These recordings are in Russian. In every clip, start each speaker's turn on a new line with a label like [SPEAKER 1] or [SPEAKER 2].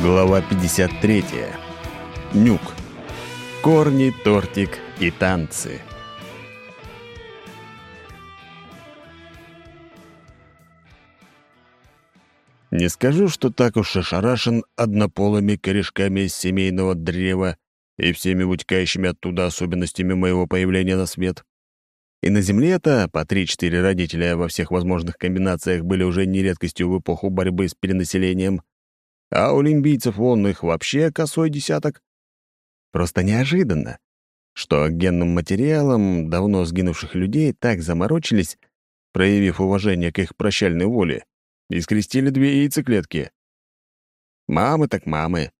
[SPEAKER 1] Глава 53. Нюк. Корни, тортик и танцы. Не скажу, что так уж ошарашен однополыми корешками семейного древа и всеми вытекающими оттуда особенностями моего появления на свет. И на Земле-то по три-четыре родителя во всех возможных комбинациях были уже не редкостью в эпоху борьбы с перенаселением, а у лимбийцев вон их вообще косой десяток. Просто неожиданно, что генным материалом давно сгинувших людей так заморочились, проявив уважение к их прощальной воле, и скрестили две яйцеклетки. Мамы так мамы.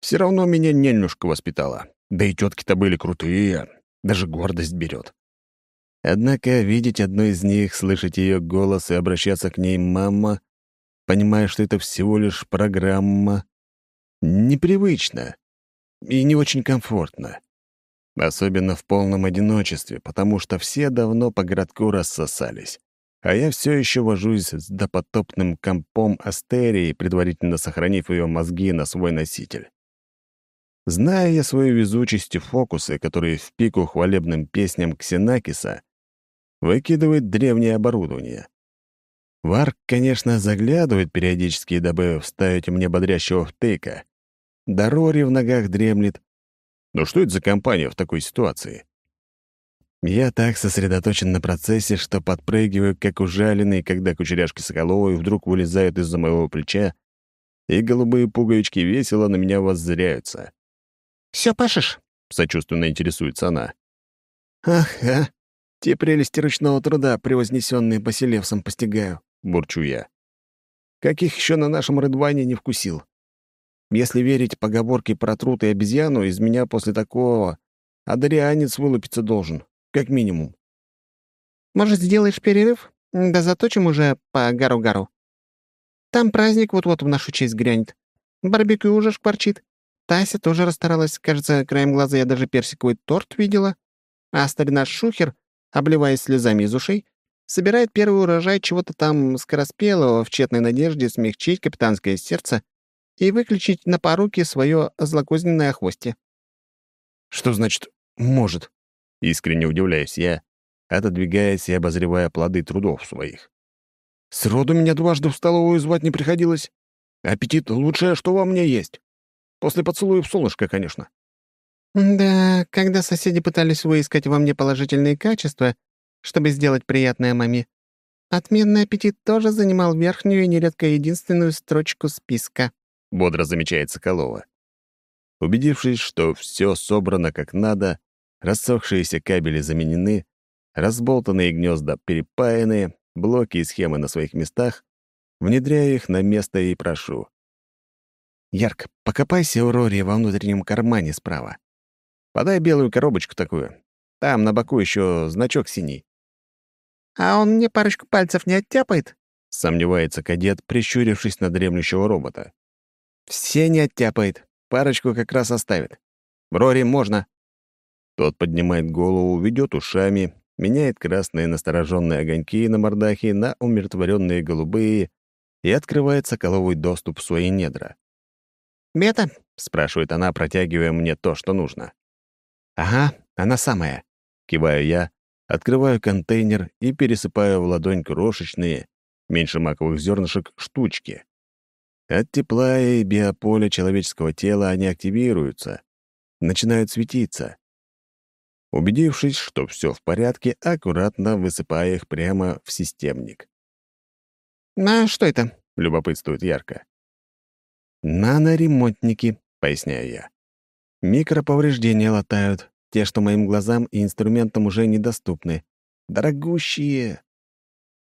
[SPEAKER 1] Все равно меня нянюшка воспитала. Да и тетки-то были крутые, даже гордость берет. Однако видеть одну из них, слышать ее голос и обращаться к ней «мама», понимая, что это всего лишь программа, непривычно и не очень комфортно. Особенно в полном одиночестве, потому что все давно по городку рассосались а я все еще вожусь с допотопным компом Астерии, предварительно сохранив ее мозги на свой носитель. Зная я свою везучесть и фокусы, которые в пику хвалебным песням Ксенакиса выкидывает древнее оборудование. Варк, конечно, заглядывает периодически, дабы вставить мне бодрящего втыка. Дорори в ногах дремлет. Но что это за компания в такой ситуации? Я так сосредоточен на процессе, что подпрыгиваю, как ужаленный, когда кучеряшки Соколовой вдруг вылезают из-за моего плеча, и голубые пуговички весело на меня воззряются.
[SPEAKER 2] «Все пашешь?»
[SPEAKER 1] — сочувственно интересуется она.
[SPEAKER 2] «Ага, те прелести ручного труда, превознесенные Басилевсом, постигаю», — бурчу я. «Каких еще на нашем Рыдване не вкусил? Если верить поговорке про труд и обезьяну, из меня после такого адарианец вылупиться должен как минимум.
[SPEAKER 3] Может, сделаешь перерыв? Да заточим уже по гару-гару. Там праздник вот-вот в нашу честь грянет. Барбекю уже шкварчит. Тася тоже расстаралась. Кажется, краем глаза я даже персиковый торт видела. А старина Шухер, обливаясь слезами из ушей, собирает первый урожай чего-то там скороспелого в тщетной надежде смягчить капитанское сердце и выключить на поруки свое злокозненное хвосте.
[SPEAKER 1] «Что значит «может»?» Искренне удивляюсь я, отодвигаясь и обозревая плоды трудов своих. Сроду меня дважды в столовую звать не приходилось. Аппетит — лучшее, что во мне есть. После поцелуев солнышко, конечно.
[SPEAKER 3] Да, когда соседи пытались выискать во мне положительные качества, чтобы сделать приятное маме, отменный аппетит тоже занимал верхнюю и нередко единственную строчку списка.
[SPEAKER 1] Бодро замечает Соколова. Убедившись, что все собрано как надо, Рассохшиеся кабели заменены, разболтанные гнезда перепаянные, блоки и схемы на своих местах, внедряю их на место и прошу. «Ярк, покопайся у Рори во внутреннем кармане справа. Подай белую коробочку такую. Там на боку еще значок синий».
[SPEAKER 3] «А он мне парочку пальцев не оттяпает?»
[SPEAKER 1] — сомневается кадет, прищурившись на дремлющего робота.
[SPEAKER 3] «Все не оттяпает. Парочку как раз оставит. Рори можно».
[SPEAKER 1] Тот поднимает голову, ведет ушами, меняет красные настороженные огоньки на мордахе на умиротворенные голубые и открывает соколовый доступ в свои недра.
[SPEAKER 3] «Бета?»
[SPEAKER 1] — спрашивает она, протягивая мне то, что нужно.
[SPEAKER 3] «Ага, она самая», —
[SPEAKER 1] киваю я, открываю контейнер и пересыпаю в ладонь крошечные, меньше маковых зернышек, штучки. От тепла и биополя человеческого тела они активируются, начинают светиться. Убедившись, что все в порядке, аккуратно высыпая их прямо в системник.
[SPEAKER 3] «На что это?»
[SPEAKER 1] — любопытствует ярко.
[SPEAKER 3] «Наноремонтники», —
[SPEAKER 1] поясняю я.
[SPEAKER 3] «Микроповреждения латают, те, что моим глазам и инструментам уже недоступны. Дорогущие.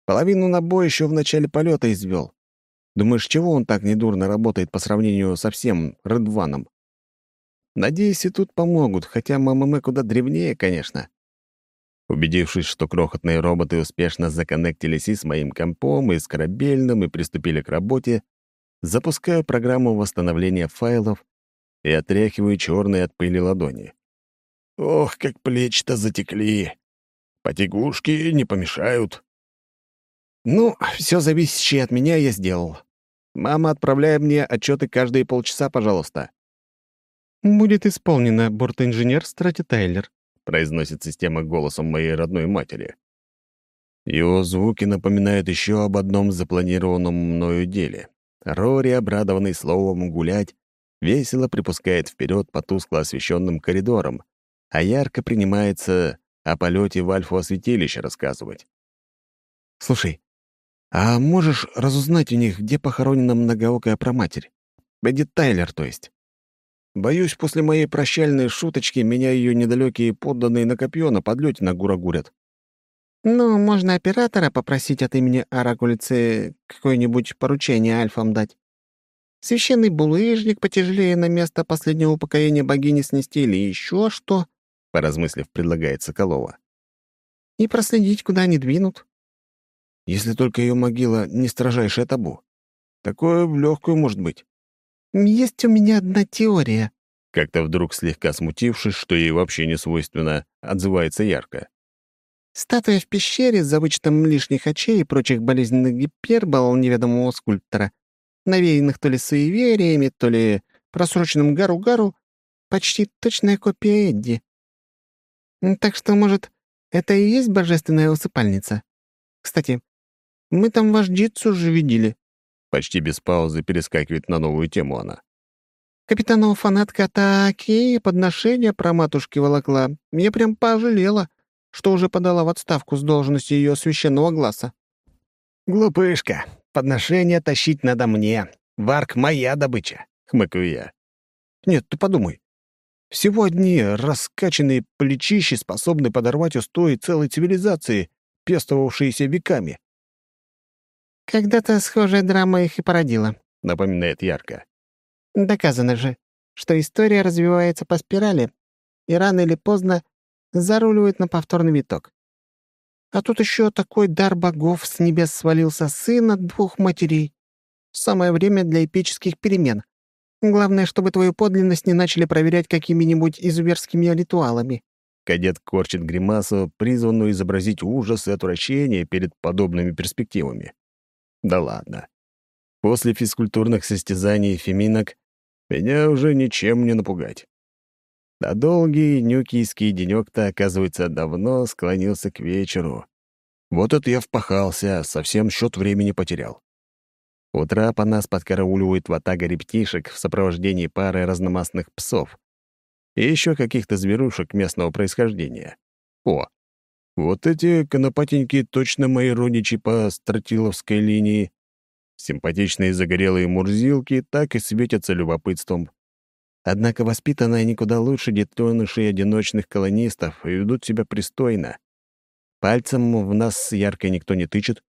[SPEAKER 3] Половину набоя еще в начале полета извел. Думаешь, чего он так недурно работает по сравнению со всем Редваном? Надеюсь, и тут помогут, хотя МММ куда древнее, конечно.
[SPEAKER 1] Убедившись, что крохотные роботы успешно законнектились и с моим компом, и с корабельным, и приступили к работе, запускаю программу восстановления файлов и отряхиваю черные от пыли ладони. Ох, как плечи-то затекли. Потягушки не помешают.
[SPEAKER 3] Ну, все зависящее от меня я сделал.
[SPEAKER 2] Мама, отправляй мне отчеты каждые полчаса, пожалуйста».
[SPEAKER 1] «Будет исполнено, бортинженер Страти Тайлер», произносит система голосом моей родной матери. Его звуки напоминают еще об одном запланированном мною деле. Рори, обрадованный словом «гулять», весело припускает вперед по тускло освещенным коридорам, а ярко принимается о полете в Альфа-святилище рассказывать.
[SPEAKER 2] «Слушай, а можешь разузнать у них, где похоронена многоокая проматерь? Эдит Тайлер, то есть. Боюсь, после моей прощальной шуточки меня ее недалекие подданные на копье на подлете нагурагурят».
[SPEAKER 3] «Ну, можно оператора попросить от имени Оракулицы какое-нибудь поручение альфам дать. Священный булыжник потяжелее на место последнего упокоения богини снести или еще что?» — поразмыслив, предлагает Соколова. «И проследить, куда они двинут».
[SPEAKER 2] «Если только ее могила не строжайшее табу. Такое в легкую может быть».
[SPEAKER 3] «Есть у меня одна теория», —
[SPEAKER 1] как-то вдруг слегка смутившись, что ей вообще не свойственно, отзывается ярко.
[SPEAKER 3] Статуя в пещере за вычетом лишних очей и прочих болезненных гипербол неведомого скульптора, навеянных то ли суевериями, то ли просроченным гару-гару, почти точная копия Эдди. Так что, может, это и есть божественная усыпальница? Кстати, мы там вождицу уже видели.
[SPEAKER 1] Почти без паузы перескакивает на новую тему она.
[SPEAKER 3] Капитанова фанатка такие подношения про матушки волокла. Я прям пожалела что уже подала в отставку с должности ее священного глаза.
[SPEAKER 2] «Глупышка, подношение тащить надо мне. Варк — моя добыча», — хмыкаю я. «Нет, ты подумай. Всего одни раскачанные плечищи способны подорвать устои целой цивилизации, пестовавшиеся веками».
[SPEAKER 3] «Когда-то схожая драма их и породила», —
[SPEAKER 1] напоминает ярко.
[SPEAKER 3] «Доказано же, что история развивается по спирали, и рано или поздно заруливает на повторный виток. А тут еще такой дар богов с небес свалился сын от двух матерей. Самое время для эпических перемен. Главное, чтобы твою подлинность не начали проверять какими-нибудь изуверскими ритуалами».
[SPEAKER 1] Кадет корчит гримасу, призванную изобразить ужас и отвращение перед подобными перспективами. Да ладно. После физкультурных состязаний феминок меня уже ничем не напугать. А долгий нюкийский денёк-то, оказывается, давно склонился к вечеру. Вот это я впахался, совсем счет времени потерял. Утра по нас подкарауливает ватага рептишек в сопровождении пары разномастных псов и еще каких-то зверушек местного происхождения. О, вот эти конопатеньки точно мои родичи по стратиловской линии. Симпатичные загорелые мурзилки так и светятся любопытством. Однако воспитаны они куда лучше детенышей одиночных колонистов и ведут себя пристойно. Пальцем в нас ярко никто не тычет,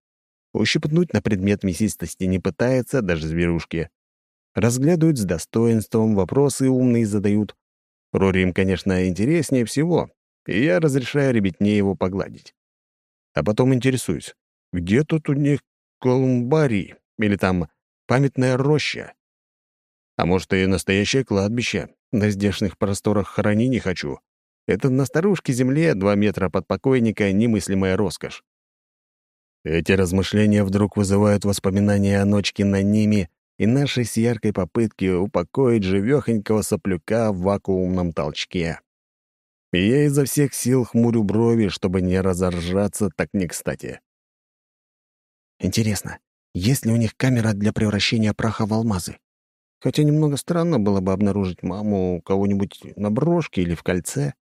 [SPEAKER 1] ущипнуть на предмет мясистости не пытается даже зверушки. Разглядывают с достоинством, вопросы умные задают. Рори им, конечно, интереснее всего, и я разрешаю ребятне его погладить. А потом интересуюсь, где тут у них колумбарий или там памятная роща? А может, и настоящее кладбище. На здешних просторах храни не хочу. Это на старушке земле два метра под покойника немыслимая роскошь. Эти размышления вдруг вызывают воспоминания о ночке на ними и нашей с яркой попытки упокоить живёхонького соплюка в вакуумном толчке. И я изо всех сил хмурю брови, чтобы не разоржаться так не кстати.
[SPEAKER 2] Интересно, есть ли у них камера для превращения праха в алмазы? Хотя немного странно было бы обнаружить маму у кого-нибудь на брошке или в кольце.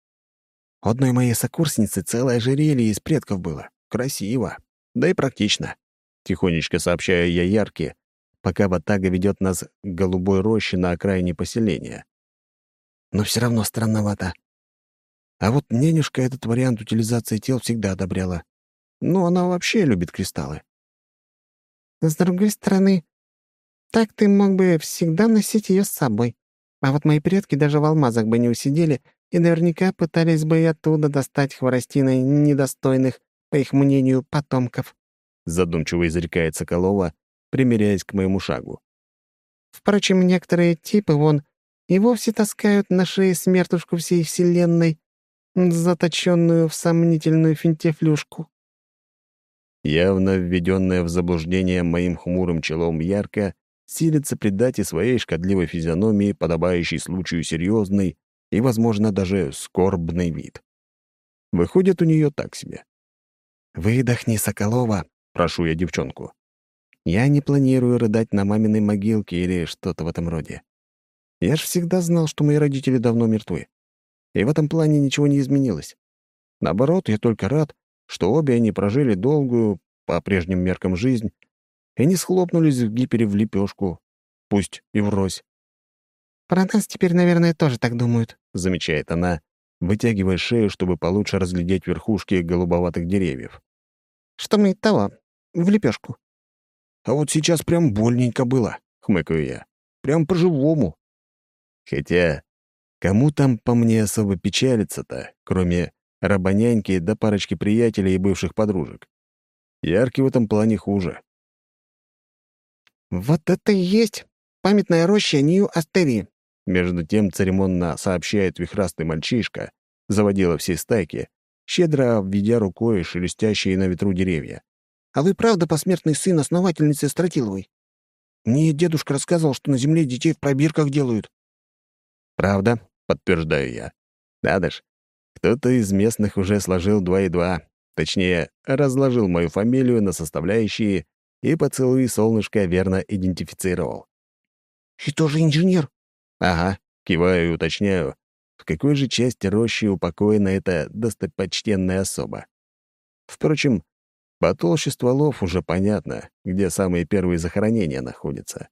[SPEAKER 2] Одной моей сокурсницы целое ожерелье из предков было. Красиво. Да и практично. Тихонечко сообщаю я яркие, пока Батага ведет нас к голубой роще на окраине поселения. Но все равно странновато. А вот ненюшка этот вариант утилизации тел всегда одобряла. Ну, она вообще любит кристаллы.
[SPEAKER 3] С другой стороны, так ты мог бы всегда носить ее с собой. А вот мои предки даже в алмазах бы не усидели и наверняка пытались бы и оттуда достать хворостиной недостойных, по их мнению, потомков.
[SPEAKER 1] Задумчиво изрекает Соколова, примиряясь к моему шагу.
[SPEAKER 3] Впрочем, некоторые типы, вон, и вовсе таскают на шее смертушку всей Вселенной, заточенную в сомнительную финтефлюшку.
[SPEAKER 1] Явно введенная в заблуждение моим хмурым челом ярко силится придать и своей шкодливой физиономии подобающий случаю серьезный и, возможно, даже скорбный вид. Выходит у нее так себе.
[SPEAKER 2] «Выдохни, Соколова», — прошу я девчонку. «Я не планирую рыдать на маминой могилке или что-то в этом роде. Я ж всегда знал, что мои родители давно мертвы. И в этом плане ничего не изменилось. Наоборот, я только рад, что обе они прожили долгую, по прежним меркам, жизнь и не схлопнулись в гипере в лепешку, пусть и врозь.
[SPEAKER 3] «Про нас теперь, наверное, тоже так думают», —
[SPEAKER 1] замечает она, вытягивая шею, чтобы получше разглядеть верхушки голубоватых деревьев.
[SPEAKER 3] «Что мы того, в лепешку.
[SPEAKER 2] «А вот сейчас прям больненько было», — хмыкаю я. «Прям по-живому».
[SPEAKER 1] Хотя, кому там по мне особо печалиться-то, кроме рабоняньки да парочки приятелей и бывших подружек? Яркий в этом плане хуже.
[SPEAKER 3] «Вот это и есть памятная роща Нью-Астерии»,
[SPEAKER 1] между тем церемонно сообщает вихрастый мальчишка, заводила всей стайки, щедро обведя рукой шелестящие на ветру деревья.
[SPEAKER 3] «А вы правда посмертный сын основательницы Стратиловой?
[SPEAKER 2] Мне дедушка рассказывал, что на земле детей в пробирках делают».
[SPEAKER 1] «Правда», — подтверждаю я. «Надо ж, кто-то из местных уже сложил два и два, точнее, разложил мою фамилию на составляющие и поцелуй солнышко верно идентифицировал.
[SPEAKER 2] «И тоже инженер?»
[SPEAKER 1] «Ага», — киваю и уточняю, в какой же части рощи упокоена эта достопочтенная особа. Впрочем, по толще стволов уже понятно, где самые первые захоронения находятся.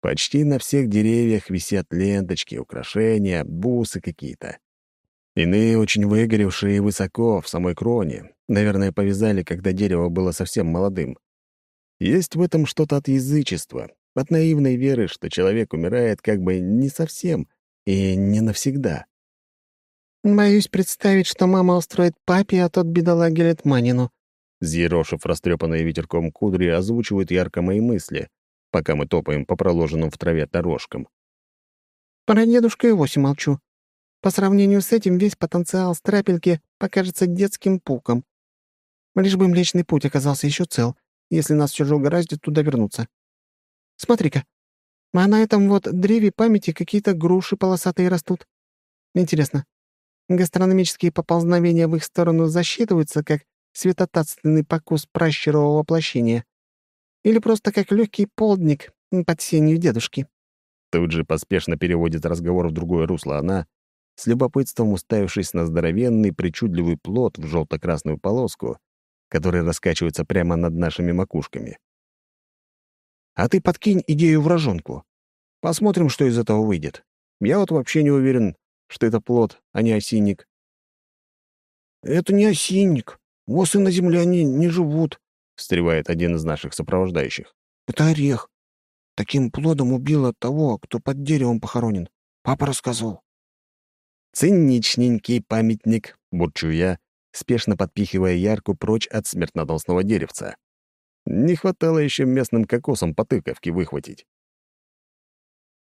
[SPEAKER 1] Почти на всех деревьях висят ленточки, украшения, бусы какие-то. Иные очень выгоревшие высоко, в самой кроне. Наверное, повязали, когда дерево было совсем молодым. Есть в этом что-то от язычества, от наивной веры, что человек умирает как бы не совсем и не навсегда.
[SPEAKER 3] «Боюсь представить, что мама устроит папе, а тот бедолаге Летманину».
[SPEAKER 1] Зерошев, растрепанные ветерком кудри, озвучивает ярко мои мысли, пока мы топаем по проложенным в траве дорожкам.
[SPEAKER 3] «Про дедушку и вовсе молчу. По сравнению с этим весь потенциал страпельки покажется детским пуком. Лишь бы Млечный Путь оказался еще цел, если нас все же угораздит туда вернуться. Смотри-ка, а на этом вот древе памяти какие-то груши полосатые растут. Интересно, гастрономические поползновения в их сторону засчитываются как светотатственный покус пращурового воплощения? Или просто как легкий полдник под сенью дедушки?»
[SPEAKER 1] Тут же поспешно переводит разговор в другое русло она, с любопытством уставившись на здоровенный причудливый плод в желто-красную полоску, который раскачивается прямо над нашими макушками.
[SPEAKER 2] «А ты подкинь идею в рожонку. Посмотрим, что из этого выйдет. Я вот вообще не уверен, что это плод, а не осинник». «Это не осинник. Осы на земле они не живут», — встревает один из наших сопровождающих. «Это орех. Таким плодом убило того, кто под деревом похоронен. Папа рассказывал».
[SPEAKER 1] «Циничненький памятник», — бурчу я, спешно подпихивая ярку прочь от смертнодоносного деревца. Не хватало еще местным кокосом по тыковке выхватить.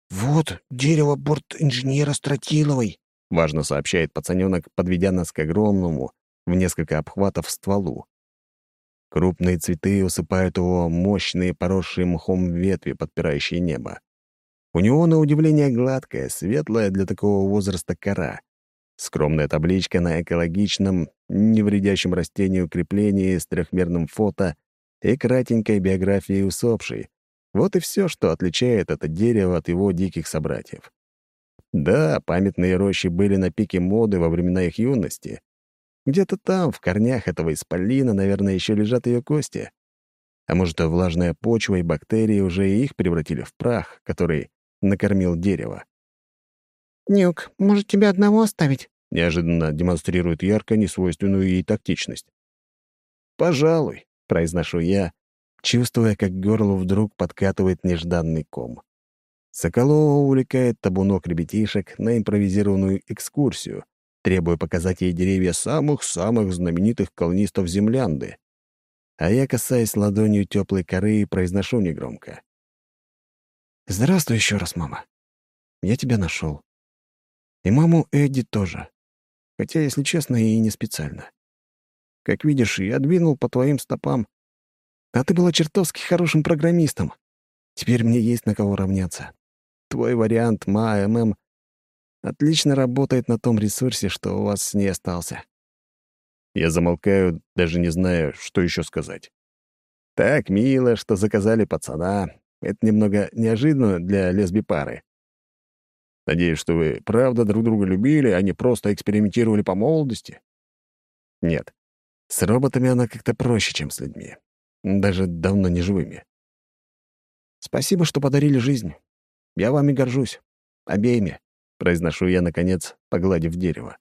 [SPEAKER 2] «Вот дерево борт-инженера Стратиловой», —
[SPEAKER 1] важно сообщает пацаненок, подведя нас к огромному, в несколько обхватов стволу. Крупные цветы усыпают его мощные, поросшие мхом ветви, подпирающие небо. У него, на удивление, гладкая, светлая для такого возраста кора. Скромная табличка на экологичном, невредящем растению креплении с трехмерным фото и кратенькой биографией усопшей. Вот и все, что отличает это дерево от его диких собратьев. Да, памятные рощи были на пике моды во времена их юности. Где-то там, в корнях этого исполина, наверное, еще лежат ее кости. А может, влажная почва и бактерии уже и их превратили в прах, который накормил дерево.
[SPEAKER 3] «Нюк, может, тебя одного оставить?»
[SPEAKER 1] Неожиданно демонстрирует ярко несвойственную ей тактичность. «Пожалуй», — произношу я, чувствуя, как горло вдруг подкатывает нежданный ком. Соколова увлекает табунок ребятишек на импровизированную экскурсию, требуя показать ей деревья самых-самых знаменитых колонистов Землянды. А я касаюсь ладонью теплой коры произношу негромко.
[SPEAKER 2] «Здравствуй еще раз, мама. Я тебя нашел. И маму Эдди тоже. Хотя, если честно, и не специально. Как видишь, я двинул по твоим стопам. А ты была чертовски хорошим программистом. Теперь мне есть на кого равняться. Твой вариант МА-ММ отлично работает на том ресурсе, что у вас с ней остался. Я замолкаю, даже не знаю, что еще сказать. Так мило, что заказали пацана. Это немного неожиданно для лесби-пары. Надеюсь, что вы правда друг друга любили, а не просто экспериментировали по молодости. Нет, с роботами она как-то проще, чем с людьми. Даже давно не живыми. Спасибо, что подарили жизнь. Я вами горжусь. Обеими, — произношу я, наконец, погладив дерево.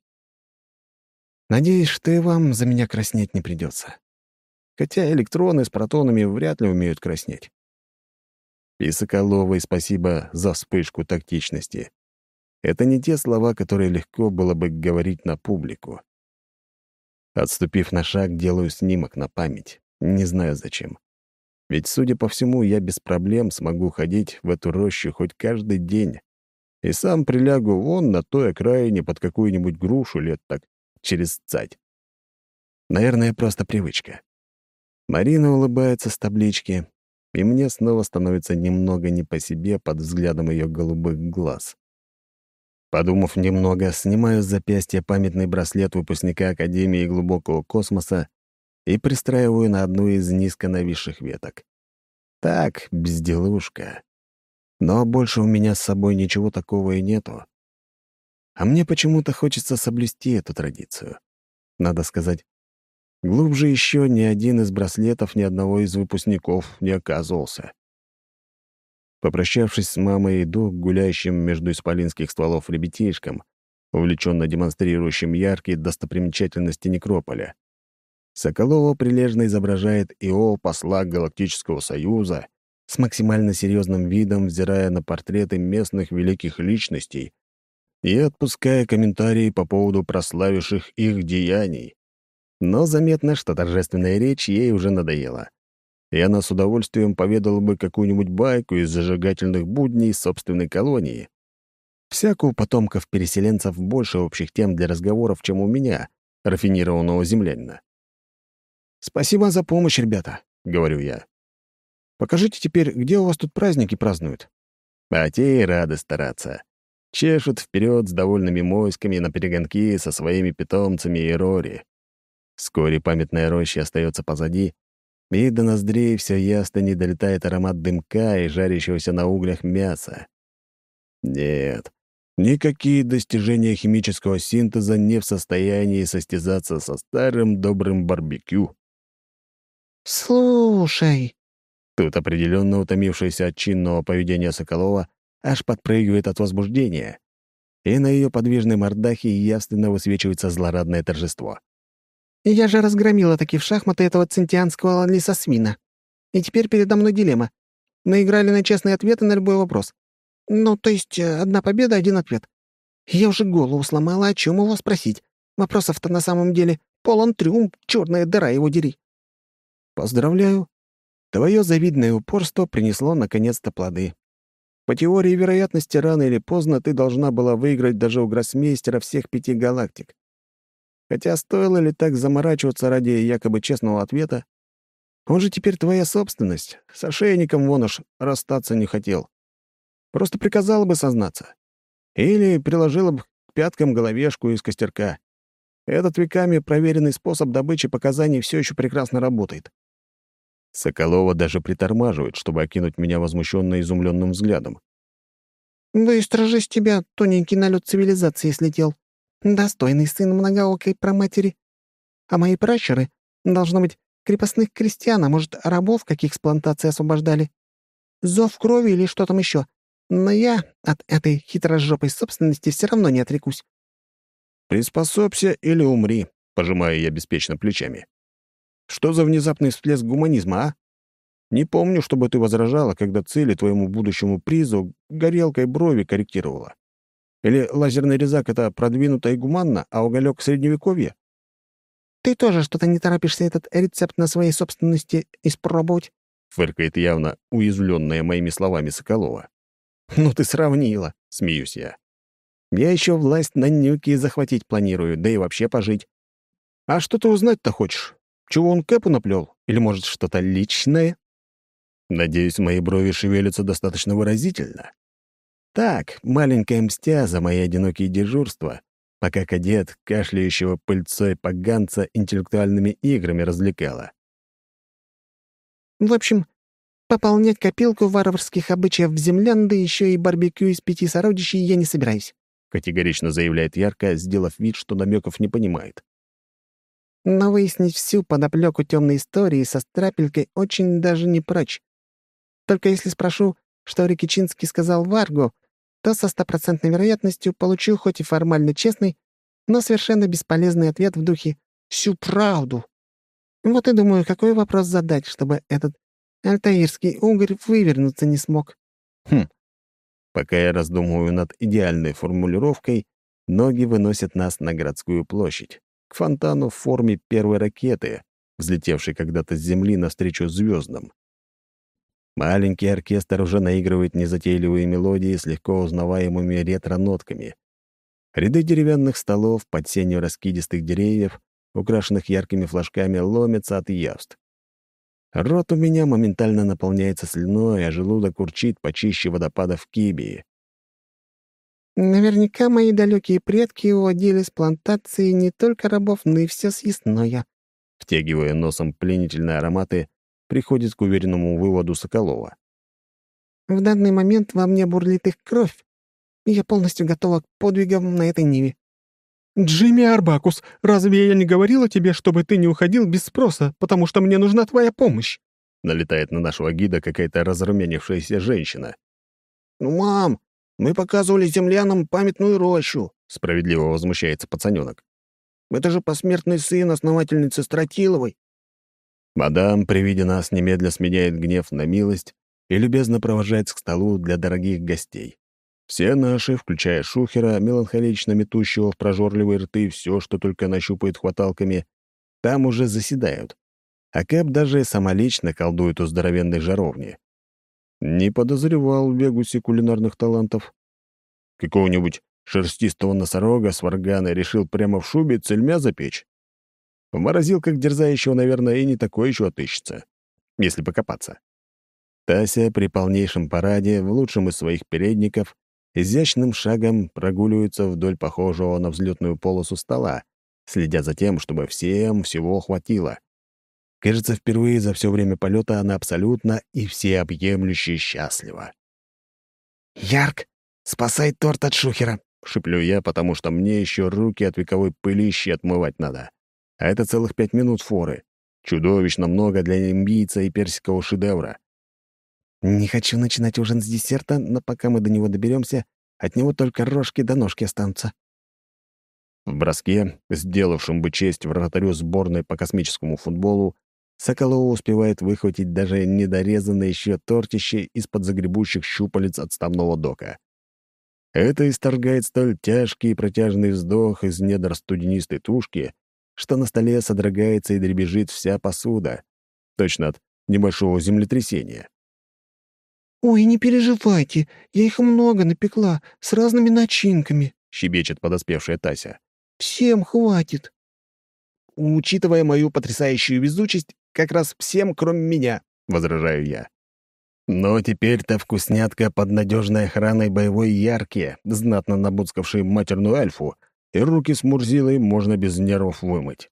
[SPEAKER 2] Надеюсь, что и вам за меня краснеть не придется. Хотя электроны с протонами вряд ли умеют краснеть. И Соколовой спасибо за вспышку тактичности. Это не те слова, которые легко было бы говорить на публику. Отступив на шаг, делаю снимок на память. Не знаю зачем. Ведь, судя по всему, я без проблем смогу ходить в эту рощу хоть каждый день. И сам прилягу вон на той окраине под какую-нибудь грушу лет так через цать. Наверное, просто привычка. Марина улыбается с таблички, и мне снова становится немного не по себе под взглядом ее голубых глаз. Подумав немного, снимаю с запястья памятный браслет выпускника Академии глубокого космоса и пристраиваю на одну из низко нависших веток. Так, безделушка. Но больше у меня с собой ничего такого и нету. А мне почему-то хочется соблюсти эту традицию. Надо сказать, глубже еще ни один из браслетов ни одного из выпускников не оказывался. Попрощавшись с мамой, иду к гуляющим между исполинских стволов ребятишкам, увлеченно демонстрирующим яркие достопримечательности некрополя. Соколова прилежно изображает ИО посла Галактического Союза, с максимально серьезным видом взирая на портреты местных великих личностей и отпуская комментарии по поводу прославивших их деяний. Но заметно, что торжественная речь ей уже надоела и она с удовольствием поведала бы какую-нибудь байку из зажигательных будней собственной колонии. Всяко у потомков переселенцев больше общих тем для разговоров, чем у меня, рафинированного землянина. «Спасибо за помощь, ребята», — говорю я. «Покажите теперь, где у вас тут праздники празднуют?» А те и рады стараться. Чешут вперед с довольными моськами на перегонки со своими питомцами и Рори. Вскоре памятная роща остается позади, и до ноздрей все ясно не долетает аромат дымка и жарящегося на углях мяса. Нет, никакие достижения химического синтеза не в состоянии состязаться со старым добрым барбекю.
[SPEAKER 3] «Слушай...»
[SPEAKER 2] Тут определенно утомившаяся от чинного поведения Соколова аж подпрыгивает от возбуждения, и на ее подвижной мордахе явственно высвечивается злорадное торжество.
[SPEAKER 3] Я же разгромила таки в шахматы этого центианского лесосвина. И теперь передо мной дилемма. Мы играли на честные ответы на любой вопрос. Ну, то есть э, одна победа, один ответ. Я уже голову сломала, о чем его спросить. Вопросов-то на самом деле полон трюм, черная дыра его дери.
[SPEAKER 2] Поздравляю. Твое завидное упорство принесло наконец-то плоды. По теории вероятности, рано или поздно ты должна была выиграть даже у гроссмейстера всех пяти галактик. Хотя стоило ли так заморачиваться ради якобы честного ответа? Он же теперь твоя собственность. С ошейником вон уж расстаться не хотел. Просто приказала бы сознаться. Или приложила бы к пяткам головешку из костерка. Этот веками проверенный способ добычи показаний все еще прекрасно работает. Соколова даже притормаживает, чтобы окинуть меня возмущенно изумленным взглядом.
[SPEAKER 3] «Быстро же с тебя тоненький налет цивилизации слетел», Достойный сын многоокой проматери. А мои пращуры, должно быть, крепостных крестьян, а может, рабов каких с плантации освобождали. Зов крови или что там еще. Но я от этой хитрожопой собственности все равно не отрекусь.
[SPEAKER 2] «Приспособься или умри», — пожимаю я беспечно плечами. «Что за внезапный всплеск гуманизма, а? Не помню, чтобы ты возражала, когда цели твоему будущему призу горелкой брови корректировала. Или лазерный резак — это продвинуто и гуманно, а уголек — средневековье?
[SPEAKER 3] «Ты тоже что-то не торопишься этот рецепт на своей собственности испробовать?»
[SPEAKER 2] — фыркает явно уязвленная моими словами Соколова. «Ну ты сравнила», — смеюсь я. «Я еще власть на нюки захватить планирую, да и вообще пожить. А что ты узнать-то хочешь? Чего он Кэпу наплел? Или, может, что-то личное?»
[SPEAKER 1] Надеюсь, мои брови шевелятся достаточно выразительно. Так, маленькая мстя за мои одинокие дежурства, пока кадет, кашляющего пыльцой поганца, интеллектуальными играми развлекала.
[SPEAKER 3] В общем, пополнять копилку варварских обычаев в землян, да еще и барбекю из пяти сородичей я не собираюсь», —
[SPEAKER 1] категорично заявляет Ярко, сделав вид, что намеков не понимает.
[SPEAKER 3] «Но выяснить всю подоплеку темной истории со страпелькой очень даже не прочь. Только если спрошу, что Рикичинский сказал Варгу, то со стопроцентной вероятностью получу хоть и формально честный, но совершенно бесполезный ответ в духе «всю правду». Вот и думаю, какой вопрос задать, чтобы этот альтаирский угорь вывернуться не смог.
[SPEAKER 1] Хм. Пока я раздумываю над идеальной формулировкой, ноги выносят нас на городскую площадь, к фонтану в форме первой ракеты, взлетевшей когда-то с Земли навстречу звездам. Маленький оркестр уже наигрывает незатейливые мелодии с легко узнаваемыми ретро-нотками. Ряды деревянных столов под сенью раскидистых деревьев украшенных яркими флажками, ломятся от явств. Рот у меня моментально наполняется слюной, а желудок урчит почище водопада в Кибии.
[SPEAKER 3] Наверняка мои далекие предки уводили с плантации не только рабов, но и все съестное.
[SPEAKER 1] Втягивая носом пленительные ароматы, приходит к уверенному выводу Соколова.
[SPEAKER 3] В данный момент во мне бурлит их кровь, и я полностью готова к подвигам на этой ниве.
[SPEAKER 2] «Джимми Арбакус, разве я не говорила тебе, чтобы ты не уходил без спроса, потому что мне нужна твоя помощь?»
[SPEAKER 1] Налетает на нашего гида какая-то разрумянившаяся женщина.
[SPEAKER 4] «Ну, мам, мы показывали землянам памятную рощу», —
[SPEAKER 1] справедливо возмущается пацаненок.
[SPEAKER 4] «Это же посмертный сын основательницы Стратиловой».
[SPEAKER 1] Мадам при виде нас немедля сменяет гнев на милость и любезно провожает к столу для дорогих гостей. Все наши, включая Шухера, меланхолично метущего в прожорливые рты все, что только нащупает хваталками, там уже заседают. А Кэп даже самолично колдует у здоровенной жаровни. Не подозревал в Вегусе кулинарных талантов. Какого-нибудь шерстистого носорога с варганой решил прямо в шубе цельмя запечь. В морозилках дерзающего, наверное, и не такое еще отыщется, если покопаться. Тася при полнейшем параде, в лучшем из своих передников, изящным шагом прогуливаются вдоль похожего на взлетную полосу стола, следя за тем, чтобы всем всего хватило. Кажется, впервые за все время полета она абсолютно и всеобъемлюще счастлива.
[SPEAKER 4] «Ярк, спасай торт от шухера!»
[SPEAKER 1] — шиплю я, потому что мне еще руки от вековой пылищи отмывать надо. А это целых пять минут форы. Чудовищно много для имбийца и персикового шедевра.
[SPEAKER 3] Не хочу начинать ужин с десерта, но пока мы до него доберемся, от него только рожки до ножки останутся.
[SPEAKER 1] В броске, сделавшем бы честь вратарю сборной по космическому футболу, Соколова успевает выхватить даже недорезанное еще тортище из-под загребущих щупалец отставного дока. Это исторгает столь тяжкий и протяжный вздох из недр студенистой тушки, что на столе содрогается и дребезжит вся посуда, точно от небольшого землетрясения.
[SPEAKER 3] «Ой, не переживайте, я их много напекла, с разными начинками», —
[SPEAKER 1] щебечет подоспевшая Тася.
[SPEAKER 3] «Всем хватит».
[SPEAKER 4] «Учитывая мою потрясающую везучесть, как раз всем, кроме меня», — возражаю я.
[SPEAKER 1] Но теперь-то вкуснятка под надежной охраной боевой яркие, знатно набуцкавший матерную альфу, и руки с Мурзилой можно без нервов вымыть.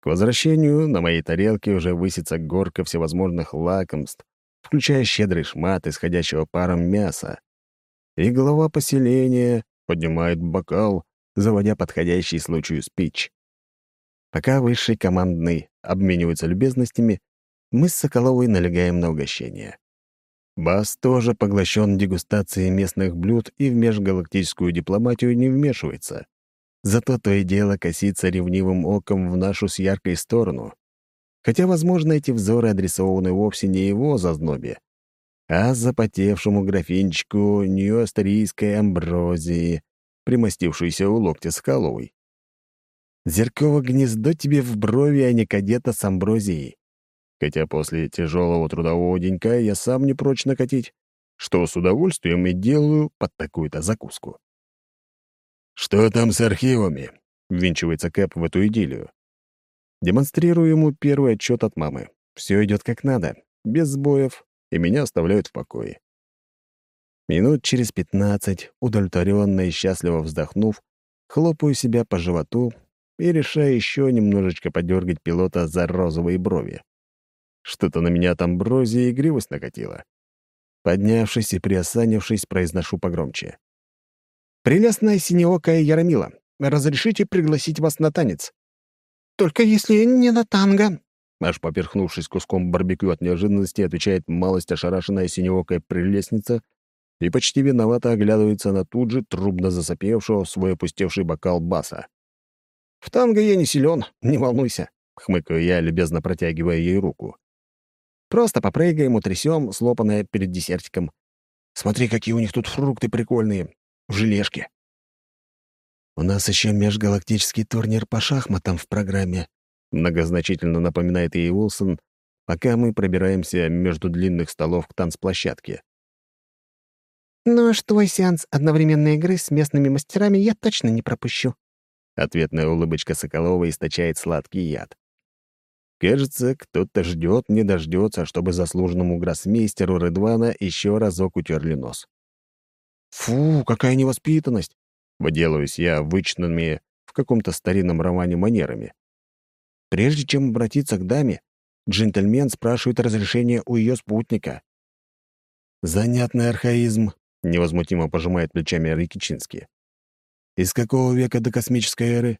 [SPEAKER 1] К возвращению на моей тарелке уже высится горка всевозможных лакомств, включая щедрый шмат исходящего паром мяса. И глава поселения поднимает бокал, заводя подходящий случаю спич. Пока высший командный обменивается любезностями, мы с Соколовой налегаем на угощение. Бас тоже поглощен дегустацией местных блюд и в межгалактическую дипломатию не вмешивается. Зато то и дело косится ревнивым оком в нашу с яркой сторону. Хотя, возможно, эти взоры адресованы вовсе не его зазнобе, а запотевшему графинчику неострийской амброзии, примостившейся у локтя Скаловой. Зерково гнездо тебе в брови, а не кадета с амброзией. Хотя после тяжелого трудового денька я сам не прочь накатить, что с удовольствием и делаю под такую-то закуску. «Что там с архивами?» — ввинчивается Кэп в эту идиллию. Демонстрирую ему первый отчет от мамы. Все идет как надо. без сбоев, и меня оставляют в покое. Минут через пятнадцать, удовлетворенно и счастливо вздохнув, хлопаю себя по животу и решаю еще немножечко подергать пилота за розовые брови. Что-то на меня там брози и игривость накатила. Поднявшись и приосанившись, произношу погромче.
[SPEAKER 2] «Прелестная синеокая Яромила, разрешите пригласить вас на танец?»
[SPEAKER 3] «Только если не на танго»,
[SPEAKER 1] Аж поперхнувшись куском барбекю от неожиданности, отвечает малость ошарашенная синеокая прелестница и почти виновато оглядывается на тут же трубно засопевшего в свой опустевший бокал баса.
[SPEAKER 2] «В танго я не силен, не волнуйся», —
[SPEAKER 1] хмыкаю я, любезно протягивая ей руку.
[SPEAKER 2] «Просто попрыгаем, утрясем, слопанное перед десертиком. Смотри, какие у них тут фрукты прикольные. В желешке».
[SPEAKER 1] «У нас еще межгалактический турнир по шахматам в программе», многозначительно напоминает ей Уилсон, пока мы пробираемся между длинных столов к танцплощадке.
[SPEAKER 3] «Ну а твой сеанс одновременной игры с местными мастерами я точно не пропущу».
[SPEAKER 1] Ответная улыбочка Соколова источает сладкий яд. Кажется, кто-то ждет, не дождется, чтобы заслуженному гроссмейстеру Редвана еще разок утерли нос.
[SPEAKER 2] «Фу, какая невоспитанность!»
[SPEAKER 1] — выделываюсь я вычнанными в каком-то старинном романе манерами.
[SPEAKER 2] Прежде чем обратиться к даме, джентльмен спрашивает разрешение у ее спутника.
[SPEAKER 1] «Занятный архаизм», невозмутимо пожимает плечами Рикичинский. Из какого века до космической эры?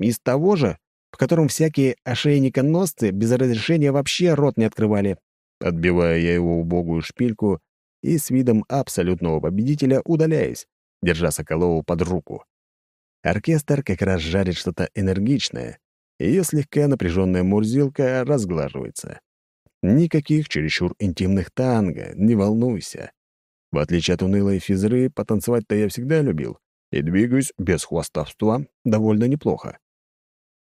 [SPEAKER 2] Из того же, в котором всякие ошейниконосцы без разрешения вообще рот не открывали.
[SPEAKER 1] Отбивая я его убогую шпильку и с видом абсолютного победителя удаляюсь, держа Соколову под руку. Оркестр как раз жарит что-то энергичное, и ее слегка напряженная мурзилка разглаживается. Никаких чересчур интимных танго, не волнуйся. В отличие от унылой физры, потанцевать-то я всегда любил и двигаюсь без хвастовства довольно неплохо.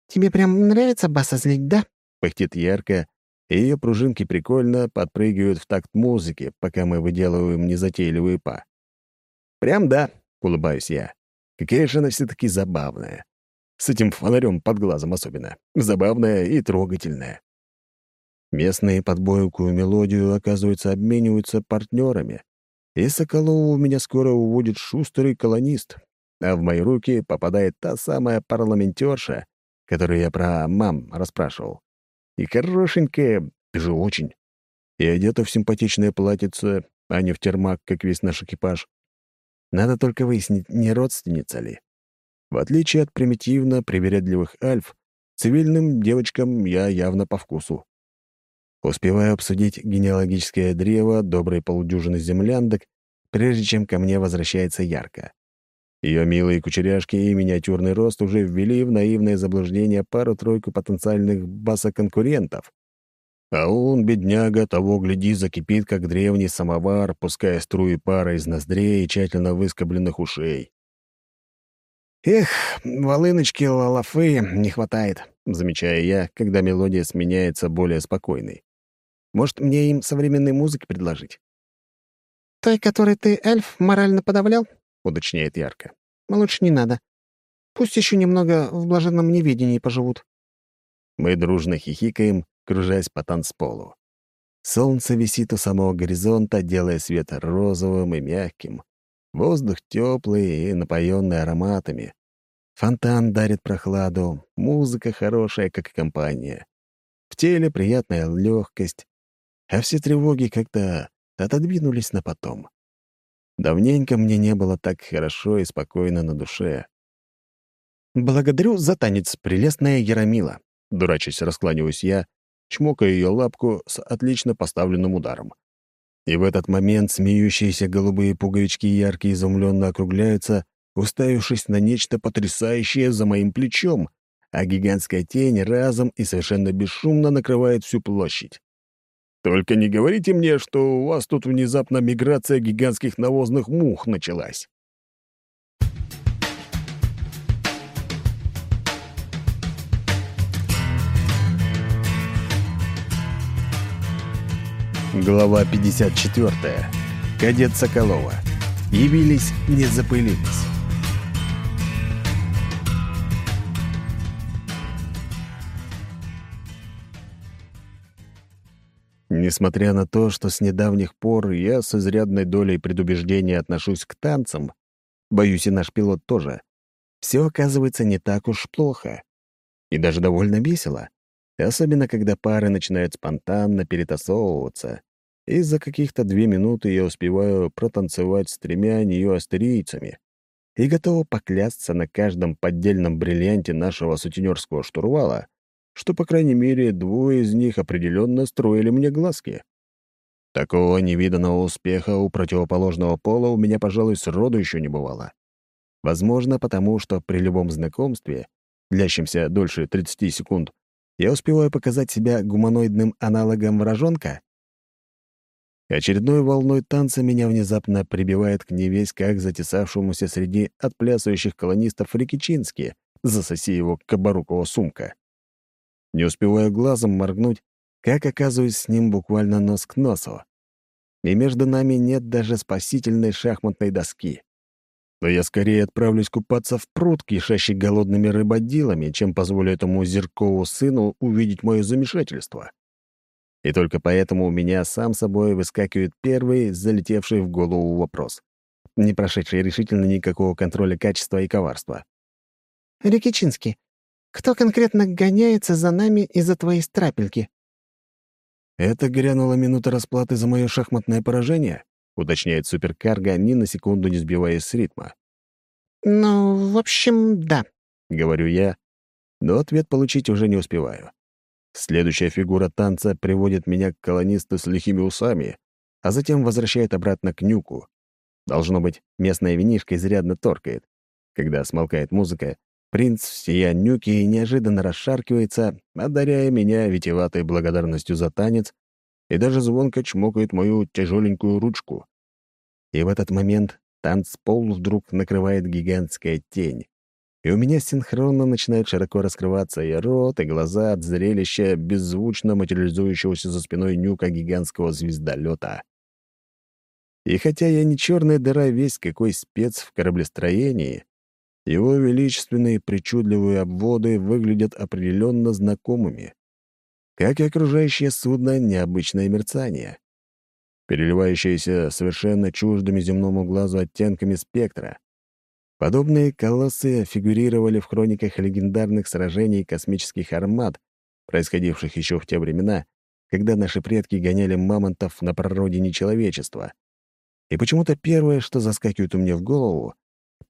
[SPEAKER 3] «Тебе прям нравится баса злить, да?»
[SPEAKER 1] — пыхтит ярко, и ее пружинки прикольно подпрыгивают в такт музыки, пока мы выделываем незатейливые па. «Прям да», — улыбаюсь я. «Какая же она все-таки забавная. С этим фонарем под глазом особенно. Забавная и трогательная». Местные под бойкую мелодию, оказывается, обмениваются партнерами, и Соколову меня скоро уводит шустрый колонист, а в мои руки попадает та самая парламентерша, которую я про мам расспрашивал. И хорошенькая, же очень. И одета в симпатичное платьице, а не в термак, как весь наш экипаж. Надо только выяснить, не родственница ли. В отличие от примитивно привередливых альф, цивильным девочкам я явно по вкусу. Успеваю обсудить генеалогическое древо доброй полудюжины земляндок, прежде чем ко мне возвращается ярко. Ее милые кучеряшки и миниатюрный рост уже ввели в наивное заблуждение пару-тройку потенциальных басоконкурентов. А он, бедняга, того гляди, закипит, как древний самовар, пуская струи пара из ноздрей и тщательно выскобленных ушей.
[SPEAKER 2] «Эх, волыночки лалафы не хватает», — замечаю я, когда мелодия сменяется более спокойной. Может, мне им современной музыки предложить?»
[SPEAKER 3] «Той, которой ты, эльф, морально подавлял?»
[SPEAKER 2] — уточняет ярко.
[SPEAKER 3] «Лучше не надо. Пусть еще немного в блаженном неведении поживут».
[SPEAKER 1] Мы дружно хихикаем, кружась по танцполу. Солнце висит у самого горизонта, делая свет розовым и мягким. Воздух теплый и напоенный ароматами. Фонтан дарит прохладу, музыка хорошая, как и компания. В теле приятная легкость, а все тревоги как-то отодвинулись на потом. Давненько мне не было так хорошо и спокойно на душе.
[SPEAKER 2] «Благодарю за танец, прелестная Яромила», — дурачась раскланиваюсь я, чмокая ее лапку с отлично поставленным ударом.
[SPEAKER 1] И в этот момент смеющиеся голубые пуговички ярко изумленно округляются, уставившись на нечто потрясающее за моим плечом, а гигантская тень разом и совершенно бесшумно накрывает всю площадь. Только не говорите мне, что у вас тут внезапно миграция гигантских навозных мух началась. Глава 54. Кадет Соколова. Явились, не запылились. Несмотря на то, что с недавних пор я с изрядной долей предубеждения отношусь к танцам, боюсь и наш пилот тоже, все оказывается не так уж плохо. И даже довольно весело. Особенно, когда пары начинают спонтанно перетасовываться, и за каких-то две минуты я успеваю протанцевать с тремя нью-астерийцами и готова поклясться на каждом поддельном бриллианте нашего сутенерского штурвала, что, по крайней мере, двое из них определенно строили мне глазки. Такого невиданного успеха у противоположного пола у меня, пожалуй, сроду еще не бывало. Возможно, потому что при любом знакомстве, длящемся дольше 30 секунд, я успеваю показать себя гуманоидным аналогом вражонка? Очередной волной танца меня внезапно прибивает к невесть как затесавшемуся среди отплясывающих колонистов Рикичински, засоси его кабарукова сумка. Не успеваю глазом моргнуть, как оказываюсь с ним буквально нос к носу. И между нами нет даже спасительной шахматной доски но я скорее отправлюсь купаться в пруд, кишащий голодными рыбодилами, чем позволю этому Зеркову сыну увидеть мое замешательство. И только поэтому у меня сам собой выскакивает первый, залетевший в голову вопрос, не прошедший решительно никакого контроля качества и коварства.
[SPEAKER 3] «Рикичинский, кто конкретно гоняется за нами из-за твоей страпельки?»
[SPEAKER 1] Это грянула минута расплаты за мое шахматное поражение? уточняет суперкарго, ни на секунду не сбиваясь с ритма.
[SPEAKER 3] «Ну, в общем, да», —
[SPEAKER 1] говорю я, но ответ получить уже не успеваю. Следующая фигура танца приводит меня к колонисту с лихими усами, а затем возвращает обратно к нюку. Должно быть, местная винишка изрядно торкает. Когда смолкает музыка, принц всея нюки неожиданно расшаркивается, одаряя меня витиеватой благодарностью за танец и даже звонко чмокает мою тяжеленькую ручку. И в этот момент танцпол вдруг накрывает гигантская тень, и у меня синхронно начинает широко раскрываться и рот, и глаза от зрелища беззвучно материализующегося за спиной нюка гигантского звездолета. И хотя я не черная дыра весь какой спец в кораблестроении, его величественные причудливые обводы выглядят определенно знакомыми как и окружающее судно необычное мерцание, переливающееся совершенно чуждыми земному глазу оттенками спектра. Подобные колоссы фигурировали в хрониках легендарных сражений космических армад, происходивших еще в те времена, когда наши предки гоняли мамонтов на прародине человечества. И почему-то первое, что заскакивает у меня в голову,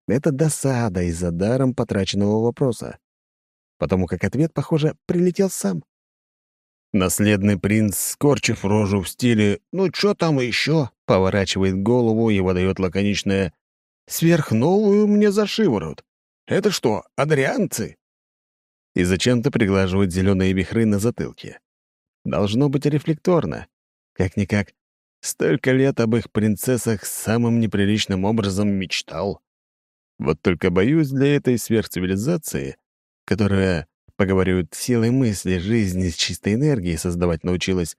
[SPEAKER 1] это досада из-за даром потраченного вопроса. Потому как ответ, похоже, прилетел сам. Наследный принц, скорчив рожу в стиле «ну чё там еще?» поворачивает голову и выдает лаконичное «сверхновую мне за шиворот». «Это что, адрианцы?» И зачем-то приглаживает зеленые вихры на затылке. Должно быть рефлекторно. Как-никак, столько лет об их принцессах самым неприличным образом мечтал. Вот только боюсь для этой сверхцивилизации, которая поговаривают, силой мысли жизни чистой энергией создавать научилась.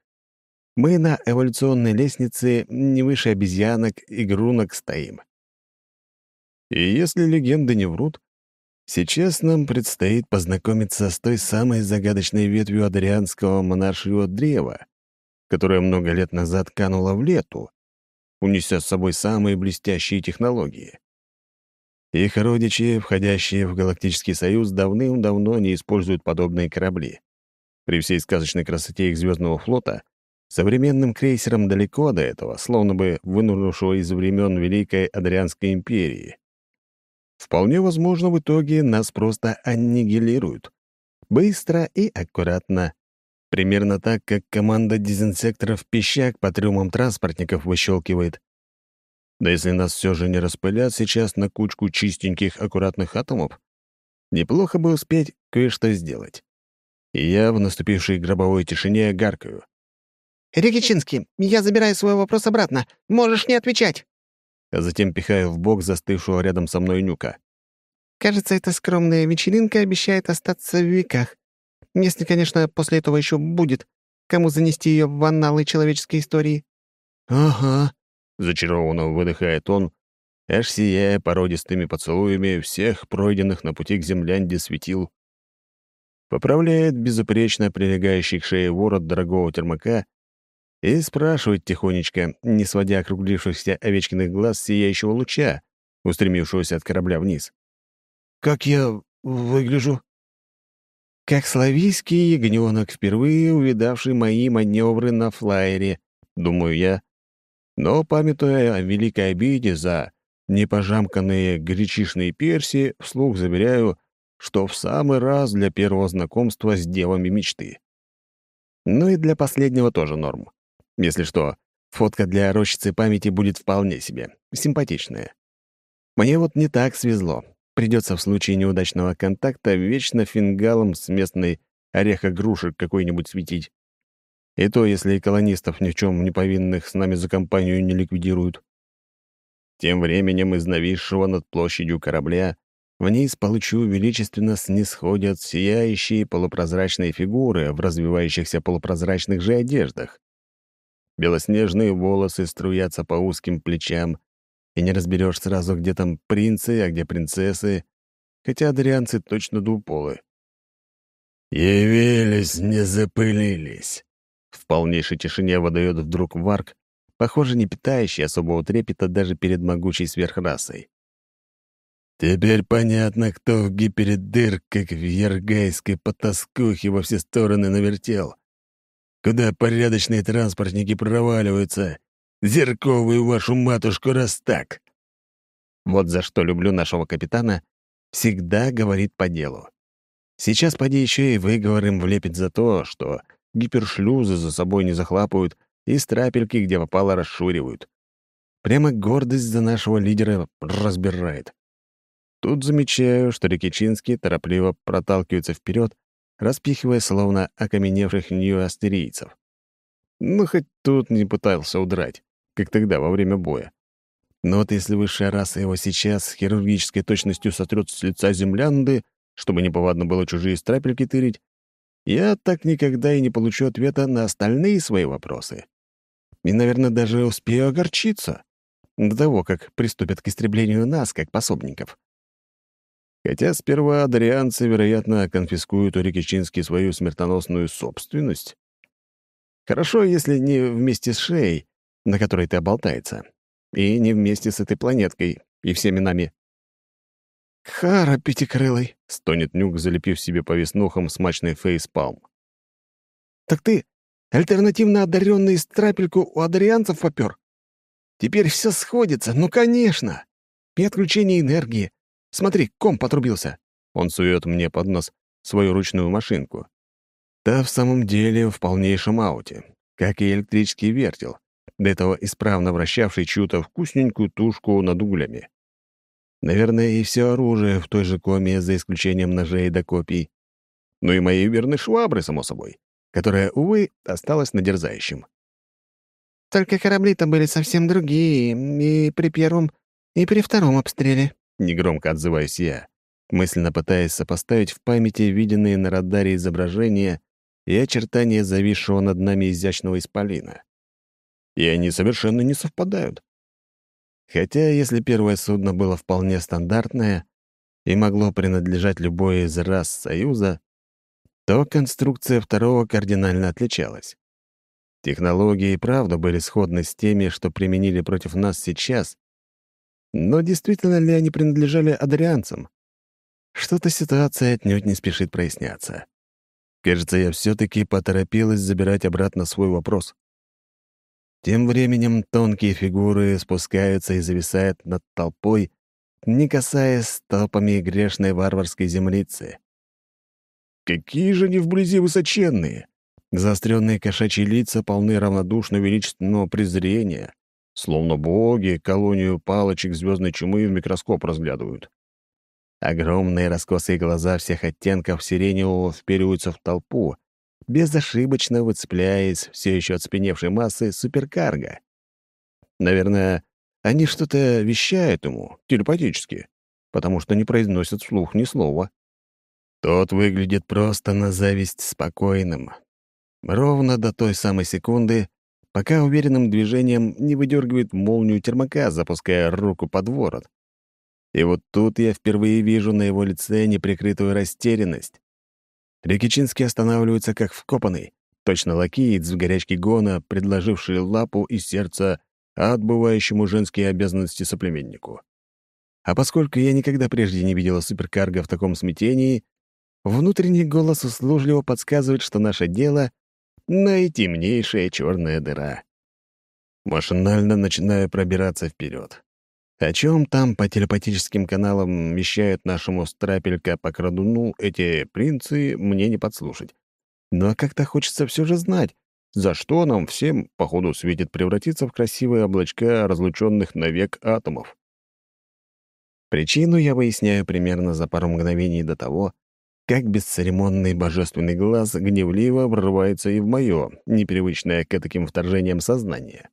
[SPEAKER 1] Мы на эволюционной лестнице не выше обезьянок и грунок стоим. И если легенды не врут, сейчас нам предстоит познакомиться с той самой загадочной ветвью адрианского монаршего древа, которая много лет назад канула в лету, унеся с собой самые блестящие технологии. Их родичи, входящие в Галактический Союз, давным-давно не используют подобные корабли. При всей сказочной красоте их звездного флота современным крейсерам далеко до этого, словно бы вынурнувшего из времен Великой Адрианской империи. Вполне возможно, в итоге нас просто аннигилируют. Быстро и аккуратно. Примерно так, как команда дезинсекторов пищак по трюмам транспортников выщелкивает. Да если нас все же не распылят сейчас на кучку чистеньких, аккуратных атомов, неплохо бы успеть кое-что сделать. И я в наступившей гробовой тишине гаркаю.
[SPEAKER 3] «Рикичинский, я забираю свой вопрос обратно. Можешь не отвечать!»
[SPEAKER 1] А затем пихаю в бок застывшего рядом со мной нюка.
[SPEAKER 3] «Кажется, эта скромная вечеринка обещает остаться в веках. Если, конечно, после этого еще будет, кому занести ее в анналы человеческой истории».
[SPEAKER 1] «Ага», Зачарованно выдыхает он, аж сияя породистыми поцелуями всех пройденных на пути к землянде светил. Поправляет безупречно прилегающий к шее ворот дорогого термака и спрашивает тихонечко, не сводя округлившихся овечкиных глаз сияющего луча, устремившегося от корабля вниз.
[SPEAKER 4] «Как я выгляжу?»
[SPEAKER 1] «Как славийский ягненок, впервые увидавший мои маневры на флайере», — думаю я, но, памятуя о великой обиде за непожамканные гречишные перси, вслух заверяю, что в самый раз для первого знакомства с девами мечты. Ну и для последнего тоже норм. Если что, фотка для рощицы памяти будет вполне себе, симпатичная. Мне вот не так свезло. Придется в случае неудачного контакта вечно фингалом с местной ореха-грушек какой-нибудь светить. И то, если колонистов ни в чем не повинных с нами за компанию не ликвидируют. Тем временем из нависшего над площадью корабля вниз по лучу величественно снисходят сияющие полупрозрачные фигуры в развивающихся полупрозрачных же одеждах. Белоснежные волосы струятся по узким плечам, и не разберешь сразу, где там принцы, а где принцессы, хотя адрианцы точно двуполы.
[SPEAKER 2] «Явились, не запылились!»
[SPEAKER 1] Полнейшей тишине выдает вдруг Варк, похоже, не питающий особого трепета даже перед могучей сверхрасой.
[SPEAKER 2] «Теперь понятно, кто в гипердыр, как в яргайской потаскухе во все стороны навертел. Куда порядочные транспортники проваливаются, Зерковую вашу матушку раз так!»
[SPEAKER 1] Вот за что люблю нашего капитана, всегда говорит по делу. Сейчас поди еще и выговор им влепит за то, что гипершлюзы за собой не захлапывают и страпельки, где попало, расшуривают. Прямо гордость за нашего лидера разбирает. Тут замечаю, что Рикичинский торопливо проталкивается вперед, распихивая словно окаменевших нью-астерийцев. Ну, хоть тут не пытался удрать как тогда, во время боя. Но вот если высшая раса его сейчас с хирургической точностью сотрет с лица землянды, чтобы неповадно было чужие страпельки тырить, я так никогда и не получу ответа на остальные свои вопросы. И, наверное, даже успею огорчиться до того, как приступят к истреблению нас, как пособников. Хотя сперва адрианцы, вероятно, конфискуют у Рикичински свою смертоносную собственность. Хорошо, если не вместе с шеей, на которой ты оболтается. И не вместе с этой планеткой и всеми нами.
[SPEAKER 3] «Хара пятикрылый», —
[SPEAKER 1] стонет Нюк, залепив себе по веснухам смачный фейспалм.
[SPEAKER 3] «Так ты альтернативно одаренный страпельку у адрианцев попер? Теперь все сходится, ну, конечно! И отключение энергии. Смотри, комп отрубился».
[SPEAKER 1] Он сует мне под нос свою ручную машинку. Та в самом деле в полнейшем ауте, как и электрический вертел, до этого исправно вращавший чью-то вкусненькую тушку над углями. Наверное, и все оружие в той же коме, за исключением ножей до копий. Ну и мои верные швабры, само собой, которая, увы, осталась на дерзающем.
[SPEAKER 3] «Только корабли-то были совсем другие, и при первом, и при втором обстреле», —
[SPEAKER 1] негромко отзываюсь я, мысленно пытаясь сопоставить в памяти виденные на радаре изображения и очертания зависшего над нами изящного исполина и они совершенно не совпадают. Хотя, если первое судно было вполне стандартное и могло принадлежать любой из рас Союза, то конструкция второго кардинально отличалась. Технологии и правда были сходны с теми, что применили против нас сейчас, но действительно ли они принадлежали адрианцам? Что-то ситуация отнюдь не спешит проясняться. Кажется, я все таки поторопилась забирать обратно свой вопрос. Тем временем тонкие фигуры спускаются и зависают над толпой, не касаясь стопами грешной варварской землицы. Какие же они вблизи высоченные! Заостренные кошачьи лица полны равнодушно величественного презрения, словно боги колонию палочек звездной чумы в микроскоп разглядывают. Огромные раскосые глаза всех оттенков сиреневого впериваются в толпу, безошибочно выцепляясь все еще от спеневшей массы суперкарго. Наверное, они что-то вещают ему, телепатически, потому что не произносят вслух ни слова. Тот выглядит просто на зависть спокойным. Ровно до той самой секунды, пока уверенным движением не выдергивает молнию термока, запуская руку под ворот. И вот тут я впервые вижу на его лице неприкрытую растерянность. Рикичинский останавливается как вкопанный, Точно лакеец в горячке гона, предложивший лапу и сердце отбывающему женские обязанности соплеменнику. А поскольку я никогда прежде не видела суперкарга в таком смятении, внутренний голос услужливо подсказывает, что наше дело — наитемнейшая черная дыра. Машинально начинаю пробираться вперед. О чем там по телепатическим каналам вещают нашему страпелька по крадуну эти принцы, мне не подслушать. Но как-то хочется все же знать, за что нам всем, походу, светит превратиться в красивые облачка разлученных навек атомов. Причину я выясняю примерно за пару мгновений до того, как бесцеремонный божественный глаз гневливо врывается и в мое, непривычное к таким вторжениям сознание.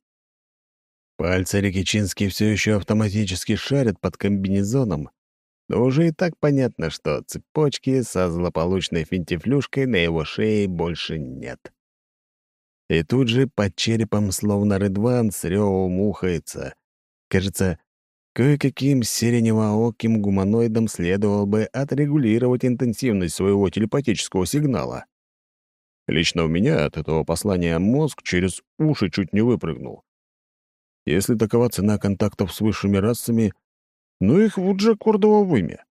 [SPEAKER 1] Пальцы Рикичински все еще автоматически шарят под комбинезоном, но уже и так понятно, что цепочки со злополучной финтифлюшкой на его шее больше нет. И тут же под черепом, словно рыдван, с рёвом мухается. Кажется, Кое-каким сиреневооким гуманоидам следовало бы отрегулировать интенсивность своего телепатического сигнала. Лично у меня от этого послания мозг через уши чуть не выпрыгнул. Если такова цена контактов с высшими расами, ну их в Джекордово вымя.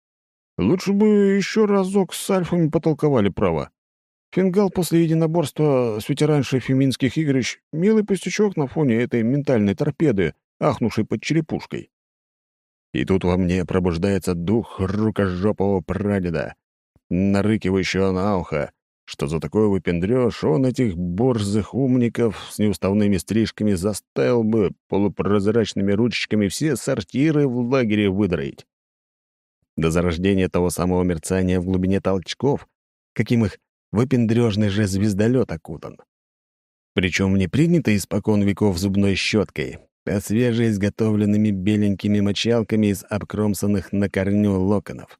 [SPEAKER 1] Лучше бы еще разок с альфами потолковали право. Фингал после единоборства с ветераншей феминских игрищ — милый пустячок на фоне этой ментальной торпеды, ахнувшей под черепушкой. И тут во мне пробуждается дух рукожопого прадеда, нарыкивающего на ухо, что за такой выпендрёж он этих борзых умников с неуставными стрижками заставил бы полупрозрачными ручечками все сортиры в лагере выдроить. До зарождения того самого мерцания в глубине толчков, каким их выпендрёжный же звездолет окутан. Причем не принято испокон веков зубной щеткой, а свежеизготовленными беленькими мочалками из обкромсанных на корню локонов.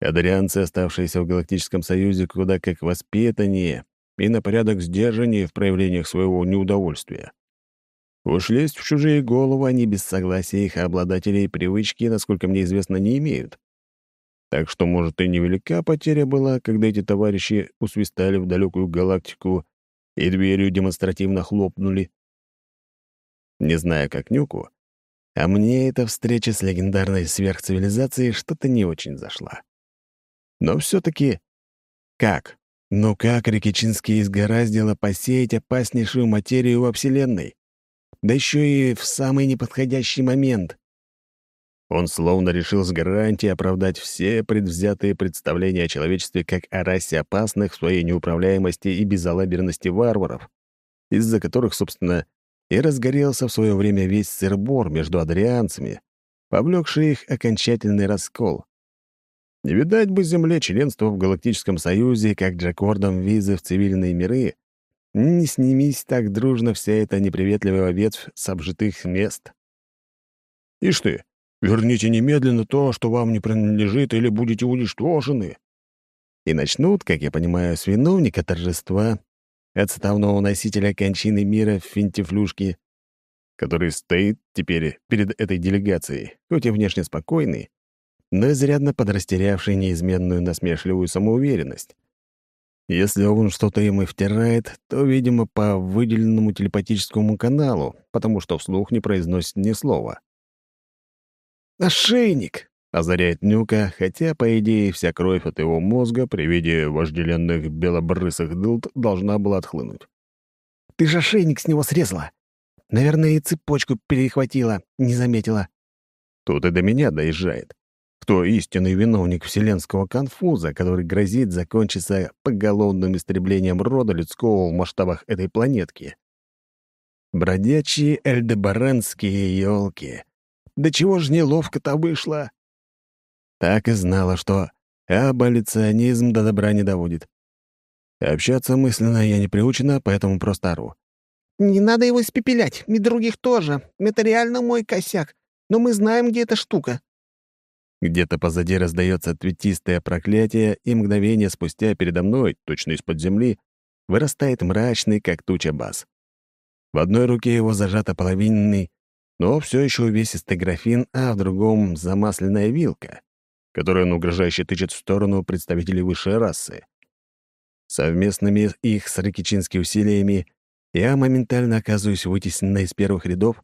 [SPEAKER 1] Адрианцы, оставшиеся в Галактическом Союзе, куда как воспитаннее и на порядок сдержаннее в проявлениях своего неудовольствия. Уж лезть в чужие головы они без согласия их обладателей привычки, насколько мне известно, не имеют. Так что, может, и невелика потеря была, когда эти товарищи усвистали в далекую галактику и дверью демонстративно хлопнули. Не знаю, как Нюку, а мне эта встреча с легендарной сверхцивилизацией что-то не очень зашла. Но все таки как? Ну как Рикичинский изгораздило посеять опаснейшую материю во Вселенной? Да еще и в самый неподходящий момент. Он словно решил с гарантией оправдать все предвзятые представления о человечестве как о расе опасных в своей неуправляемости и безалаберности варваров, из-за которых, собственно, и разгорелся в свое время весь сырбор между адрианцами, повлекший их окончательный раскол. Не видать бы Земле членства в Галактическом Союзе, как Джакордом визы в цивильные миры, не снимись так дружно вся эта неприветливая ветвь с обжитых мест. «Ишь ты, верните немедленно то, что вам не принадлежит, или будете уничтожены!» И начнут, как я понимаю, с виновника торжества отставного носителя кончины мира в финтифлюшке, который стоит теперь перед этой делегацией, хоть и внешне спокойный, но изрядно подрастерявший неизменную насмешливую самоуверенность. Если он что-то им и втирает, то, видимо, по выделенному телепатическому каналу, потому что вслух не произносит ни слова. «Ошейник!» — озаряет Нюка, хотя, по идее, вся кровь от его мозга при виде вожделенных белобрысых дылд должна была отхлынуть. «Ты же ошейник с него срезала! Наверное, и цепочку перехватила, не заметила». Тут и до меня доезжает. Кто истинный виновник вселенского конфуза, который грозит закончиться поголовным истреблением рода людского в масштабах этой планетки? Бродячие эльдебаранские елки. Да чего ж неловко-то вышло? Так и знала, что аболиционизм до добра не доводит. Общаться мысленно я не приучена, поэтому просто ору. «Не надо его испепелять, и других тоже. Это реально мой косяк. Но мы знаем, где эта штука». Где-то позади раздается цветистое проклятие, и мгновение спустя передо мной, точно из-под земли, вырастает мрачный, как туча бас. В одной руке его зажата половинный, но все еще увесистый графин, а в другом — замасленная вилка которой он угрожающе тычет в сторону представителей высшей расы. Совместными их с Ракичински усилиями я моментально оказываюсь вытесненной из первых рядов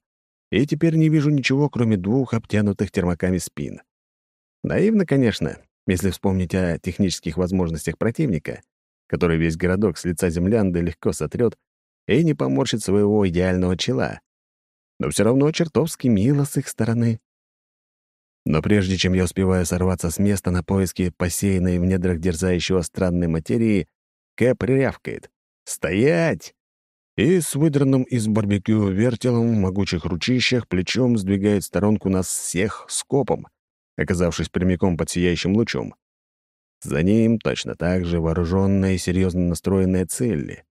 [SPEAKER 1] и теперь не вижу ничего, кроме двух обтянутых термаками спин. Наивно, конечно, если вспомнить о технических возможностях противника, который весь городок с лица землянды легко сотрет и не поморщит своего идеального чела. Но все равно чертовски мило с их стороны. Но прежде чем я успеваю сорваться с места на поиски посеянной в недрах дерзающего странной материи, Кэп рявкает «Стоять!» и с выдранным из барбекю вертелом в могучих ручищах плечом сдвигает сторонку нас всех скопом, оказавшись прямиком под сияющим лучом. За ним точно так же вооруженная и серьезно настроенная Целли.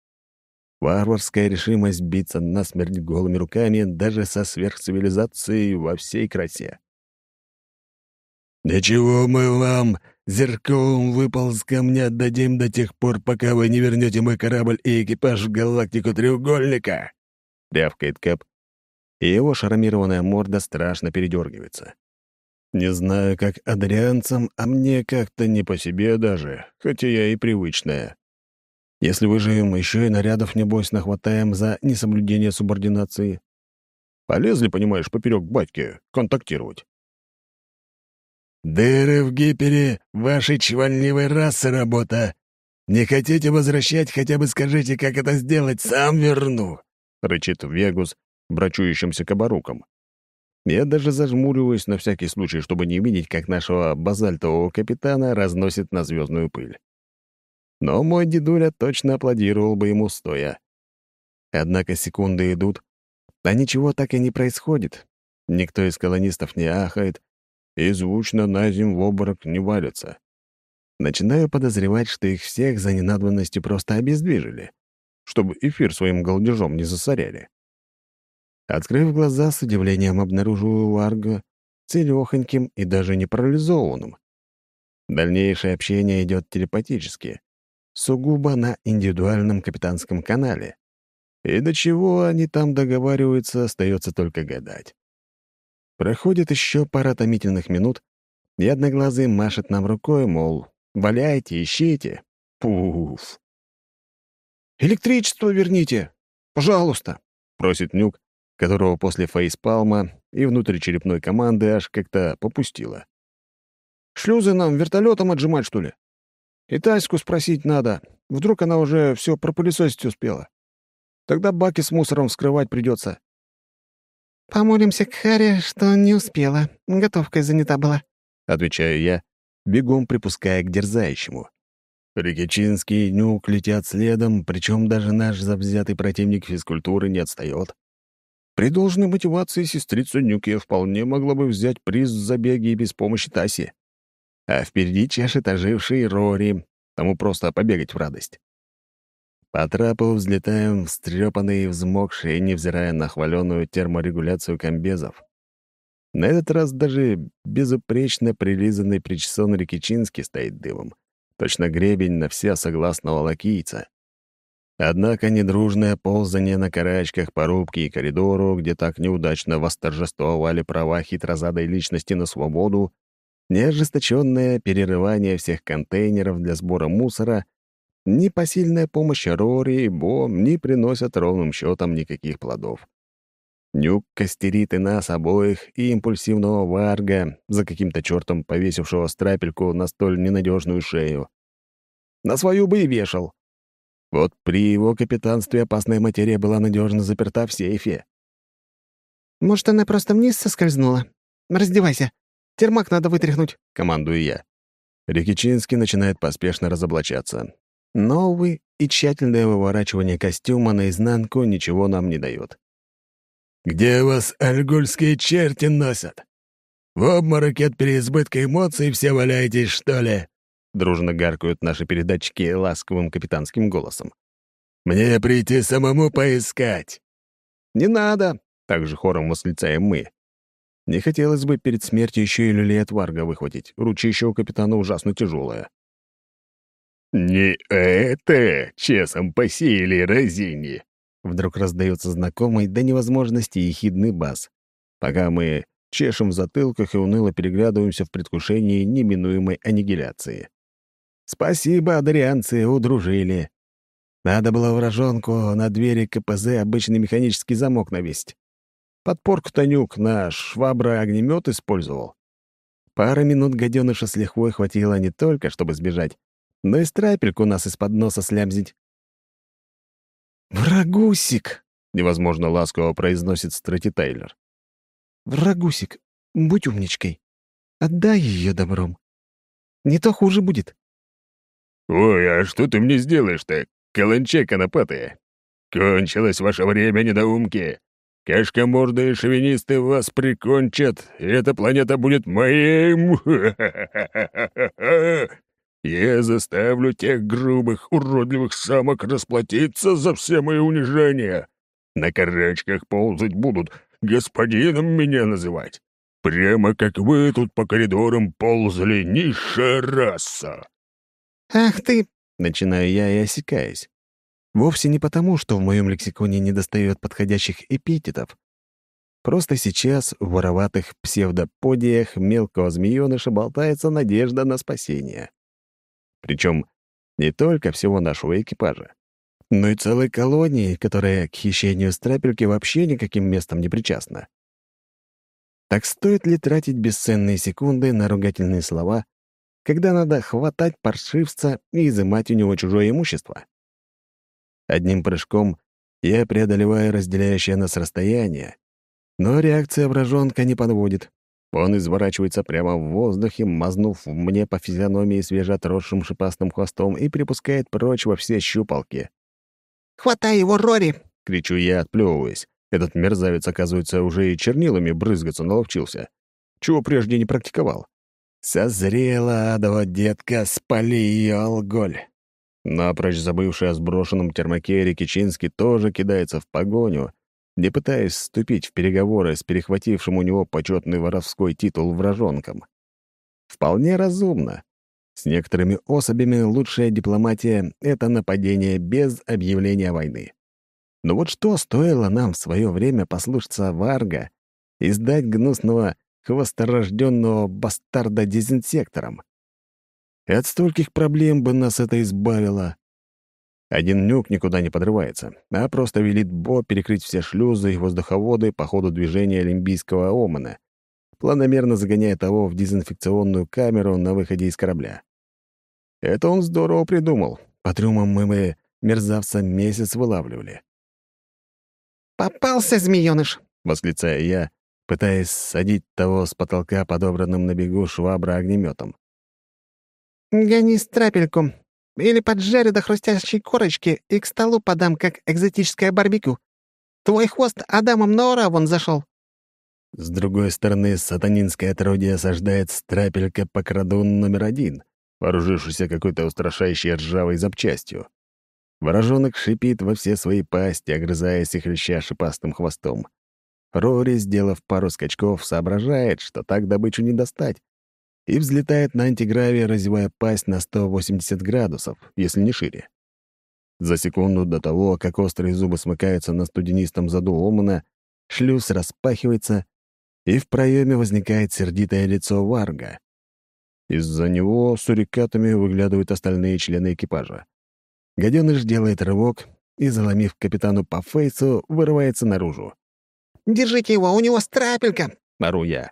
[SPEAKER 1] Варварская решимость биться насмерть голыми руками даже со сверхцивилизацией во всей красе.
[SPEAKER 2] «Ничего мы вам, зерковым выползкам, не отдадим до тех пор, пока вы не вернете мой корабль и экипаж в галактику треугольника!» — рявкает Кэп, и его шармированная морда страшно передергивается. Не знаю, как адрианцам, а мне как-то не по себе даже, хотя я и привычная. Если выживем, еще и нарядов, небось, нахватаем за несоблюдение субординации. Полезли, понимаешь, поперек батьки, контактировать. «Дыры в гипере вашей чванливой расы работа. Не хотите возвращать, хотя бы скажите, как это сделать, сам верну», — рычит Вегус, брачующимся кабаруком. Я даже зажмуриваюсь на всякий случай, чтобы не видеть, как нашего базальтового капитана разносит на звездную пыль. Но мой дедуля точно аплодировал бы ему стоя. Однако секунды идут, а ничего так и не происходит. Никто из колонистов не ахает, и звучно на зим в обморок не валятся. Начинаю подозревать, что их всех за ненадобностью просто обездвижили, чтобы эфир своим голдежом не засоряли. Открыв глаза, с удивлением обнаруживаю Варга целёхоньким и даже не парализованным. Дальнейшее общение идет телепатически, сугубо на индивидуальном капитанском канале. И до чего они там договариваются, остается только гадать. Проходит еще пара томительных минут, и Одноглазый машет нам рукой, мол, валяйте, ищите. Пуф.
[SPEAKER 4] «Электричество верните! Пожалуйста!» — просит Нюк, которого после фейспалма и внутричерепной команды аж как-то попустило. «Шлюзы нам вертолетом отжимать, что ли? И Таську спросить надо. Вдруг она уже все пропылесосить успела. Тогда баки с мусором вскрывать придется.
[SPEAKER 3] «Помолимся к Харе, что не успела. Готовкой занята была», —
[SPEAKER 1] отвечаю я, бегом припуская к дерзающему. Рикичинский и Нюк летят следом, причем даже наш завзятый противник физкультуры не отстает. При должной мотивации сестрица Нюки вполне могла бы взять приз в забеге и без помощи Таси. А впереди чашет оживший Рори, тому просто побегать в радость. По трапу взлетаем, встрепанные и взмокшие, невзирая на хваленую терморегуляцию комбезов. На этот раз даже безупречно прилизанный причесон Рикичинский стоит дымом. Точно гребень на все согласного лакийца. Однако недружное ползание на карачках по рубке и коридору, где так неудачно восторжествовали права хитрозадой личности на свободу, неожесточенное перерывание всех контейнеров для сбора мусора ни посильная помощь Рори и Бо не приносят ровным счетом никаких плодов. Нюк костерит и нас обоих, и импульсивного варга, за каким-то чертом повесившего страпельку на столь ненадежную шею. На свою бы и вешал. Вот при его капитанстве опасная материя была надежно заперта в сейфе.
[SPEAKER 3] «Может, она просто вниз соскользнула? Раздевайся. Термак надо вытряхнуть», —
[SPEAKER 1] командую я. Рикичинский начинает поспешно разоблачаться. Новый и тщательное выворачивание костюма наизнанку ничего нам не дает.
[SPEAKER 2] «Где вас альгульские черти носят? В обмороке от переизбытка эмоций все валяетесь, что ли?»
[SPEAKER 1] Дружно гаркают наши передатчики ласковым капитанским голосом.
[SPEAKER 2] «Мне прийти самому поискать!»
[SPEAKER 1] «Не надо!» — также хором восклицаем мы. Не хотелось бы перед смертью еще и люлей от варга выхватить. Ручище у капитана ужасно тяжелое.
[SPEAKER 2] «Не это часом посеяли разини!»
[SPEAKER 1] Вдруг раздается знакомый до невозможности ехидный бас, пока мы чешем в затылках и уныло переглядываемся в предвкушении неминуемой аннигиляции.
[SPEAKER 4] Спасибо, адрианцы, удружили. Надо было вражонку на двери КПЗ обычный механический замок навесить. Подпорку Танюк на швабра-огнемет использовал. Пара минут гаденыша с лихвой хватило не только, чтобы сбежать, но и страпельку нас из-под носа слямзить.
[SPEAKER 2] «Врагусик!»
[SPEAKER 1] — невозможно ласково произносит Страти Тайлер.
[SPEAKER 2] «Врагусик, будь умничкой. Отдай ее добром. Не то хуже будет».
[SPEAKER 1] «Ой, а что ты мне сделаешь-то, каланча конопатая? Кончилось ваше время, недоумки. Кашкомордые шовинисты вас прикончат, и эта планета будет моим. Я заставлю тех грубых, уродливых самок расплатиться за все мои унижения. На карачках ползать будут, господином меня называть. Прямо как вы тут по коридорам ползали, низшая раса.
[SPEAKER 2] «Ах ты!»
[SPEAKER 4] — начинаю я и осекаюсь. Вовсе не потому, что в моем лексиконе недостает подходящих эпитетов. Просто сейчас в вороватых псевдоподиях мелкого змеёныша болтается надежда на спасение. Причем не только всего нашего экипажа, но и целой колонии, которая к хищению страпельки вообще никаким местом не причастна. Так стоит ли тратить бесценные секунды на ругательные слова, когда надо хватать паршивца и изымать у него чужое имущество? Одним прыжком я преодолеваю разделяющее нас расстояние, но реакция вражонка не подводит. Он изворачивается прямо в воздухе, мазнув мне по физиономии свежеотросшим шипастым хвостом и припускает прочь во все щупалки.
[SPEAKER 2] «Хватай его, Рори!»
[SPEAKER 1] — кричу я, отплевываясь. Этот мерзавец, оказывается, уже и чернилами брызгаться наловчился. Чего прежде не практиковал.
[SPEAKER 4] «Созрела, адова детка, спали ее, алголь!»
[SPEAKER 1] Напрочь забывший о сброшенном термаке Рикичинский тоже кидается в погоню, не пытаясь вступить в переговоры с перехватившим у него почетный воровской титул вражонком. Вполне разумно. С некоторыми особями лучшая дипломатия — это нападение без объявления войны. Но вот что стоило нам в свое время послушаться Варга и сдать гнусного хвосторожденного бастарда дезинсектором? И от стольких проблем бы нас это избавило. Один нюк никуда не подрывается, а просто велит Бо перекрыть все шлюзы и воздуховоды по ходу движения олимпийского омана, планомерно загоняя того в дезинфекционную камеру на выходе из корабля. Это он здорово придумал. По трюмам мы бы мерзавца месяц вылавливали.
[SPEAKER 2] «Попался, змеёныш!»
[SPEAKER 1] — восклицаю я, пытаясь садить того с потолка подобранным на бегу швабра огнеметом.
[SPEAKER 2] «Гони страпельку. Или поджарю до хрустящей корочки и к столу подам, как экзотическое барбекю. Твой хвост Адамом на вон зашел.
[SPEAKER 1] С другой стороны, сатанинское отродье осаждает страпелька по крадун номер один, вооружившийся какой-то устрашающей ржавой запчастью. Ворожонок шипит во все свои пасти, огрызаясь и хряща шипастым хвостом. Рори, сделав пару скачков, соображает, что так добычу не достать, и взлетает на антигравии, разевая пасть на 180 градусов, если не шире. За секунду до того, как острые зубы смыкаются на студенистом заду Омана, шлюз распахивается, и в проеме возникает сердитое лицо Варга. Из-за него сурикатами выглядывают остальные члены экипажа. Гаденыш делает рывок и, заломив капитану по фейсу, вырывается наружу.
[SPEAKER 2] «Держите его, у него страпелька!»
[SPEAKER 1] — ору я.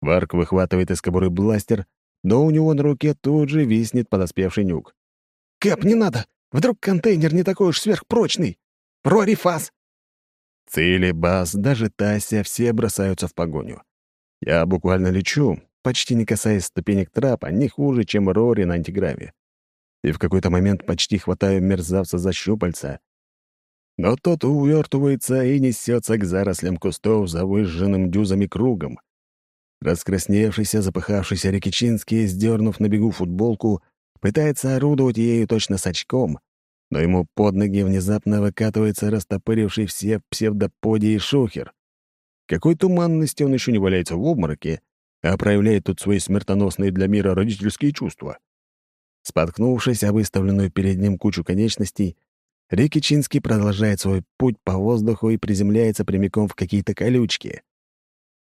[SPEAKER 1] Варк выхватывает из кобуры бластер, но у него на руке тут же виснет подоспевший нюк.
[SPEAKER 2] «Кэп, не надо! Вдруг контейнер не такой уж сверхпрочный! Рори фас!»
[SPEAKER 1] Цели, Бас, даже Тася все бросаются в погоню. Я буквально лечу, почти не касаясь ступенек трапа, не хуже, чем Рори на антиграве. И в какой-то момент почти хватаю мерзавца за щупальца. Но тот увертывается и несется к зарослям кустов за выжженным дюзами кругом. Раскрасневшийся, запыхавшийся Рикичинский, сдернув на бегу футболку, пытается орудовать ею точно с очком, но ему под ноги внезапно выкатывается растопыривший все псевдоподии шухер. Какой туманности он еще не валяется в обмороке, а проявляет тут свои смертоносные для мира родительские чувства. Споткнувшись о выставленную перед ним кучу конечностей, Рикичинский продолжает свой путь по воздуху и приземляется прямиком в какие-то колючки.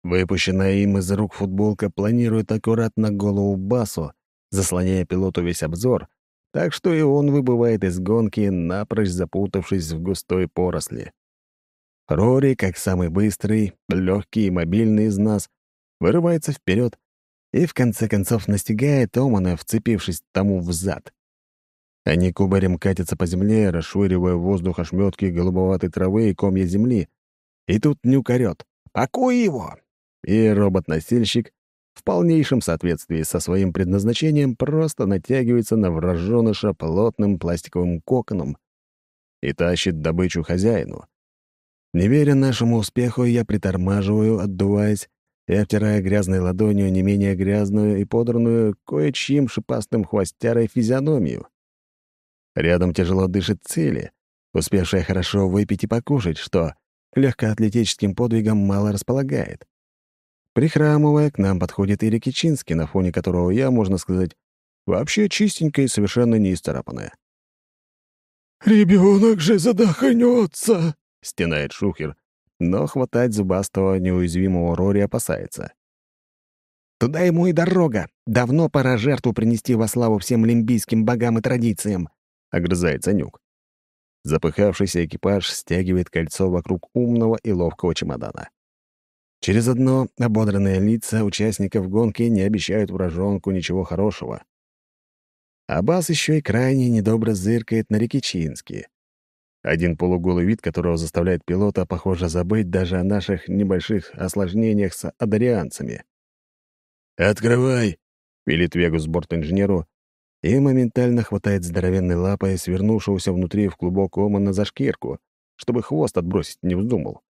[SPEAKER 1] Выпущенная им из рук футболка планирует аккуратно голову Басу, заслоняя пилоту весь обзор,
[SPEAKER 4] так что и он выбывает из гонки, напрочь запутавшись в густой поросли. Рори, как самый быстрый, легкий и мобильный из нас, вырывается вперед и в конце концов настигает Омана, вцепившись тому в зад. Они кубарем катятся по земле, расшвыривая в воздух ошметки голубоватой травы и комья земли. И тут Нюк орёт. «Пакуй его!» И робот-носильщик в полнейшем соответствии со своим предназначением просто натягивается на враженыша плотным пластиковым коконом и тащит добычу хозяину. Не веря нашему успеху, я притормаживаю, отдуваясь, и обтирая грязной ладонью не менее грязную и подранную кое-чьим шипастым хвостярой физиономию. Рядом тяжело дышит Цели, успевшая хорошо выпить и покушать, что легкоатлетическим подвигам мало располагает. Прихрамывая, к нам подходит Ирик Ичинский, на фоне которого я, можно сказать, вообще чистенькая и совершенно не исцарапанная.
[SPEAKER 2] «Ребенок же задохнется!»
[SPEAKER 4] — стенает Шухер, но хватать зубастого неуязвимого Рори опасается.
[SPEAKER 3] «Туда ему и дорога. Давно пора жертву принести во славу всем лимбийским богам и традициям», —
[SPEAKER 4] огрызается Нюк. Запыхавшийся экипаж стягивает кольцо вокруг умного и ловкого чемодана. Через одно ободранные лица участников гонки не обещают вражонку ничего хорошего. Абас еще и крайне недобро зыркает на Рикичински. Один полуголый вид, которого заставляет пилота, похоже, забыть даже о наших небольших осложнениях с адарианцами. «Открывай!» — велит Вегус борт-инженеру и моментально хватает здоровенной лапой свернувшегося внутри в клубок омана за шкирку, чтобы хвост отбросить не вздумал.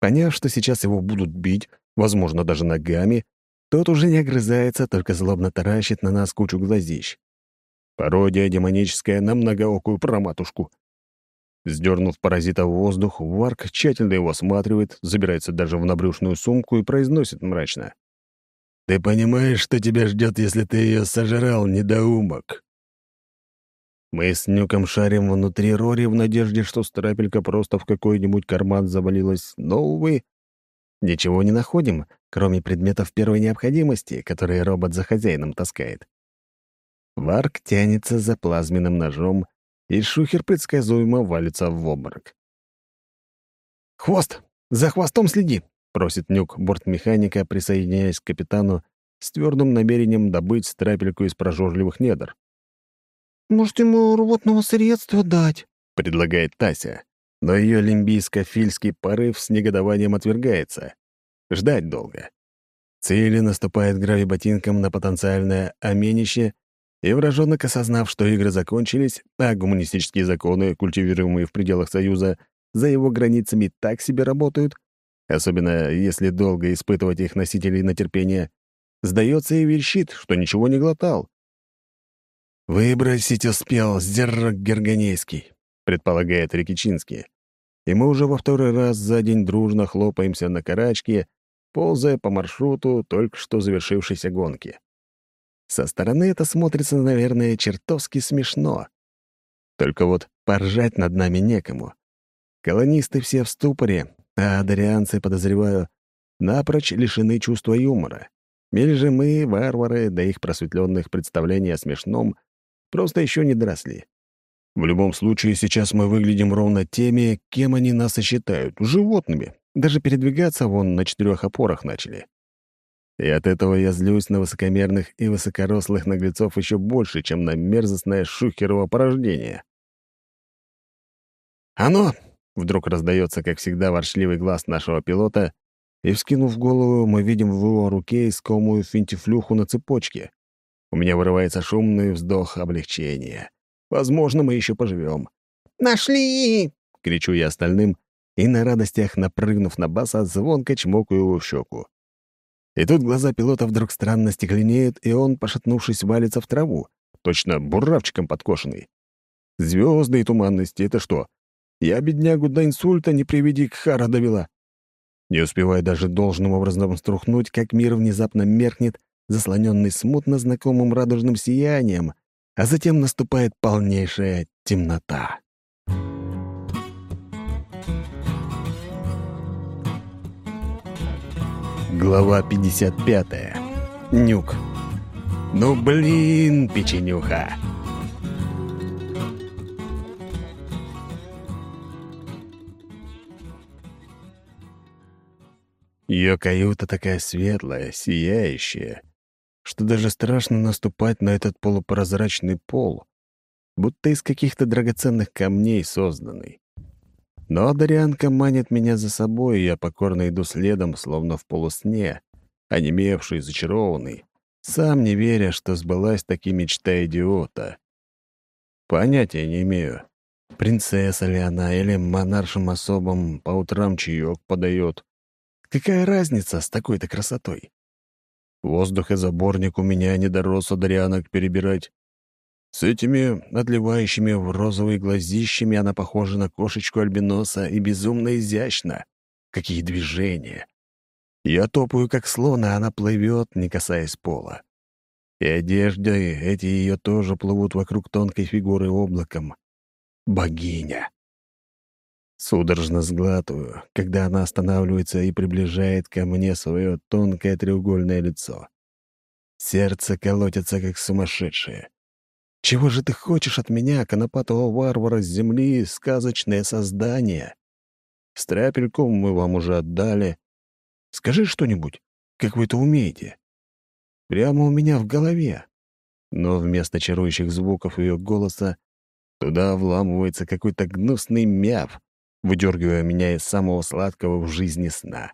[SPEAKER 4] Поняв, что сейчас его будут бить, возможно, даже ногами, тот уже не огрызается, только злобно таращит на нас кучу глазищ. Пародия демоническая на многоокую проматушку. Сдернув паразита в воздух, Варк тщательно его осматривает, забирается даже в набрюшную сумку и произносит мрачно. «Ты понимаешь, что тебя ждет, если ты ее сожрал, недоумок?» Мы с Нюком шарим внутри Рори в надежде, что страпелька просто в какой-нибудь карман завалилась, но, увы, ничего не находим, кроме предметов первой необходимости, которые робот за хозяином таскает. Варк тянется за плазменным ножом, и шухер предсказуемо валится в обморок.
[SPEAKER 3] «Хвост! За хвостом следи!»
[SPEAKER 4] — просит Нюк бортмеханика, присоединяясь к капитану с твердым намерением добыть страпельку из прожорливых недр.
[SPEAKER 3] «Может, ему рвотного средства дать?»
[SPEAKER 4] — предлагает Тася. Но ее лимбийско-фильский порыв с негодованием отвергается. Ждать долго. Цели наступает гравиботинком на потенциальное аменище, и вражонок, осознав, что игры закончились, а гуманистические законы, культивируемые в пределах Союза, за его границами так себе работают, особенно если долго испытывать их носителей на терпение, сдается и верещит, что ничего не глотал, «Выбросить успел Зеррок Гергонейский», — предполагает Рикичинский. И мы уже во второй раз за день дружно хлопаемся на карачке, ползая по маршруту только что завершившейся гонки. Со стороны это смотрится, наверное, чертовски смешно. Только вот поржать над нами некому. Колонисты все в ступоре, а адарианцы, подозреваю, напрочь лишены чувства юмора. Или же мы, варвары, до их просветленных представлений о смешном — Просто еще не доросли. В любом случае, сейчас мы выглядим ровно теми, кем они нас и считают — животными. Даже передвигаться вон на четырех опорах начали. И от этого я злюсь на высокомерных и высокорослых наглецов еще больше, чем на мерзостное шухерово порождение. «Оно!» — вдруг раздается, как всегда, воршливый глаз нашего пилота, и, вскинув голову, мы видим в его руке искомую финтифлюху на цепочке. У меня вырывается шумный вздох облегчения. Возможно, мы еще поживем.
[SPEAKER 3] «Нашли!»
[SPEAKER 4] — кричу я остальным, и на радостях, напрыгнув на баса, звонко чмокаю его в щеку. И тут глаза пилота вдруг странно стекленеют, и он, пошатнувшись, валится в траву, точно буравчиком подкошенный. Звезды и туманности — это что? Я беднягу до инсульта не приведи к хара довела. Не успевая даже должным образом струхнуть, как мир внезапно меркнет, заслоненный смутно знакомым радужным сиянием, а затем наступает полнейшая темнота. Глава 55. Нюк. «Ну блин, печенюха!»
[SPEAKER 1] Ее каюта такая светлая, сияющая, что даже страшно наступать на этот полупрозрачный пол, будто из каких-то драгоценных камней созданный. Но Дарианка манит меня за собой, и я покорно иду следом, словно в полусне, онемевший, зачарованный, сам не веря, что сбылась таки мечта идиота. Понятия не имею, принцесса ли она или монаршим особам по утрам чаек подает. Какая разница с такой-то красотой? Воздух и заборник у меня не дорос Дарианок перебирать. С этими отливающими в розовые глазищами она похожа на кошечку-альбиноса и безумно изящна. Какие движения! Я топаю, как слон, а она плывет, не касаясь пола. И одежды эти ее тоже плывут вокруг тонкой фигуры облаком. Богиня! Судорожно сглатываю, когда она останавливается и приближает ко мне свое тонкое треугольное лицо. Сердце колотится, как сумасшедшее. Чего же ты хочешь от меня, конопатого варвара с земли, сказочное создание? Страпельку мы вам уже отдали. Скажи что-нибудь, как вы это умеете. Прямо у меня в голове. Но вместо чарующих звуков ее голоса туда вламывается какой-то гнусный мяв, выдергивая меня из самого сладкого в жизни сна.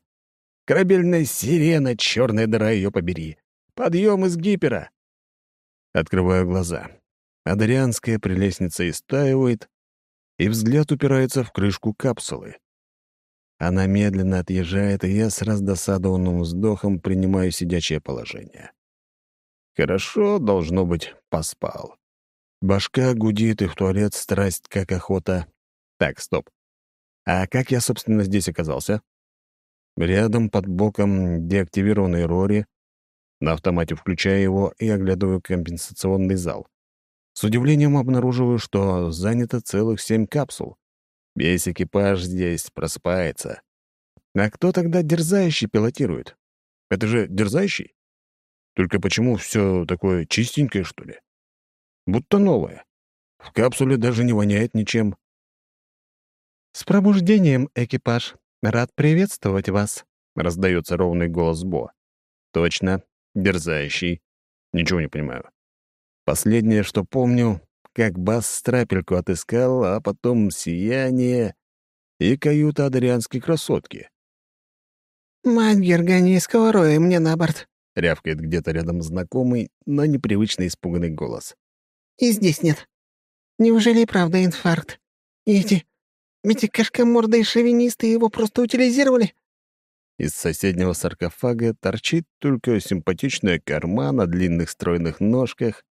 [SPEAKER 1] Корабельная сирена, черная дыра ее побери. Подъем из гипера. Открываю глаза. Адрианская прелестница истаивает, и взгляд упирается в крышку капсулы. Она медленно отъезжает, и я с раздосадованным вздохом принимаю сидячее положение. Хорошо, должно быть, поспал. Башка гудит, и в туалет страсть, как охота. Так, стоп. А как я, собственно, здесь оказался? Рядом, под боком, деактивированный Рори. На автомате включаю его и оглядываю компенсационный зал. С удивлением обнаруживаю, что занято целых семь капсул. Весь экипаж здесь просыпается. А кто тогда дерзающий пилотирует? Это же дерзающий? Только почему все такое чистенькое, что ли? Будто новое. В капсуле даже не воняет ничем.
[SPEAKER 3] «С пробуждением, экипаж! Рад приветствовать вас!» — раздается ровный голос Бо.
[SPEAKER 1] «Точно, дерзающий. Ничего не понимаю. Последнее, что помню, как Бас страпельку отыскал, а потом сияние и каюта адрианской красотки.
[SPEAKER 3] «Мать герганийского роя мне на борт!»
[SPEAKER 1] — рявкает где-то рядом знакомый, но непривычно испуганный голос.
[SPEAKER 3] «И здесь нет. Неужели правда инфаркт? Эти... эти кашкомордые шовинисты его просто утилизировали?»
[SPEAKER 1] Из соседнего саркофага торчит только симпатичная корма на длинных стройных ножках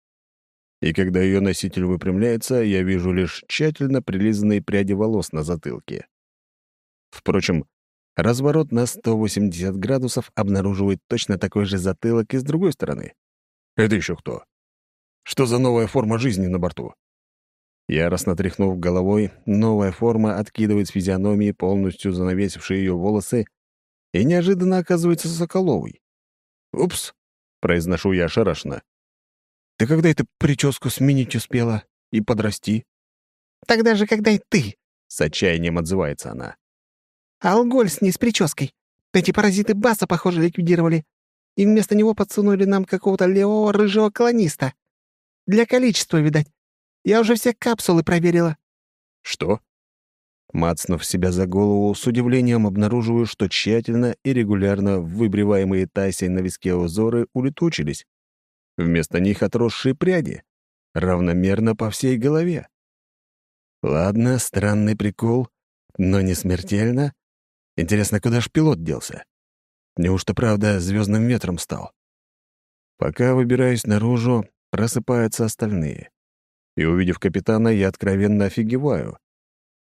[SPEAKER 1] и когда ее носитель выпрямляется, я вижу лишь тщательно прилизанные пряди волос на затылке. Впрочем, разворот на 180 градусов обнаруживает точно такой же затылок и с другой стороны. Это еще кто? Что за новая форма жизни на борту? Яростно тряхнув головой, новая форма откидывает с физиономии полностью занавесившие ее волосы и неожиданно оказывается Соколовой. «Упс!» — произношу я ошарашенно. Ты когда эту прическу сменить успела и подрасти?»
[SPEAKER 3] «Тогда же, когда и ты!»
[SPEAKER 1] — с отчаянием отзывается она.
[SPEAKER 3] «Алголь с ней с прической. Эти паразиты Баса, похоже, ликвидировали. И вместо него подсунули нам какого-то левого рыжего колониста. Для количества, видать. Я уже все капсулы проверила».
[SPEAKER 1] «Что?» Мацнув себя за голову, с удивлением обнаруживаю, что тщательно и регулярно выбриваемые Тайсей на виске узоры улетучились. Вместо них отросшие пряди, равномерно по всей голове. Ладно, странный прикол, но не смертельно. Интересно, куда ж пилот делся? Неужто, правда, звездным ветром стал? Пока выбираюсь наружу, просыпаются остальные. И, увидев капитана, я откровенно офигеваю.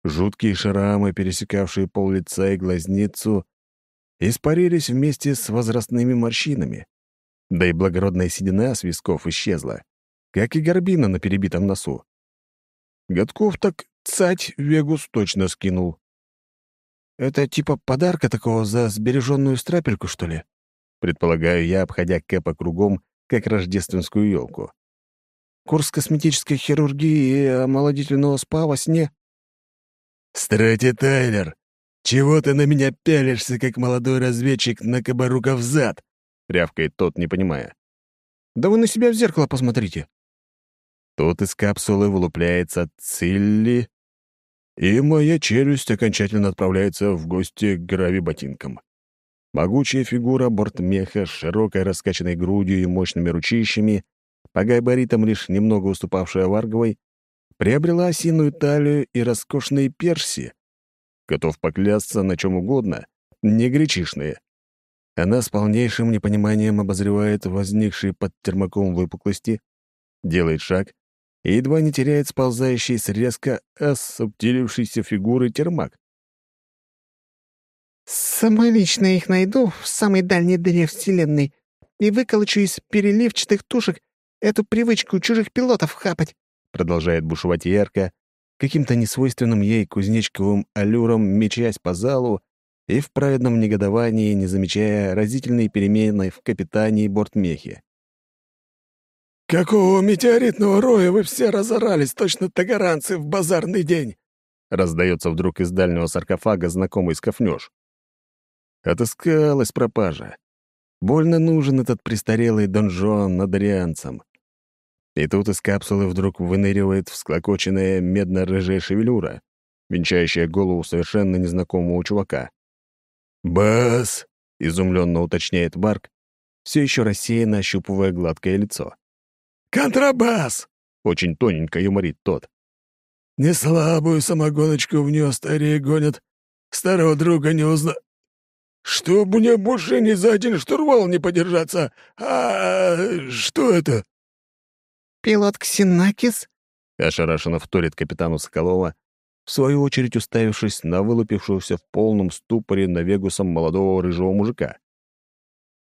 [SPEAKER 1] Жуткие шрамы, пересекавшие пол лица и глазницу, испарились вместе с возрастными морщинами. Да и благородная седина с висков исчезла, как и горбина на перебитом носу. Годков так цать Вегус точно скинул. «Это типа подарка такого за сбереженную страпельку, что ли?» Предполагаю я, обходя Кэпа кругом, как рождественскую елку. «Курс косметической хирургии и омолодительного спа во сне?» «Страйте, Тайлер! «Чего ты на меня пялишься, как молодой разведчик на кабаруков зад?» — рявкает тот, не понимая.
[SPEAKER 2] «Да вы на себя в зеркало посмотрите».
[SPEAKER 1] Тут из капсулы вылупляется Цилли, и моя челюсть окончательно отправляется в гости к грави-ботинкам. Могучая фигура бортмеха с широкой раскачанной грудью и мощными ручищами, по габаритам лишь немного уступавшая Варговой, приобрела осиную талию и роскошные перси. Готов поклясться на чем угодно, не гречишные. Она с полнейшим непониманием обозревает возникшие под термаком выпуклости, делает шаг и едва не теряет сползающий с резко осубтилившейся фигуры термак.
[SPEAKER 3] «Самолично их найду в самой дальней дыре Вселенной и выколочу из переливчатых тушек эту привычку чужих пилотов хапать»,
[SPEAKER 1] продолжает бушевать ярко, каким-то несвойственным ей кузнечковым аллюром мечась по залу и в праведном негодовании, не замечая разительной перемены в капитане и бортмехе.
[SPEAKER 2] «Какого метеоритного роя вы все разорались, точно тагаранцы в базарный день?»
[SPEAKER 1] Раздается вдруг из дальнего саркофага знакомый скафнёж. Отыскалась пропажа. Больно нужен этот престарелый донжон над Арианцем. И тут из капсулы вдруг выныривает всклокоченная медно-рыжая шевелюра, венчающая голову совершенно незнакомого чувака. «Бас!» — изумленно уточняет Барк, все еще рассеянно ощупывая гладкое лицо.
[SPEAKER 2] «Контрабас!»
[SPEAKER 1] — очень тоненько юморит тот.
[SPEAKER 2] «Не слабую самогоночку в нее старее гонят. Старого друга не узна...» «Чтоб мне больше ни за один штурвал не подержаться! А что это?»
[SPEAKER 3] «Пилот Ксенакис?»
[SPEAKER 1] — ошарашенно вторит капитану Соколова, в свою очередь уставившись на вылупившегося в полном ступоре на вегусом молодого рыжего мужика.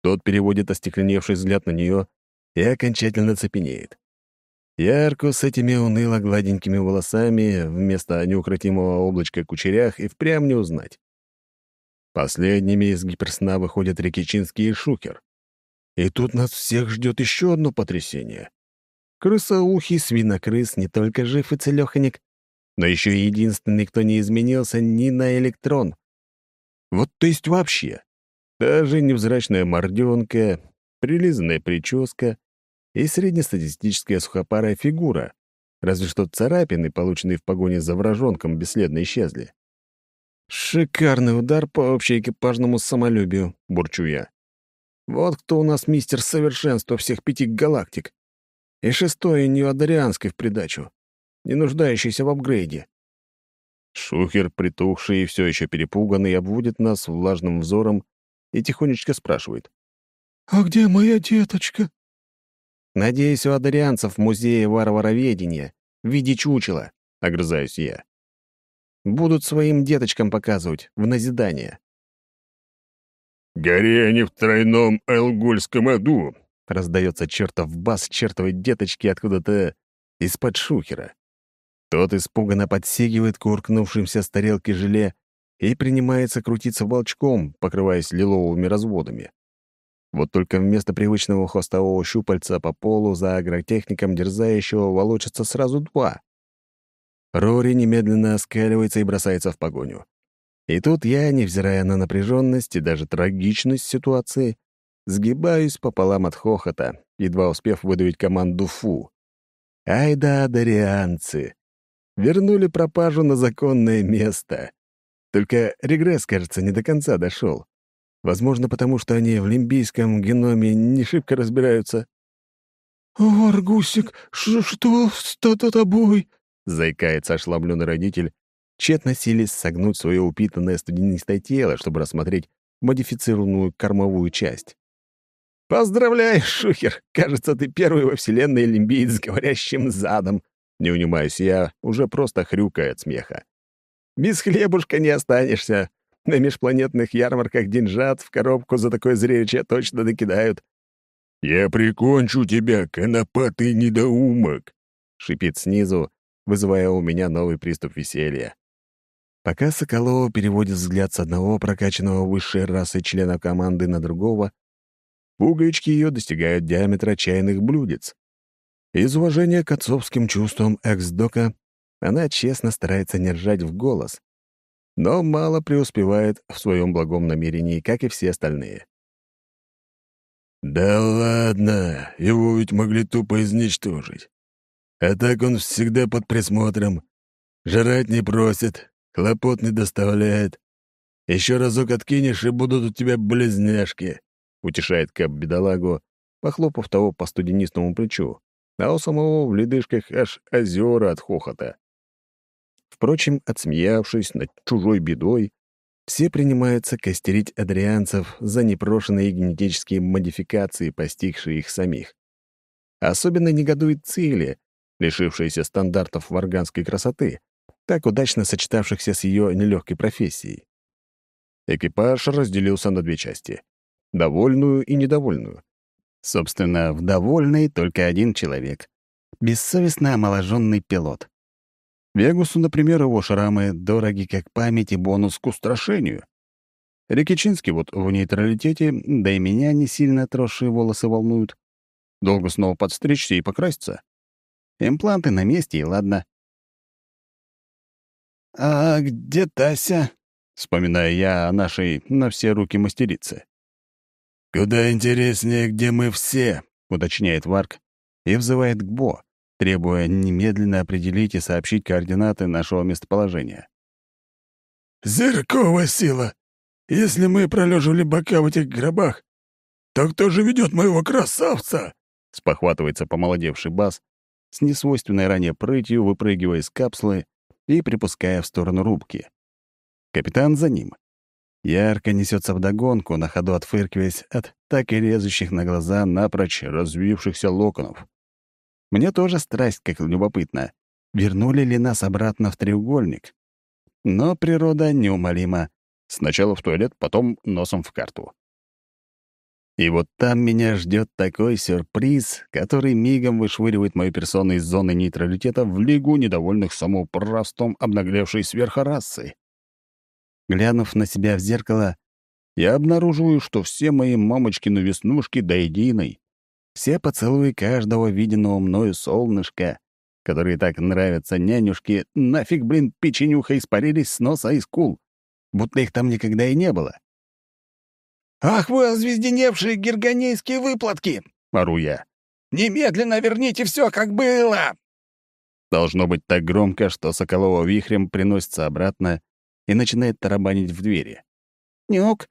[SPEAKER 1] Тот переводит остекленевший взгляд на нее и окончательно цепенеет. Ярко с этими уныло-гладенькими волосами вместо неукротимого облачка кучерях и впрямь не узнать. Последними из гиперсна выходят Рикичинский и Шукер. И тут нас всех ждет еще одно потрясение. Крысоухий свинокрыс не только жив и целеханик, но еще и единственный, кто не изменился ни на электрон. Вот то есть вообще. Даже невзрачная морденка, прилизанная прическа и среднестатистическая сухопарая фигура, разве что царапины, полученные в погоне за вражонком, бесследно исчезли. «Шикарный удар по общеэкипажному самолюбию», — бурчу я. «Вот кто у нас мистер совершенства всех пяти галактик. И шестой неодарианской в придачу, не нуждающийся в апгрейде». Шухер, притухший и все еще перепуганный, обводит нас влажным взором и тихонечко спрашивает.
[SPEAKER 2] «А где моя деточка?»
[SPEAKER 3] «Надеюсь, у адарианцев в музее варвароведения в виде чучела», — огрызаюсь я. «Будут своим деточкам показывать, в назидание».
[SPEAKER 1] «Гори они в тройном элгульском аду!»
[SPEAKER 3] — раздается чертов бас чертовой деточки откуда-то из-под шухера. Тот испуганно подсегивает куркнувшимся с тарелки желе и принимается крутиться волчком, покрываясь лиловыми разводами. Вот только вместо привычного хвостового щупальца по полу за агротехником дерзающего волочатся сразу два. Рори немедленно оскаливается и бросается в погоню. И тут я, невзирая на напряженность и даже трагичность ситуации, сгибаюсь пополам от хохота, едва успев выдавить команду «фу». Ай да, дарианцы! Вернули пропажу на законное место. Только регресс, кажется, не до конца дошел. Возможно, потому что они в лимбийском геноме не шибко разбираются.
[SPEAKER 2] «Варгусик, что с тобой?»
[SPEAKER 1] — заикается ошеломленный родитель, тщетно силясь согнуть свое упитанное студенистое тело, чтобы рассмотреть модифицированную кормовую часть.
[SPEAKER 3] «Поздравляю, Шухер! Кажется, ты первый во Вселенной лимбиец с говорящим задом!» Не унимаюсь я, уже просто хрюкая от смеха. «Без хлебушка не останешься. На межпланетных ярмарках деньжат в коробку за такое зрелище точно докидают.
[SPEAKER 1] «Я прикончу тебя, конопатый недоумок!» — шипит снизу, вызывая у меня новый приступ веселья. Пока Соколова переводит взгляд с одного прокачанного высшей расы члена команды на другого, пуговички ее достигают диаметра чайных блюдец. Из уважения к отцовским чувствам экс-дока она честно старается не ржать в голос, но мало преуспевает в своем благом намерении, как и все остальные.
[SPEAKER 4] «Да ладно, его ведь могли тупо изничтожить. А так он всегда под присмотром, жрать не просит, хлопот не доставляет. Еще разок откинешь, и будут у тебя близняшки», — утешает Кэп бедолагу, похлопав того по студенистому плечу, а у самого в ледышках аж озера от хохота. Впрочем, отсмеявшись над чужой бедой, все принимаются костерить адрианцев за непрошенные генетические модификации, постигшие их самих. Особенно негодует Цили, лишившаяся стандартов варганской красоты, так удачно сочетавшихся с ее нелегкой профессией. Экипаж разделился на две части — довольную и недовольную. Собственно, в довольной только один человек — бессовестно омоложенный пилот. Вегусу, например, его шрамы дороги как память и бонус к устрашению. Рикичинский вот в нейтралитете, да и меня не сильно отросшие волосы волнуют. Долго снова подстричься и покраситься. Импланты на месте, и ладно. «А где Тася?» — вспоминаю я о нашей на все руки мастерице. «Куда интереснее, где мы все», — уточняет Варк
[SPEAKER 1] и взывает к Бо, требуя немедленно определить и сообщить координаты нашего местоположения.
[SPEAKER 4] «Зыркова сила! Если мы пролеживали бока в этих гробах, то кто же ведет моего красавца?» — спохватывается помолодевший бас, с несвойственной ранее прытью выпрыгивая из капсулы и припуская в сторону рубки. Капитан за ним. Ярко несется вдогонку, на ходу отфыркиваясь от так и лезущих на глаза напрочь развившихся локонов. Мне тоже страсть, как любопытно. Вернули ли нас обратно в треугольник? Но природа неумолима. Сначала в туалет, потом носом в карту. И вот там меня ждет такой сюрприз, который мигом вышвыривает мою персону из зоны нейтралитета в лигу недовольных самоуправством обнаглевшей сверхрасы. Глянув на себя в зеркало, я обнаруживаю, что все мои мамочкины веснушки до единой все поцелуи каждого виденного мною солнышка, которые так нравятся нянюшке, нафиг, блин, печенюха испарились с носа и скул, будто их там никогда и не было.
[SPEAKER 5] «Ах вы, озвезденевшие гергонейские выплатки!» — ору я. «Немедленно верните все, как было!»
[SPEAKER 1] Должно быть так громко, что Соколова вихрем приносится обратно и начинает тарабанить в двери.
[SPEAKER 3] «Нюк,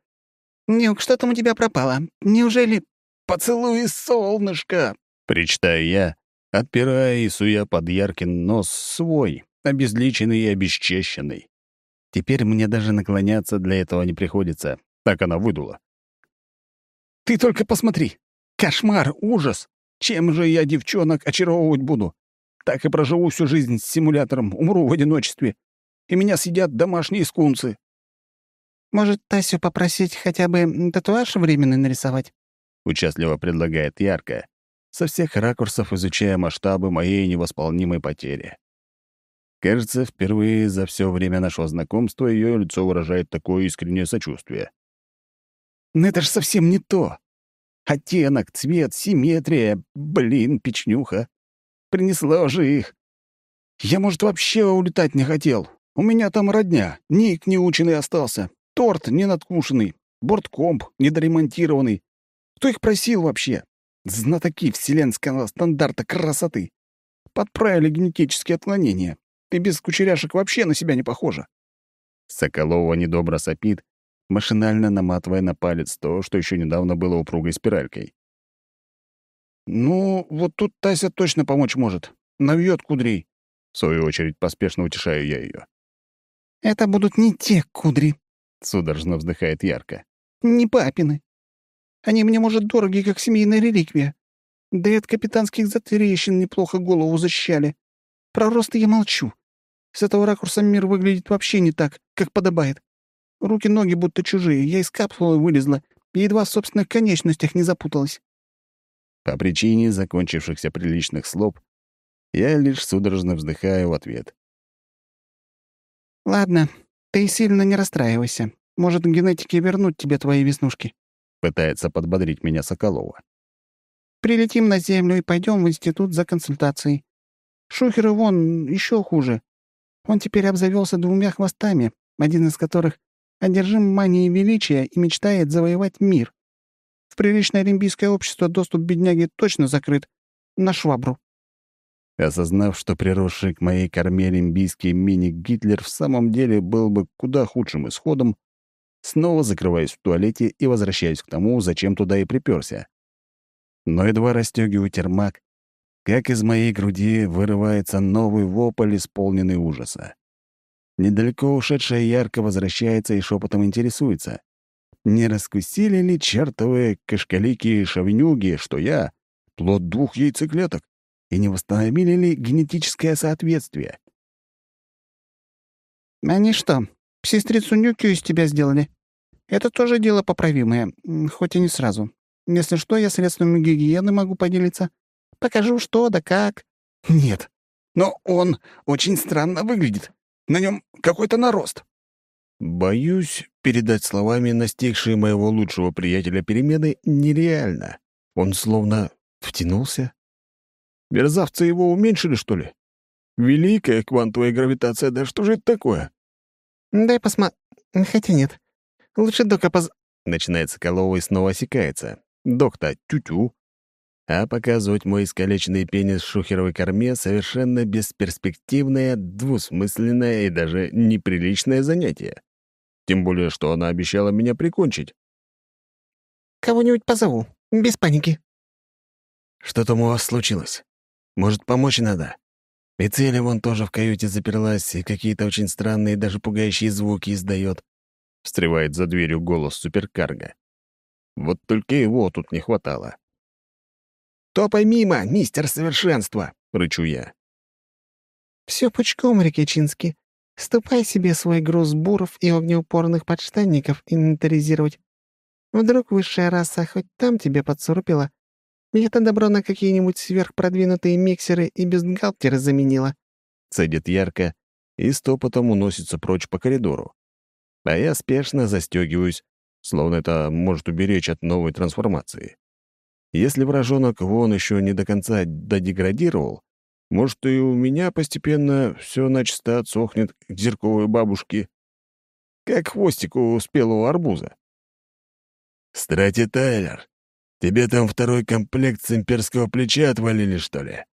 [SPEAKER 3] Нюк, что там у тебя пропало? Неужели...»
[SPEAKER 5] Поцелуй солнышко!»
[SPEAKER 1] — причитаю я, отпирая и суя под яркин нос свой, обезличенный и обесчещенный. Теперь мне даже наклоняться для этого не приходится. Так она выдула.
[SPEAKER 5] «Ты только посмотри! Кошмар, ужас! Чем же я девчонок очаровывать буду? Так и проживу всю жизнь с симулятором, умру в одиночестве, и меня съедят домашние скунсы».
[SPEAKER 3] «Может, Тасю попросить хотя бы татуаж временный нарисовать?»
[SPEAKER 1] — участливо предлагает Ярко, со всех ракурсов изучая масштабы моей невосполнимой потери. Кажется, впервые за все время нашего знакомства ее лицо выражает такое искреннее сочувствие.
[SPEAKER 5] «Но это же совсем не то! Оттенок, цвет, симметрия, блин, печнюха! Принесла же их! Я, может, вообще улетать не хотел. У меня там родня, ник неученый остался, торт ненадкушенный, борткомп недоремонтированный, кто их просил вообще? Знатоки вселенского стандарта красоты. Подправили генетические отклонения. Ты без кучеряшек вообще на себя не похожа.
[SPEAKER 1] Соколова недобро сопит, машинально наматывая на палец то, что еще недавно было упругой спиралькой.
[SPEAKER 5] «Ну, вот тут Тася точно помочь может. Навьет кудрей».
[SPEAKER 1] В свою очередь поспешно утешаю я ее.
[SPEAKER 3] «Это будут не те кудри», —
[SPEAKER 1] судорожно вздыхает ярко.
[SPEAKER 3] «Не папины. Они мне, может, дороги, как семейная реликвия. Да и от капитанских затрещин неплохо голову защищали. Про рост я молчу. С этого ракурса мир выглядит вообще не так, как подобает. Руки-ноги будто чужие, я из капсулы вылезла и едва в собственных конечностях не запуталась.
[SPEAKER 1] По причине закончившихся приличных слов я лишь судорожно вздыхаю в ответ.
[SPEAKER 3] «Ладно, ты сильно не расстраивайся. Может, генетики вернут тебе твои веснушки.
[SPEAKER 1] Пытается подбодрить меня Соколова.
[SPEAKER 3] «Прилетим на Землю и пойдем в институт за консультацией. Шухер вон еще хуже. Он теперь обзавелся двумя хвостами,
[SPEAKER 5] один из которых одержим манией величия и мечтает завоевать мир. В приличное олимпийское общество доступ бедняги точно закрыт. На швабру.
[SPEAKER 4] Осознав, что приросший к моей корме олимпийский мини-Гитлер в самом деле был бы куда худшим исходом, снова закрываюсь в туалете и возвращаюсь к тому, зачем туда и приперся. Но едва расстегиваю термак, как из моей груди вырывается новый вопль, исполненный ужаса. Недалеко ушедшая ярко возвращается и шепотом интересуется. Не раскусили ли чертовые кашкалики и шовнюги, что я — плод двух яйцеклеток, и не восстановили ли генетическое соответствие?
[SPEAKER 5] «Они что, сестрицу Нюкю из тебя сделали? Это тоже дело поправимое, хоть и не сразу. Если что, я средствами гигиены могу поделиться. Покажу, что да как». «Нет, но он очень странно выглядит. На нем какой-то нарост».
[SPEAKER 1] Боюсь, передать словами настигшие моего лучшего приятеля перемены нереально. Он словно втянулся. Мерзавцы его уменьшили, что ли? Великая квантовая гравитация, да что же это такое?
[SPEAKER 3] «Дай посма... Хотя нет. Лучше дока поз...»
[SPEAKER 1] Начинает Соколова и снова осекается. Док-то тю-тю. А показывать мой искалеченный пенис в шухеровой корме — совершенно бесперспективное, двусмысленное и даже неприличное занятие. Тем более, что она обещала меня прикончить.
[SPEAKER 3] «Кого-нибудь позову. Без паники».
[SPEAKER 1] «Что там у вас случилось? Может, помочь надо?» И Целя вон тоже в каюте заперлась и какие-то очень странные, даже пугающие звуки издает. Встревает за дверью голос суперкарга. Вот только его тут не хватало.
[SPEAKER 2] «Топай мимо, мистер совершенство!» — рычу я.
[SPEAKER 3] Все пучком, Рикичинский. Ступай себе свой груз буров и огнеупорных подштанников инвентаризировать. Вдруг высшая раса хоть там тебе подсурпила, это добро на какие-нибудь сверхпродвинутые миксеры и бюстгальтеры заменила.
[SPEAKER 1] Цедит ярко и стопотом уносится прочь по коридору. А я спешно застегиваюсь, словно это может уберечь от новой трансформации. Если вражонок вон еще не до конца додеградировал, может, и у меня постепенно все начисто отсохнет к зерковой бабушке, как хвостик у спелого арбуза. «Страти, Тайлер, тебе там второй комплект с имперского плеча отвалили, что ли?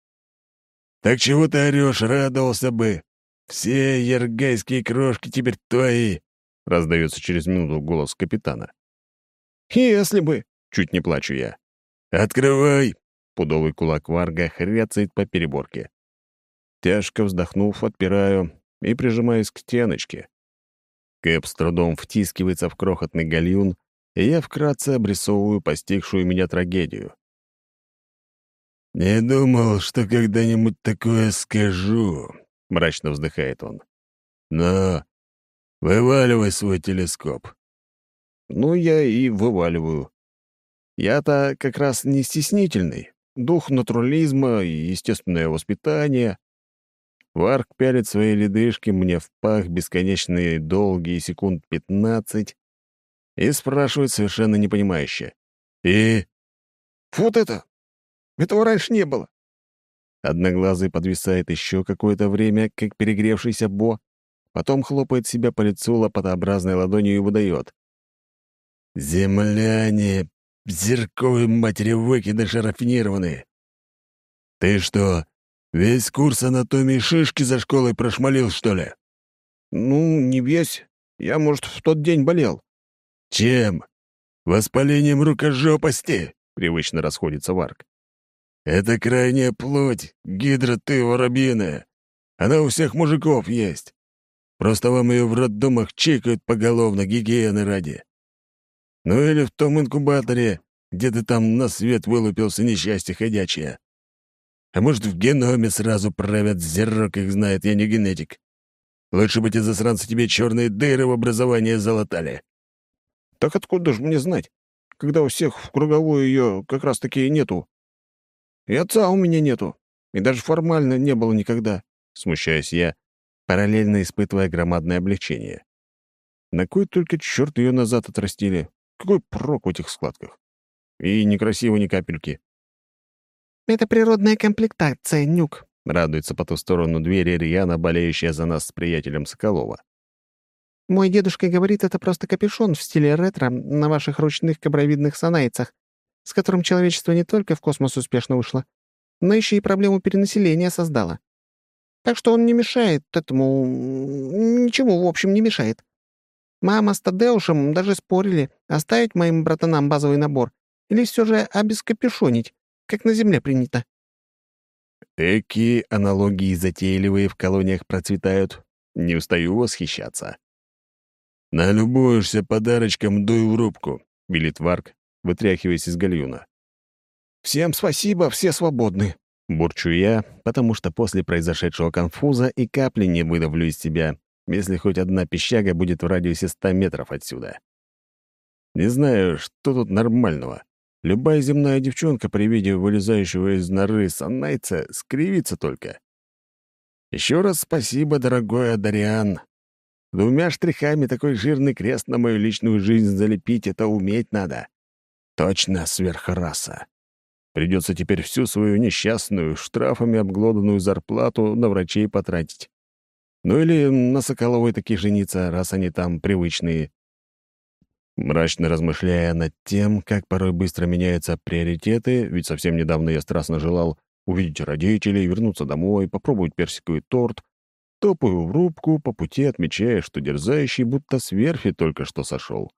[SPEAKER 1] Так чего ты орешь, радовался бы. Все ергайские крошки теперь твои!» — раздается через минуту голос капитана.
[SPEAKER 2] «Если бы!»
[SPEAKER 1] — чуть не плачу я. «Открывай!» Пудовый кулак Варга хряцает по переборке. Тяжко вздохнув, отпираю и прижимаюсь к стеночке. Кэп с трудом втискивается в крохотный гальюн, и я вкратце обрисовываю постигшую меня трагедию. «Не думал, что когда-нибудь такое скажу», — мрачно вздыхает он. «Но вываливай свой телескоп».
[SPEAKER 2] «Ну, я и вываливаю. Я-то как раз не стеснительный, дух натурализма и естественное воспитание. Варк пялит свои ледышки мне в пах бесконечные долгие секунд пятнадцать и спрашивает совершенно непонимающе. «И?» «Вот это! Этого раньше не было!» Одноглазый подвисает еще какое-то время, как перегревшийся Бо, потом хлопает себя по лицу лопатообразной ладонью и выдает. «Земляне Зерковые матери выкидыши рафинированные. Ты что, весь курс анатомии шишки за школой прошмалил, что ли? Ну, не весь. Я, может, в тот день болел. Чем? Воспалением рукожопости, привычно расходится Варк. Это крайняя плоть, гидра ты воробьиная. Она у всех мужиков есть. Просто вам ее в роддомах чикают поголовно гигиены ради. Ну или в том инкубаторе, где ты там на свет вылупился несчастье ходячее. А может, в геноме сразу правят зерок, их знает, я не генетик. Лучше бы эти засранцы тебе черные дыры в образовании залатали. Так откуда же мне знать, когда у всех в круговую ее как раз-таки нету? И отца у меня нету, и даже формально не было никогда, смущаюсь я, параллельно испытывая громадное облегчение. На кой только черт ее назад отрастили? Какой прок в этих складках? И некрасиво ни капельки.
[SPEAKER 3] «Это природная комплектация, Нюк», —
[SPEAKER 1] радуется по ту сторону двери Рьяна, болеющая за нас с приятелем Соколова.
[SPEAKER 3] Мой дедушка говорит, это просто капюшон в стиле ретро на ваших ручных кобровидных санайцах, с которым человечество не только в космос успешно вышло, но еще и проблему перенаселения создало. Так что он не мешает этому... Ничему, в общем, не мешает. Мама с Тадеушем даже спорили, оставить моим братанам базовый набор или все же обескапюшонить, как на Земле принято.
[SPEAKER 1] Эки аналогии затейливые в колониях процветают. Не устаю восхищаться. «Налюбуешься подарочком, дуй в рубку», — велит Варк, вытряхиваясь из гальюна.
[SPEAKER 5] «Всем спасибо, все свободны», —
[SPEAKER 1] бурчу я, потому что после произошедшего конфуза и капли не выдавлю из себя, если хоть одна пищага будет в радиусе ста метров отсюда. Не знаю, что тут нормального. Любая земная девчонка при виде вылезающего из норы саннайца скривится только. Еще раз спасибо, дорогой Адариан. Двумя штрихами такой жирный крест на мою личную жизнь залепить — это уметь надо. Точно сверхраса. Придется теперь всю свою несчастную, штрафами обглоданную зарплату на врачей потратить. Ну или на Соколовой таки жениться, раз они там привычные. Мрачно размышляя над тем, как порой быстро меняются приоритеты, ведь совсем недавно я страстно желал увидеть родителей, вернуться домой, попробовать персиковый торт, Топаю в рубку, по пути отмечая, что дерзающий будто с верфи только что сошел.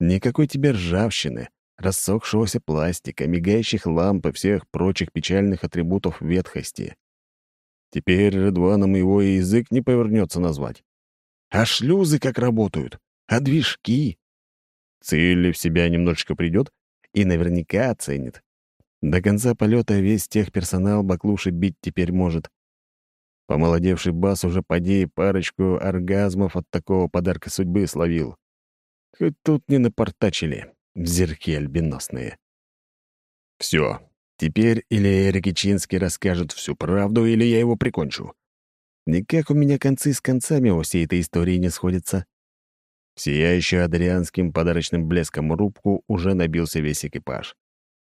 [SPEAKER 1] Никакой тебе ржавчины, рассохшегося пластика, мигающих ламп и всех прочих печальных атрибутов ветхости. Теперь Редваном его и язык не повернется назвать. А шлюзы как работают? А движки? Цель в себя немножечко придет и наверняка оценит. До конца полета весь техперсонал баклуши бить теперь может, Помолодевший бас уже поди парочку оргазмов от такого подарка судьбы словил. Хоть тут не напортачили, зерки альбиносные. Все, теперь или Эрик Ичинский расскажет всю правду, или я его прикончу. Никак у меня концы с концами во всей этой истории не сходятся. Сияющую адрианским подарочным блеском рубку уже набился весь экипаж.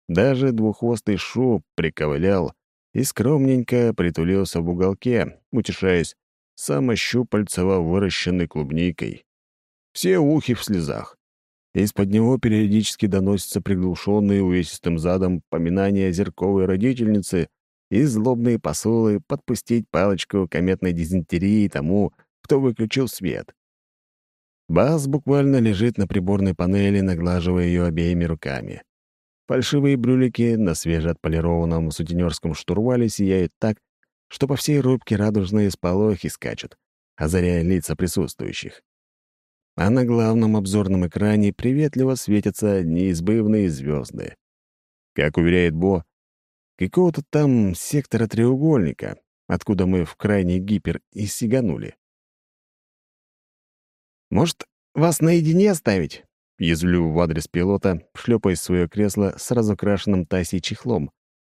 [SPEAKER 1] Даже двуххвостый шуб приковылял, и скромненько притулился в уголке, утешаясь самощупальцево выращенной клубникой. Все ухи в слезах. Из-под него периодически доносятся приглушенные увесистым задом поминания зерковой родительницы и злобные посулы подпустить палочку кометной дизентерии тому, кто выключил свет. Бас буквально лежит на приборной панели, наглаживая ее обеими руками. Фальшивые брюлики на свежеотполированном сутенерском штурвале сияют так, что по всей рубке радужные сполохи скачут, озаряя лица присутствующих. А на главном обзорном экране приветливо светятся неизбывные звезды. Как уверяет Бо, какого-то там сектора треугольника, откуда мы в крайний гипер и сиганули. «Может, вас наедине оставить?» Язвлю в адрес пилота, шлепаясь в свое кресло с разукрашенным тассей чехлом,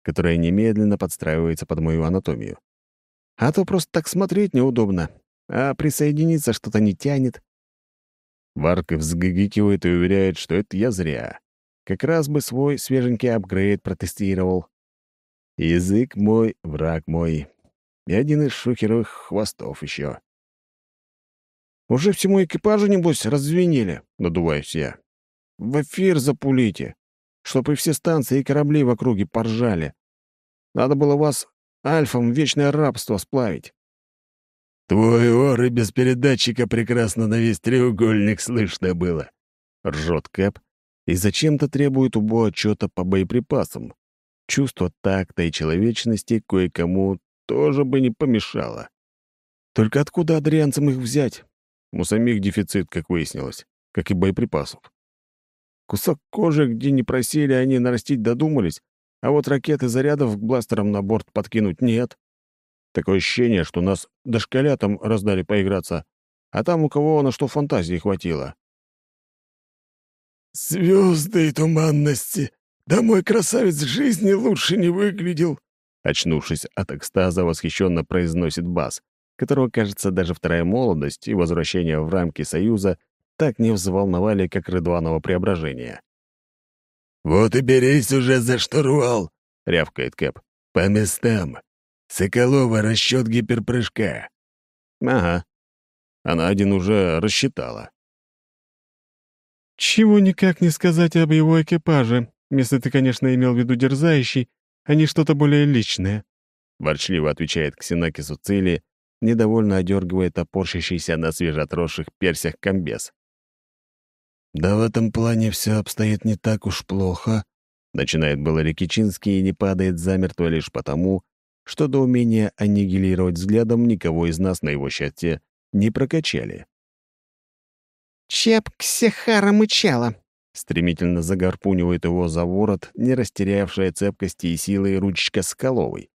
[SPEAKER 1] которое немедленно подстраивается под мою анатомию. А то просто так смотреть неудобно, а присоединиться что-то не тянет. Варк взгигикивает и уверяет, что это я зря. Как раз бы свой свеженький апгрейд протестировал. Язык мой, враг мой. И один из шухеровых хвостов еще.
[SPEAKER 5] «Уже всему экипажу, небось, развинили», — надуваюсь я. «В эфир запулите, чтоб и все станции и корабли в округе поржали. Надо было вас альфом в вечное рабство сплавить».
[SPEAKER 1] «Твой ор и без передатчика прекрасно на весь треугольник слышно было», — ржет Кэп и зачем-то требует у Бо отчета по боеприпасам. Чувство такта и человечности кое-кому тоже бы не помешало. Только откуда адрианцам их взять? У самих дефицит, как выяснилось, как и боеприпасов. Кусок кожи, где не просили, они нарастить додумались, а вот ракеты зарядов к бластерам на борт подкинуть нет. Такое ощущение, что нас дошколятам раздали поиграться, а там у кого на что фантазии хватило.
[SPEAKER 2] «Звезды и туманности! Да мой красавец жизни лучше не выглядел!»
[SPEAKER 1] Очнувшись от экстаза, восхищенно произносит Бас, которого, кажется, даже вторая молодость и возвращение в рамки Союза так не взволновали, как Рыдваново преображение.
[SPEAKER 2] «Вот и берись уже за штурвал!» — рявкает Кэп. «По местам. Соколова расчет гиперпрыжка».
[SPEAKER 1] «Ага. Она один уже рассчитала.
[SPEAKER 4] «Чего никак не сказать об его экипаже, если ты, конечно, имел в виду дерзающий, а не что-то более личное», — ворчливо отвечает Ксенакису Цили, недовольно одергивая топорщащийся на свежеотросших персях комбез.
[SPEAKER 1] «Да в этом плане все обстоит не так уж плохо», — начинает было Рикичинский и не падает замертво лишь потому, что до умения аннигилировать взглядом никого из нас на его счастье не прокачали.
[SPEAKER 3] «Чеп ксехара мычала», —
[SPEAKER 1] стремительно загарпунивает его за ворот, не растерявшая цепкости и силы ручечка Скаловой.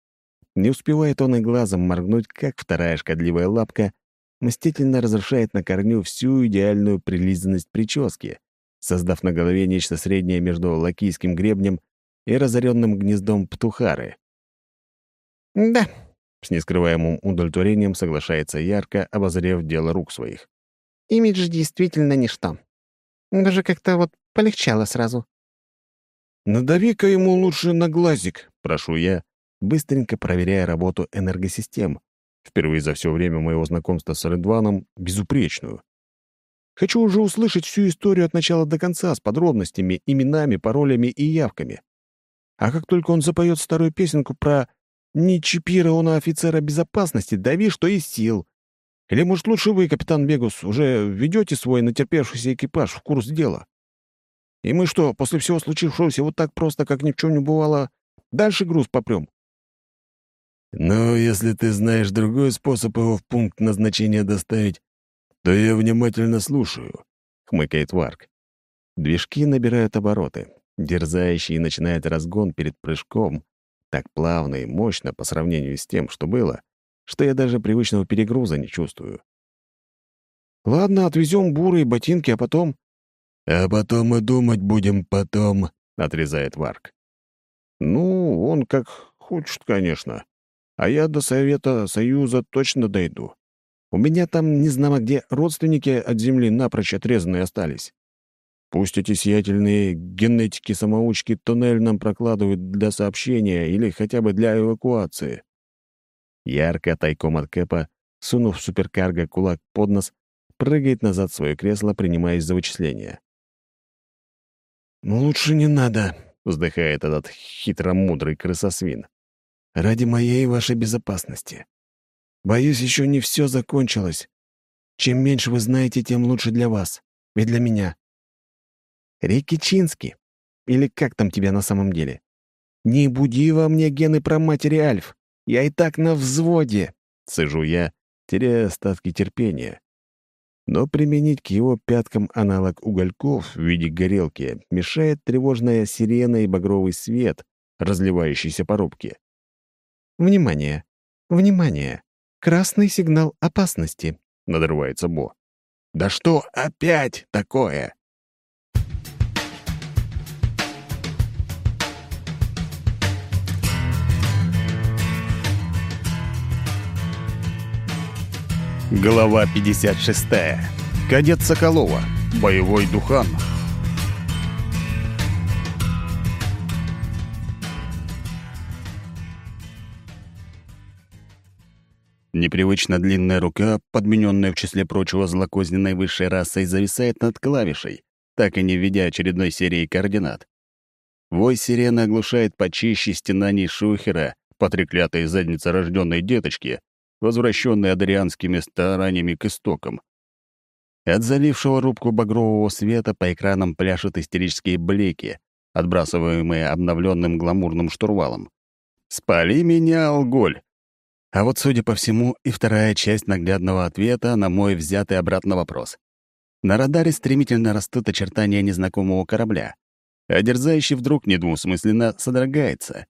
[SPEAKER 1] Не успевает он и глазом моргнуть, как вторая шкодливая лапка мстительно разрушает на корню всю идеальную прилизанность прически, создав на голове нечто среднее между лакийским гребнем и разоренным гнездом птухары.
[SPEAKER 3] «Да», —
[SPEAKER 1] с нескрываемым удовлетворением соглашается ярко, обозрев дело рук своих.
[SPEAKER 3] «имидж действительно ничто. Даже как-то вот полегчало сразу».
[SPEAKER 1] «Надави-ка ему лучше на глазик», — прошу я, быстренько проверяя работу энергосистем, впервые за все время моего знакомства с Редваном, безупречную. Хочу уже услышать всю историю от начала до конца с подробностями, именами, паролями и явками. А как только он запоет старую песенку про «Не чипирована офицера безопасности, дави, что из сил», или, может, лучше вы, капитан Бегус, уже введете свой натерпевшийся экипаж в курс дела? И мы что, после всего случившегося вот так просто, как ни в чем не бывало, дальше груз попрем? «Ну, если ты знаешь другой способ его в пункт назначения доставить, то я внимательно слушаю», — хмыкает Варк. Движки набирают обороты. Дерзающий начинает разгон перед прыжком, так плавно и мощно по сравнению с тем, что было, что я даже привычного перегруза не чувствую. «Ладно, отвезем буры и ботинки, а потом...» «А потом мы думать будем потом», — отрезает Варк. «Ну, он как хочет, конечно а я до Совета Союза точно дойду. У меня там, не знамо где, родственники от земли напрочь отрезанные остались. Пусть эти сиятельные генетики-самоучки туннель нам прокладывают для сообщения или хотя бы для эвакуации. Ярко, тайком от Кэпа, сунув суперкарго кулак под нос, прыгает назад в свое кресло, принимаясь за вычисления. «Ну, «Лучше не надо», — вздыхает этот хитромудрый крысосвин ради моей и вашей безопасности. Боюсь, еще не все закончилось. Чем меньше вы знаете, тем лучше для вас и для меня. Рикичинский, или как там тебя на самом деле? Не буди во мне гены про матери Альф. Я и так на взводе, — сижу я, теряя остатки терпения. Но применить к его пяткам аналог угольков в виде горелки мешает тревожная сирена и багровый свет, разливающийся по рубке. «Внимание! Внимание! Красный сигнал опасности!» — надрывается Бо. «Да что опять такое?» Глава 56. Кадет Соколова. Боевой духан. Непривычно длинная рука, подмененная в числе прочего злокозненной высшей расой, зависает над клавишей, так и не введя очередной серии координат. Вой сирены оглушает почище стенаний шухера по треклятой заднице рожденной деточки, возвращенной адрианскими стараниями к истокам. От залившего рубку багрового света по экранам пляшут истерические блики, отбрасываемые обновленным гламурным штурвалом. «Спали меня, алголь!» А вот, судя по всему, и вторая часть наглядного ответа на мой взятый обратно вопрос. На радаре стремительно растут очертания незнакомого корабля, а дерзающий вдруг недвусмысленно содрогается.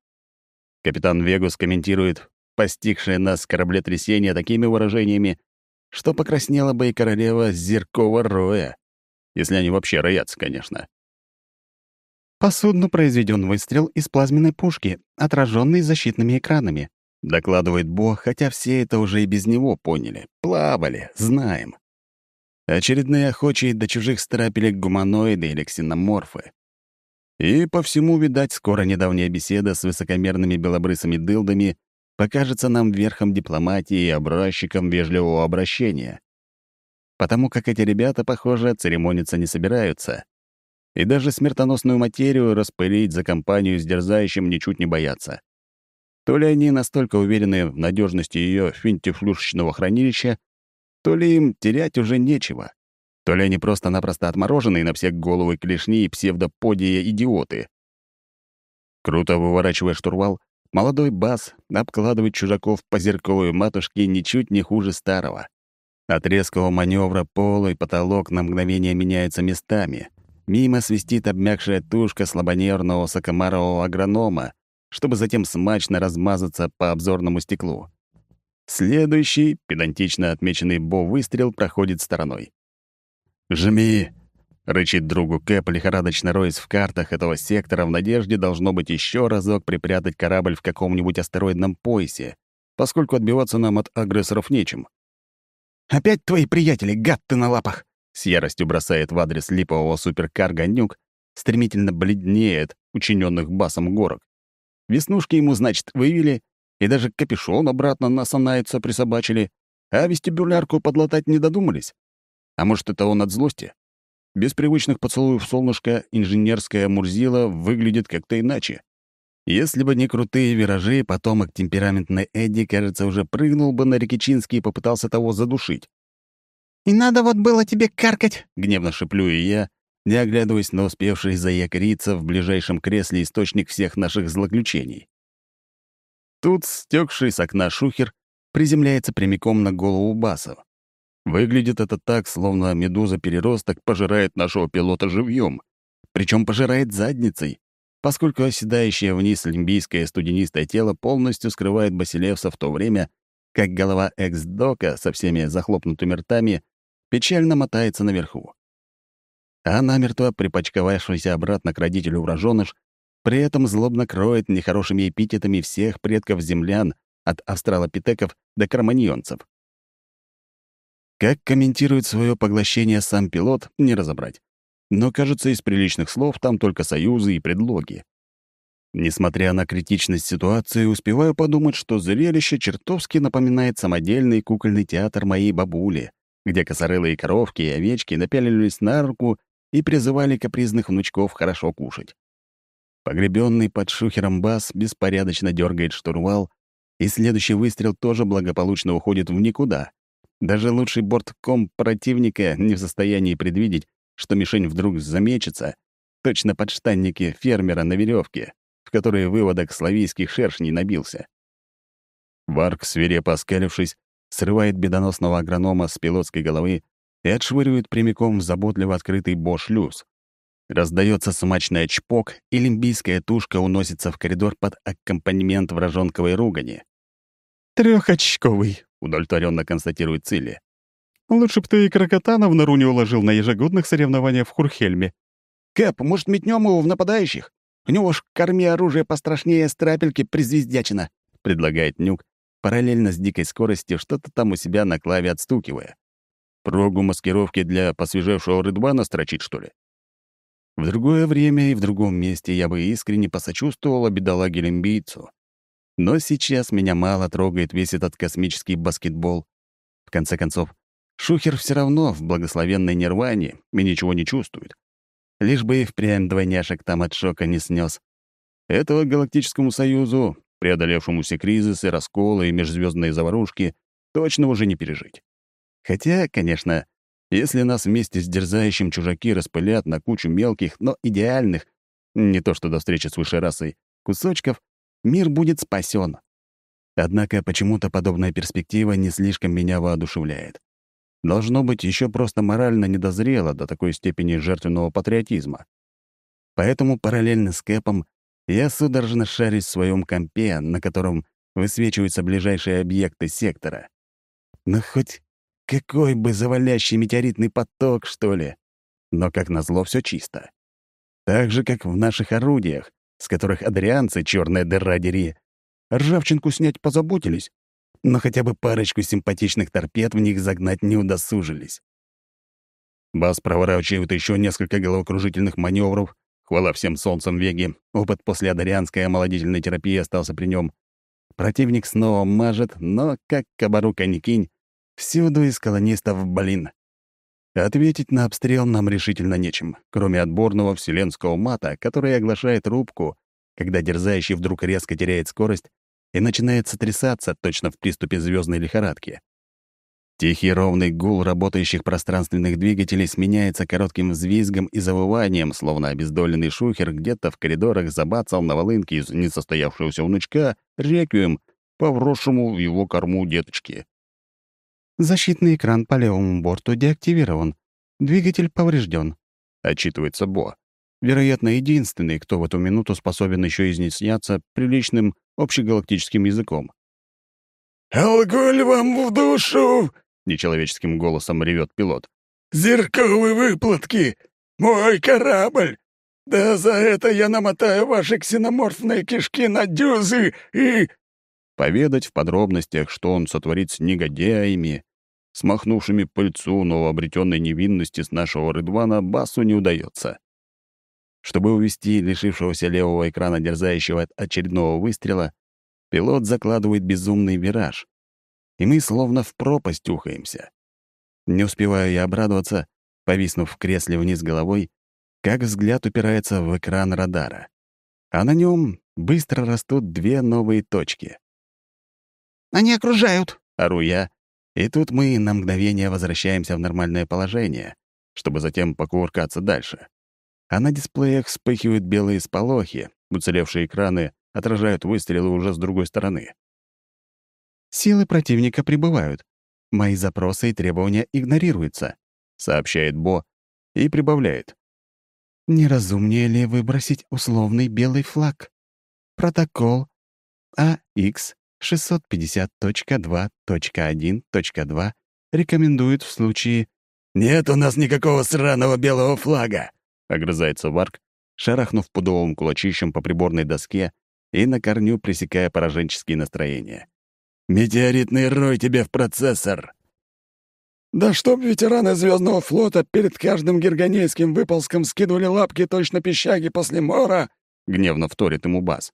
[SPEAKER 1] Капитан Вегус комментирует постигшее нас кораблетрясение такими выражениями, что покраснела бы и королева Зеркова Роя, если они вообще роятся, конечно.
[SPEAKER 3] По судну произведен выстрел из плазменной пушки, отраженный защитными экранами.
[SPEAKER 1] — докладывает Бо, хотя все это уже и без него поняли. Плавали, знаем. Очередные охочие до чужих страпелек гуманоиды или ксеноморфы. И по всему, видать, скоро недавняя беседа с высокомерными белобрысыми дылдами покажется нам верхом дипломатии и образчиком вежливого обращения.
[SPEAKER 4] потому как эти ребята, похоже, церемониться не собираются. И даже смертоносную материю распылить за компанию с дерзающим ничуть не боятся. То ли они настолько уверены в надежности ее финтифлюшечного хранилища, то ли им терять уже нечего, то ли они просто-напросто отмороженные на все головы клешни и псевдоподия идиоты. Круто выворачивая штурвал, молодой бас обкладывает чужаков по зерковой матушке ничуть не хуже старого. От резкого маневра пол и потолок на мгновение меняются местами. Мимо свистит обмякшая тушка слабонервного сокомарового агронома, чтобы затем смачно размазаться по обзорному стеклу. Следующий, педантично отмеченный Бо выстрел, проходит стороной. «Жми!» — рычит другу Кэп, лихорадочно роясь в картах этого сектора в надежде должно быть еще разок припрятать корабль в каком-нибудь астероидном поясе, поскольку отбиваться нам от агрессоров нечем. «Опять твои приятели, гад ты на лапах!» С яростью бросает в адрес липового суперкарга Нюк, стремительно бледнеет учиненных басом горок. Веснушки ему, значит, вывели, и даже капюшон обратно на Санайца присобачили, а вестибулярку подлатать не додумались. А может, это он от злости? Без привычных поцелуев солнышко инженерская Мурзила выглядит как-то иначе. Если бы не крутые виражи, потомок темпераментной Эдди, кажется, уже прыгнул бы на Рикичинский и попытался того задушить.
[SPEAKER 3] «И надо вот было тебе каркать!»
[SPEAKER 4] — гневно шеплю и я, не оглядываясь на успевший заякориться в ближайшем кресле источник всех наших злоключений. Тут стекший с окна шухер приземляется прямиком на голову Басова. Выглядит это так, словно медуза-переросток пожирает нашего пилота живьем, причем пожирает задницей, поскольку оседающее вниз лимбийское студенистое тело полностью скрывает Басилевса в то время, как голова экс-дока со всеми захлопнутыми ртами печально мотается наверху а намертво припачковавшийся обратно к родителю вражёныш при этом злобно кроет нехорошими эпитетами всех предков землян от австралопитеков до кроманьонцев. Как комментирует свое поглощение сам пилот, не разобрать. Но, кажется, из приличных слов там только союзы и предлоги. Несмотря на критичность ситуации, успеваю подумать, что зрелище чертовски напоминает самодельный кукольный театр моей бабули, где косорылые коровки и овечки напялились на руку и призывали капризных внучков хорошо кушать. Погребенный под шухером бас беспорядочно дергает штурвал, и следующий выстрел тоже благополучно уходит в никуда. Даже лучший бортком противника не в состоянии предвидеть, что мишень вдруг замечется, точно подштанники фермера на веревке, в которые выводок славийских шершней набился. Варк, свирепо оскалившись, срывает бедоносного агронома с пилотской головы и отшвыривают прямиком в заботливо открытый бош-люз. Раздается смачный чпок, и лимбийская тушка уносится в коридор под аккомпанемент вражонковой ругани.
[SPEAKER 5] «Трёхочковый», — удовлетворенно констатирует Цилли. «Лучше б ты и крокотана в нору уложил на ежегодных соревнованиях в Хурхельме».
[SPEAKER 2] «Кэп, может, метнем его в нападающих? У него ж корми оружие пострашнее страпельки призвездячина», —
[SPEAKER 4] предлагает Нюк, параллельно с дикой скоростью что-то там у себя на клаве отстукивая. Прогу маскировки для посвежевшего рыдвана строчить, что ли? В другое время и в другом месте я бы искренне посочувствовала бедолаге лимбийцу. Но сейчас меня мало трогает весь этот космический баскетбол. В конце концов, Шухер все равно в благословенной нирване и ничего не чувствует. Лишь бы и впрямь двойняшек там от шока не снес. Этого Галактическому Союзу, преодолевшему все кризисы, расколы и межзвездные заварушки, точно уже не пережить. Хотя, конечно, если нас вместе с дерзающим чужаки распылят на кучу мелких, но идеальных, не то что до встречи с высшей расой, кусочков, мир будет спасен. Однако почему-то подобная перспектива не слишком меня воодушевляет. Должно быть, еще просто морально недозрело до такой степени жертвенного патриотизма. Поэтому параллельно с Кэпом я судорожно шарюсь в своем компе, на котором высвечиваются ближайшие объекты сектора. Но хоть какой бы завалящий метеоритный поток, что ли. Но, как назло, все чисто. Так же, как в наших орудиях, с которых адрианцы, черная дыра дери, ржавчинку снять позаботились, но хотя бы парочку симпатичных торпед в них загнать не удосужились. Бас проворачивает еще несколько головокружительных маневров, хвала всем солнцам Веги, опыт после адарианской омолодительной терапии остался при нем. Противник снова мажет, но, как кабару не кинь, Всюду из колонистов блин. Ответить на обстрел нам решительно нечем, кроме отборного вселенского мата, который оглашает рубку, когда дерзающий вдруг резко теряет скорость и начинает сотрясаться точно в приступе звездной лихорадки. Тихий ровный гул работающих пространственных двигателей сменяется коротким взвизгом и завыванием, словно обездоленный шухер где-то в коридорах забацал на волынке из несостоявшегося внучка реквием по вросшему в его корму деточки.
[SPEAKER 3] «Защитный экран по левому борту деактивирован. Двигатель поврежден», —
[SPEAKER 4] отчитывается Бо. Вероятно, единственный, кто в эту минуту способен еще изъясняться приличным общегалактическим языком.
[SPEAKER 5] «Алголь вам в душу!»
[SPEAKER 4] — нечеловеческим голосом ревет пилот.
[SPEAKER 5] «Зерковые выплатки! Мой корабль! Да за это я намотаю ваши ксеноморфные кишки на дюзы и...»
[SPEAKER 4] Поведать в подробностях, что он сотворит с негодяями, смахнувшими пыльцу новообретенной невинности с нашего Рыдвана, Басу не удается. Чтобы увести лишившегося левого экрана дерзающего от очередного выстрела, пилот закладывает безумный вираж, и мы словно в пропасть ухаемся. Не успеваю я обрадоваться, повиснув в кресле вниз головой, как взгляд упирается в экран радара. А на нем быстро растут две новые точки.
[SPEAKER 3] «Они окружают!»
[SPEAKER 4] — ору я, и тут мы на мгновение возвращаемся в нормальное положение, чтобы затем покувыркаться дальше. А на дисплеях вспыхивают белые сполохи, уцелевшие экраны отражают выстрелы уже с другой стороны. «Силы противника прибывают. Мои запросы и требования игнорируются», — сообщает Бо и прибавляет. «Неразумнее ли выбросить условный белый флаг? Протокол АX 650.2.1.2 рекомендует в случае...
[SPEAKER 5] «Нет у нас никакого сраного белого флага!»
[SPEAKER 4] — огрызается Варк, шарахнув пудовым кулачищем по приборной доске и на корню пресекая пораженческие настроения.
[SPEAKER 5] «Метеоритный рой тебе в процессор!» «Да чтоб ветераны Звездного флота перед каждым герганейским выползком скидывали лапки точно пищаги после мора!»
[SPEAKER 4] — гневно вторит ему Бас.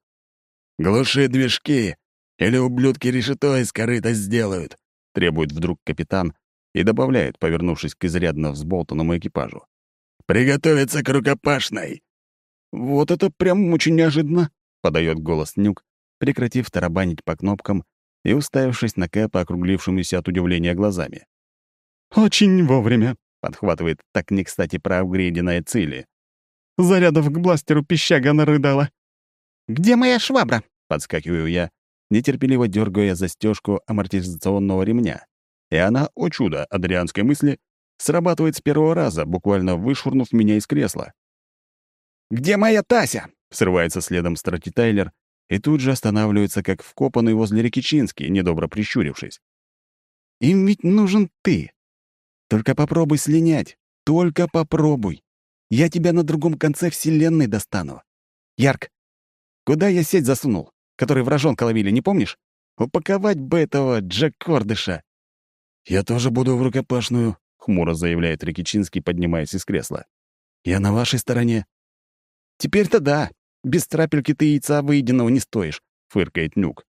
[SPEAKER 5] «Глуши движки, или ублюдки решето из корыта сделают», —
[SPEAKER 4] требует вдруг капитан и добавляет, повернувшись к изрядно взболтанному экипажу.
[SPEAKER 5] «Приготовиться к рукопашной!»
[SPEAKER 4] «Вот это прям очень неожиданно», — подает голос Нюк, прекратив тарабанить по кнопкам и уставившись на Кэпа, округлившимися от удивления глазами.
[SPEAKER 3] «Очень вовремя», —
[SPEAKER 4] подхватывает так не кстати проапгрейденная Цили.
[SPEAKER 3] «Зарядов к бластеру пищага нарыдала». «Где моя швабра?»
[SPEAKER 4] — подскакиваю я, нетерпеливо дергая застежку амортизационного ремня. И она, о чудо, адрианской мысли, срабатывает с первого раза, буквально вышвырнув меня из кресла.
[SPEAKER 3] «Где моя Тася?»
[SPEAKER 4] — срывается следом Страти Тайлер и тут же останавливается, как вкопанный возле реки Чинский, недобро прищурившись. «Им ведь нужен ты. Только попробуй слинять. Только попробуй. Я тебя на другом конце Вселенной достану. Ярк, куда я сеть засунул? Который вражонка ловили, не помнишь? Упаковать бы этого Джек Кордыша!» «Я тоже буду в рукопашную», — хмуро заявляет Рикичинский, поднимаясь из кресла. «Я на вашей стороне». «Теперь-то да. Без трапельки ты яйца выеденного не стоишь», — фыркает Нюк.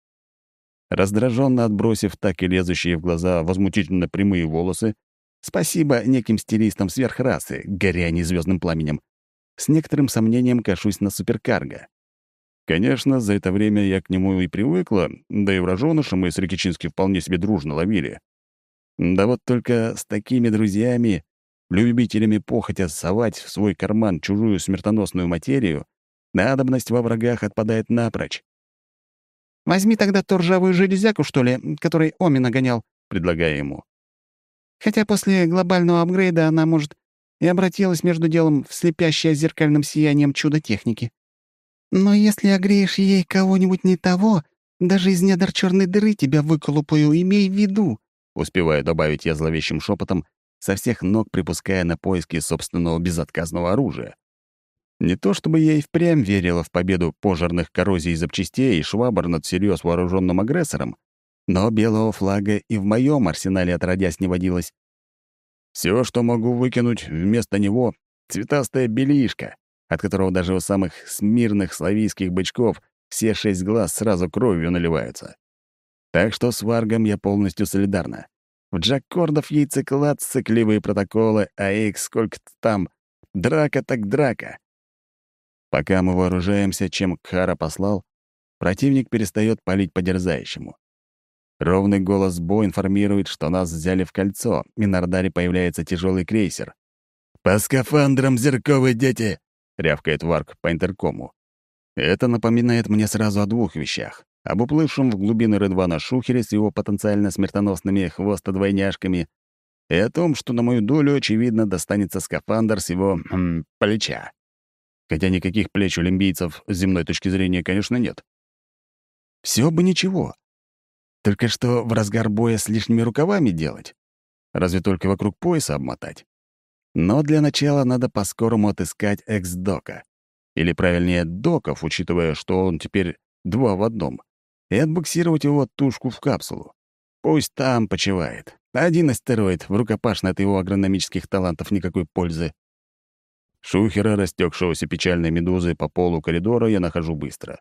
[SPEAKER 4] Раздраженно отбросив так и лезущие в глаза возмутительно прямые волосы, спасибо неким стилистам сверхрасы, горя незвездным пламенем, с некоторым сомнением кашусь на суперкарго. Конечно, за это время я к нему и привыкла, да и вражёныша мы с Рикичински вполне себе дружно ловили. Да вот только с такими друзьями, любителями похотя совать в свой карман чужую смертоносную материю, надобность во врагах отпадает напрочь.
[SPEAKER 3] «Возьми тогда ту ржавую железяку, что ли, который Оми нагонял», — предлагаю ему. «Хотя после глобального апгрейда она, может, и обратилась между делом в слепящее зеркальным сиянием чудо техники. Но если огреешь ей кого-нибудь не того, даже из недр черной дыры тебя выколупаю, имей в виду», —
[SPEAKER 4] успеваю добавить я зловещим шепотом, со всех ног припуская на поиски собственного безотказного оружия. Не то чтобы я и впрямь верила в победу пожарных коррозий запчастей и швабр над всерьез вооруженным агрессором, но белого флага и в моем арсенале отродясь не водилось. Все, что могу выкинуть вместо него — цветастая белишка, от которого даже у самых смирных славийских бычков все шесть глаз сразу кровью наливаются. Так что с Варгом я полностью солидарна.
[SPEAKER 5] В Джаккордов яйцеклад сыкливые протоколы, а их сколько-то там. Драка так драка. Пока мы вооружаемся, чем Кхара послал, противник перестает палить по дерзающему. Ровный голос Бо информирует, что нас взяли в кольцо, и на радаре появляется тяжелый крейсер. «По скафандрам, зерковые дети!» — рявкает Варк по интеркому. Это напоминает мне сразу о двух вещах. Об уплывшем в глубины Редвана Шухере с его потенциально смертоносными хвостодвойняшками и о том, что на мою долю, очевидно, достанется скафандр с его м, плеча. Хотя никаких плеч у лимбийцев с земной точки зрения, конечно, нет. Все бы ничего. Только что в разгар боя с лишними рукавами делать? Разве только вокруг пояса обмотать? Но для начала надо по-скорому отыскать экс-дока. Или, правильнее, доков, учитывая, что он теперь два в одном, и отбуксировать его тушку в капсулу. Пусть там почивает. Один астероид, в рукопашной от его агрономических талантов никакой пользы. Шухера, растекшегося печальной медузой по полу коридора, я нахожу быстро.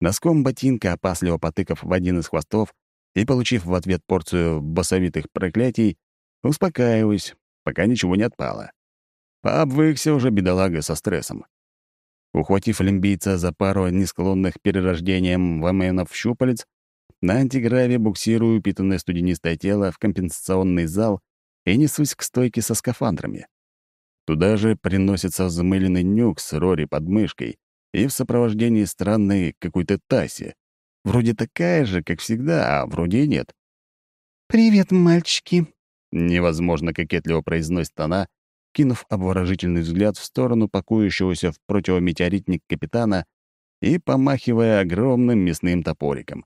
[SPEAKER 5] Носком ботинка, опасливо потыкав в один из хвостов и получив в ответ порцию басовитых проклятий, успокаиваюсь, пока ничего не отпало. Пообвыкся уже бедолага со стрессом. Ухватив лимбийца за пару несклонных перерождением ваменов щупалец, на антиграве буксирую упитанное студенистое тело в компенсационный зал и несусь к стойке со скафандрами. Туда же приносится взмыленный нюк с Рори под мышкой и в сопровождении странной какой-то Таси. Вроде такая же, как всегда, а вроде и нет.
[SPEAKER 3] «Привет, мальчики!»
[SPEAKER 5] — невозможно кокетливо произносит она, кинув обворожительный взгляд в сторону пакующегося в противометеоритник капитана и помахивая огромным мясным топориком.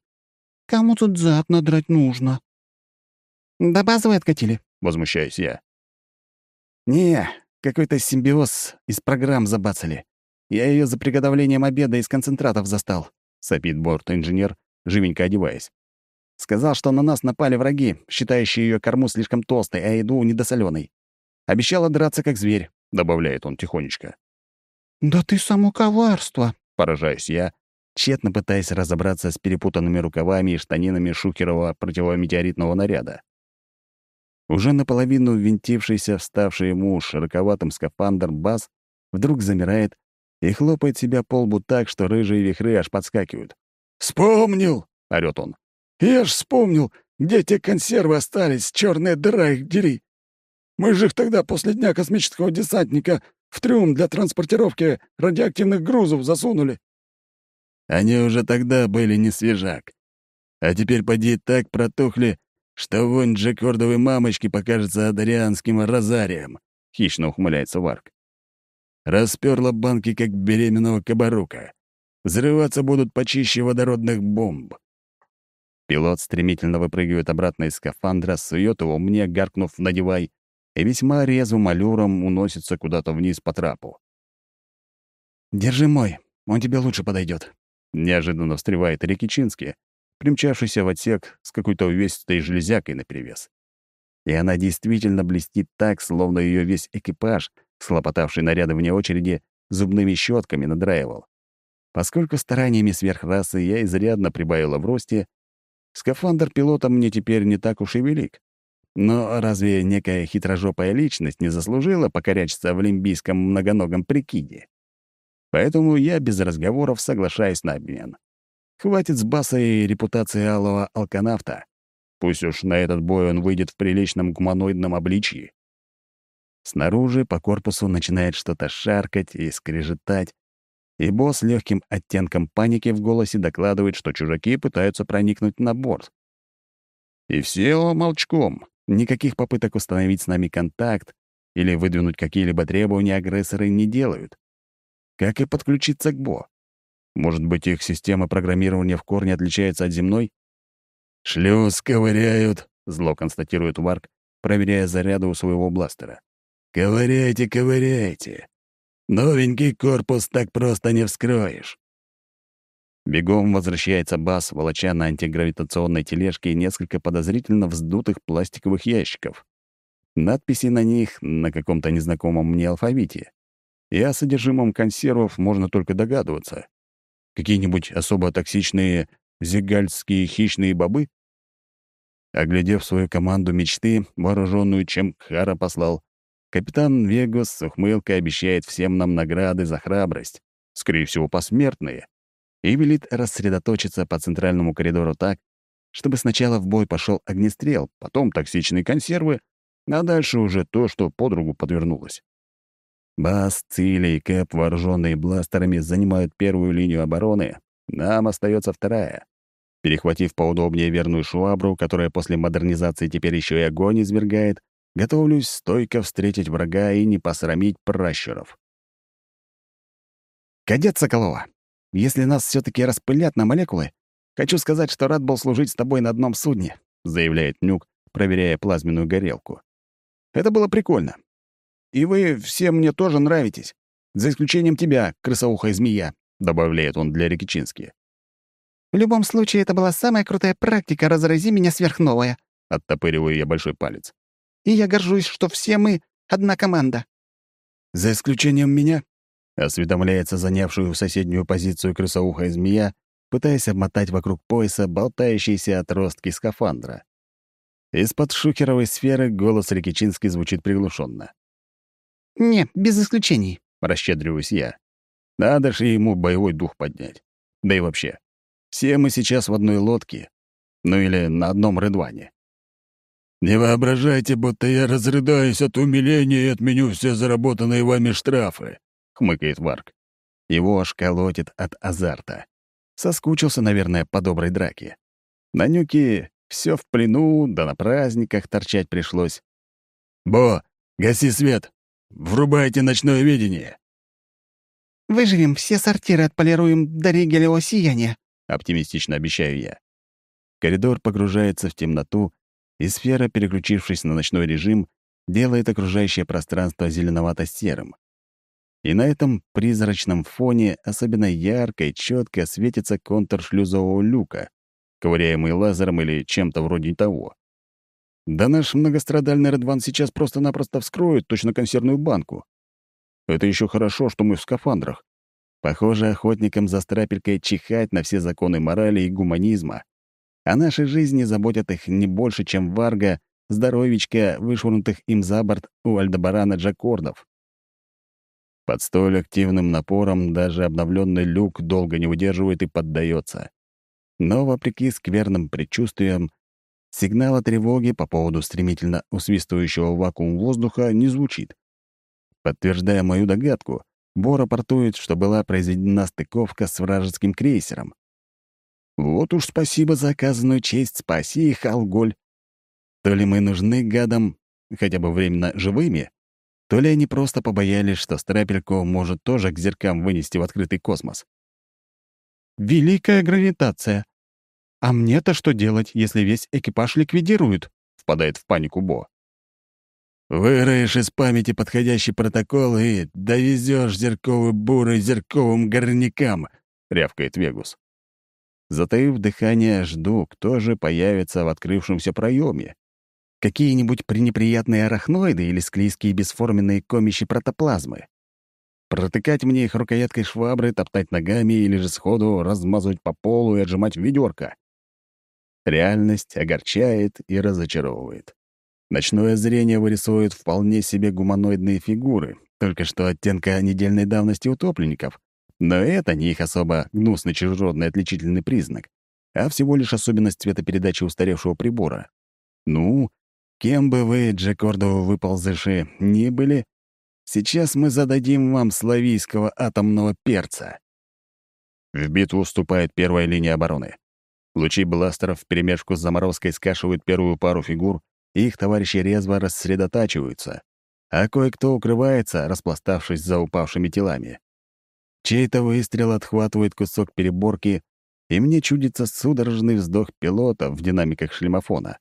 [SPEAKER 3] «Кому тут зад надрать нужно?» «До базовой откатили», —
[SPEAKER 5] возмущаюсь я. «Не, какой-то симбиоз из программ забацали. Я ее за приготовлением обеда из концентратов застал», — сопит борт-инженер, живенько одеваясь. Сказал, что на нас напали враги, считающие ее корму слишком толстой, а еду недосоленой. Обещала драться как зверь», — добавляет он тихонечко.
[SPEAKER 3] «Да ты само коварство», —
[SPEAKER 5] поражаюсь я, тщетно пытаясь разобраться с перепутанными рукавами и штанинами шухерова противометеоритного наряда. Уже наполовину ввинтившийся, вставший ему широковатым скафандр Бас вдруг замирает и хлопает себя по лбу так, что рыжие вихры аж подскакивают. «Вспомнил!» — орёт он. «Я ж вспомнил, где те консервы остались, черная дыра их дери. Мы же их тогда после дня космического десантника в трюм для транспортировки радиоактивных грузов засунули. Они уже тогда были не свежак. А теперь поди так протухли, что вонь джекордовой мамочки покажется адарианским розарием, — хищно ухмыляется Варк. Расперла банки, как беременного кабарука. Взрываться будут почище водородных бомб. Пилот стремительно выпрыгивает обратно из скафандра, сует его мне, гаркнув «надевай», и весьма резвым аллюром уносится куда-то вниз по трапу. «Держи мой, он тебе лучше подойдет. неожиданно встревает Рикичинский, примчавшийся в отсек с какой-то увесистой железякой наперевес. И она действительно блестит так, словно ее весь экипаж, схлопотавший наряды вне очереди, зубными щетками надраивал. Поскольку стараниями сверхрасы я изрядно прибавила в росте, скафандр пилота мне теперь не так уж и велик. Но разве некая хитрожопая личность не заслужила покорячиться в лимбийском многоногом прикиде? Поэтому я без разговоров соглашаюсь на обмен. Хватит с баса и репутации алого алканавта. Пусть уж на этот бой он выйдет в приличном гуманоидном обличье. Снаружи по корпусу начинает что-то шаркать и скрежетать, и босс легким оттенком паники в голосе докладывает, что чужаки пытаются проникнуть на борт. И все молчком, Никаких попыток установить с нами контакт или выдвинуть какие-либо требования агрессоры не делают. Как и подключиться к БО. Может быть, их система программирования в корне отличается от земной? «Шлюз ковыряют», — зло констатирует Варк, проверяя заряды у своего бластера. «Ковыряйте, ковыряйте. Новенький корпус так просто не вскроешь». Бегом возвращается Бас, волоча на антигравитационной тележке несколько подозрительно вздутых пластиковых ящиков. Надписи на них на каком-то незнакомом мне алфавите. И о содержимом консервов можно только догадываться. Какие-нибудь особо токсичные зигальские хищные бобы?
[SPEAKER 4] Оглядев свою команду мечты, вооруженную, чем Хара послал, капитан Вегас с ухмылкой обещает всем нам награды за храбрость, скорее всего, посмертные, и велит рассредоточиться по центральному коридору так, чтобы сначала в бой пошел огнестрел, потом токсичные консервы, а дальше уже то, что подругу подвернулось. Бас, Цили и Кэп, вооруженные бластерами, занимают первую линию обороны, нам остается вторая. Перехватив поудобнее верную швабру, которая после модернизации теперь еще и огонь извергает, готовлюсь стойко встретить врага и не посрамить пращуров. «Кадет Соколова, если нас все таки распылят на молекулы, хочу сказать, что рад был служить с тобой на одном судне», заявляет Нюк, проверяя плазменную горелку. «Это было прикольно. И вы все мне тоже нравитесь, за исключением тебя, крысоухая змея», добавляет он для Рикичински.
[SPEAKER 3] В любом случае, это была самая крутая практика «разрази меня сверхновая».
[SPEAKER 4] Оттопыриваю я большой палец.
[SPEAKER 3] И я горжусь, что все мы — одна команда.
[SPEAKER 4] «За исключением меня?» — осведомляется занявшую соседнюю позицию крысоухая змея, пытаясь обмотать вокруг пояса болтающиеся отростки скафандра. Из-под шухеровой сферы голос Рикичинский звучит приглушенно.
[SPEAKER 3] «Не, без исключений», —
[SPEAKER 4] расщедриваюсь я. Надо же ему боевой дух поднять. Да и вообще, все мы сейчас в одной лодке, ну или на одном рыдване. «Не воображайте, будто я разрыдаюсь от умиления и отменю все заработанные вами штрафы», — хмыкает Варк. Его аж колотит от азарта. Соскучился, наверное, по доброй драке. На нюке все в плену, да на праздниках торчать пришлось. «Бо, гаси свет! Врубайте ночное видение!»
[SPEAKER 3] «Выживем, все сортиры отполируем до ригелевого сияния», —
[SPEAKER 4] оптимистично обещаю я. Коридор погружается в темноту, и сфера, переключившись на ночной режим, делает окружающее пространство зеленовато-серым. И на этом призрачном фоне особенно ярко и четко светится контур шлюзового люка, ковыряемый лазером или чем-то вроде того. Да наш многострадальный Редван сейчас просто-напросто вскроет точно консервную банку. Это еще хорошо, что мы в скафандрах. Похоже, охотникам за страпелькой чихать на все законы морали и гуманизма. А нашей жизни заботят их не больше, чем Варга, здоровичка, вышвырнутых им за борт у Альдебарана Джакордов. Под столь активным напором даже обновленный люк долго не выдерживает и поддается. Но, вопреки скверным предчувствиям, сигнала тревоги по поводу стремительно усвистывающего вакуум воздуха не звучит. Подтверждая мою догадку, Бор рапортует, что была произведена стыковка с вражеским крейсером. Вот уж спасибо за оказанную честь, спаси их, Алголь. То ли мы нужны гадам хотя бы временно живыми, то ли они просто побоялись, что Страпелько может тоже к зеркам вынести в открытый космос.
[SPEAKER 5] «Великая гравитация. А мне-то что делать, если весь экипаж ликвидируют?» — впадает в панику Бо.
[SPEAKER 4] Выроешь из памяти подходящий протокол и довезешь зерковый бурый зерковым горнякам, — рявкает Вегус. Затаив дыхание, жду, кто же появится в открывшемся проеме. Какие-нибудь пренеприятные арахноиды или склизкие бесформенные комищи протоплазмы. Протыкать мне их рукояткой швабры, топтать ногами или же сходу размазывать по полу и отжимать ведерко. Реальность огорчает и разочаровывает. Ночное зрение вырисовывает вполне себе гуманоидные фигуры, только что оттенка недельной давности утопленников. Но это не их особо гнусный чужеродный отличительный признак, а всего лишь особенность цветопередачи устаревшего прибора. Ну, кем бы вы, Джекордовы выползыши, ни были, сейчас мы зададим вам славийского атомного перца. В битву вступает первая линия обороны. Лучи бластеров вперемешку с заморозкой скашивают первую пару фигур, их товарищи резво рассредотачиваются, а кое-кто укрывается, распластавшись за упавшими телами. Чей-то выстрел отхватывает кусок переборки, и мне чудится судорожный вздох пилота в динамиках шлемофона.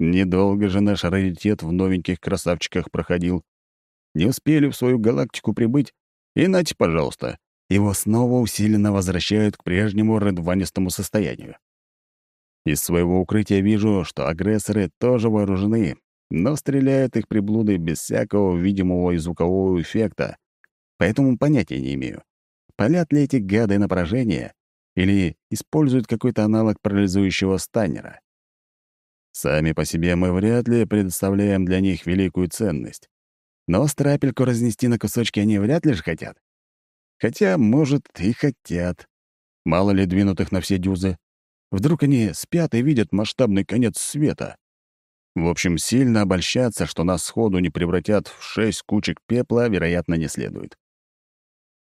[SPEAKER 4] Недолго же наш раритет в новеньких красавчиках проходил. Не успели в свою галактику прибыть, и нате, пожалуйста, его снова усиленно возвращают к прежнему редванистому состоянию. Из своего укрытия вижу, что агрессоры тоже вооружены, но стреляют их приблуды без всякого видимого и звукового эффекта, поэтому понятия не имею, палят ли эти гады на поражение или используют какой-то аналог парализующего станнера. Сами по себе мы вряд ли предоставляем для них великую ценность. Но страпельку разнести на кусочки они вряд ли же хотят. Хотя, может, и хотят. Мало ли двинутых на все дюзы. Вдруг они спят и видят масштабный конец света. В общем, сильно обольщаться, что нас сходу не превратят в шесть кучек пепла, вероятно, не следует.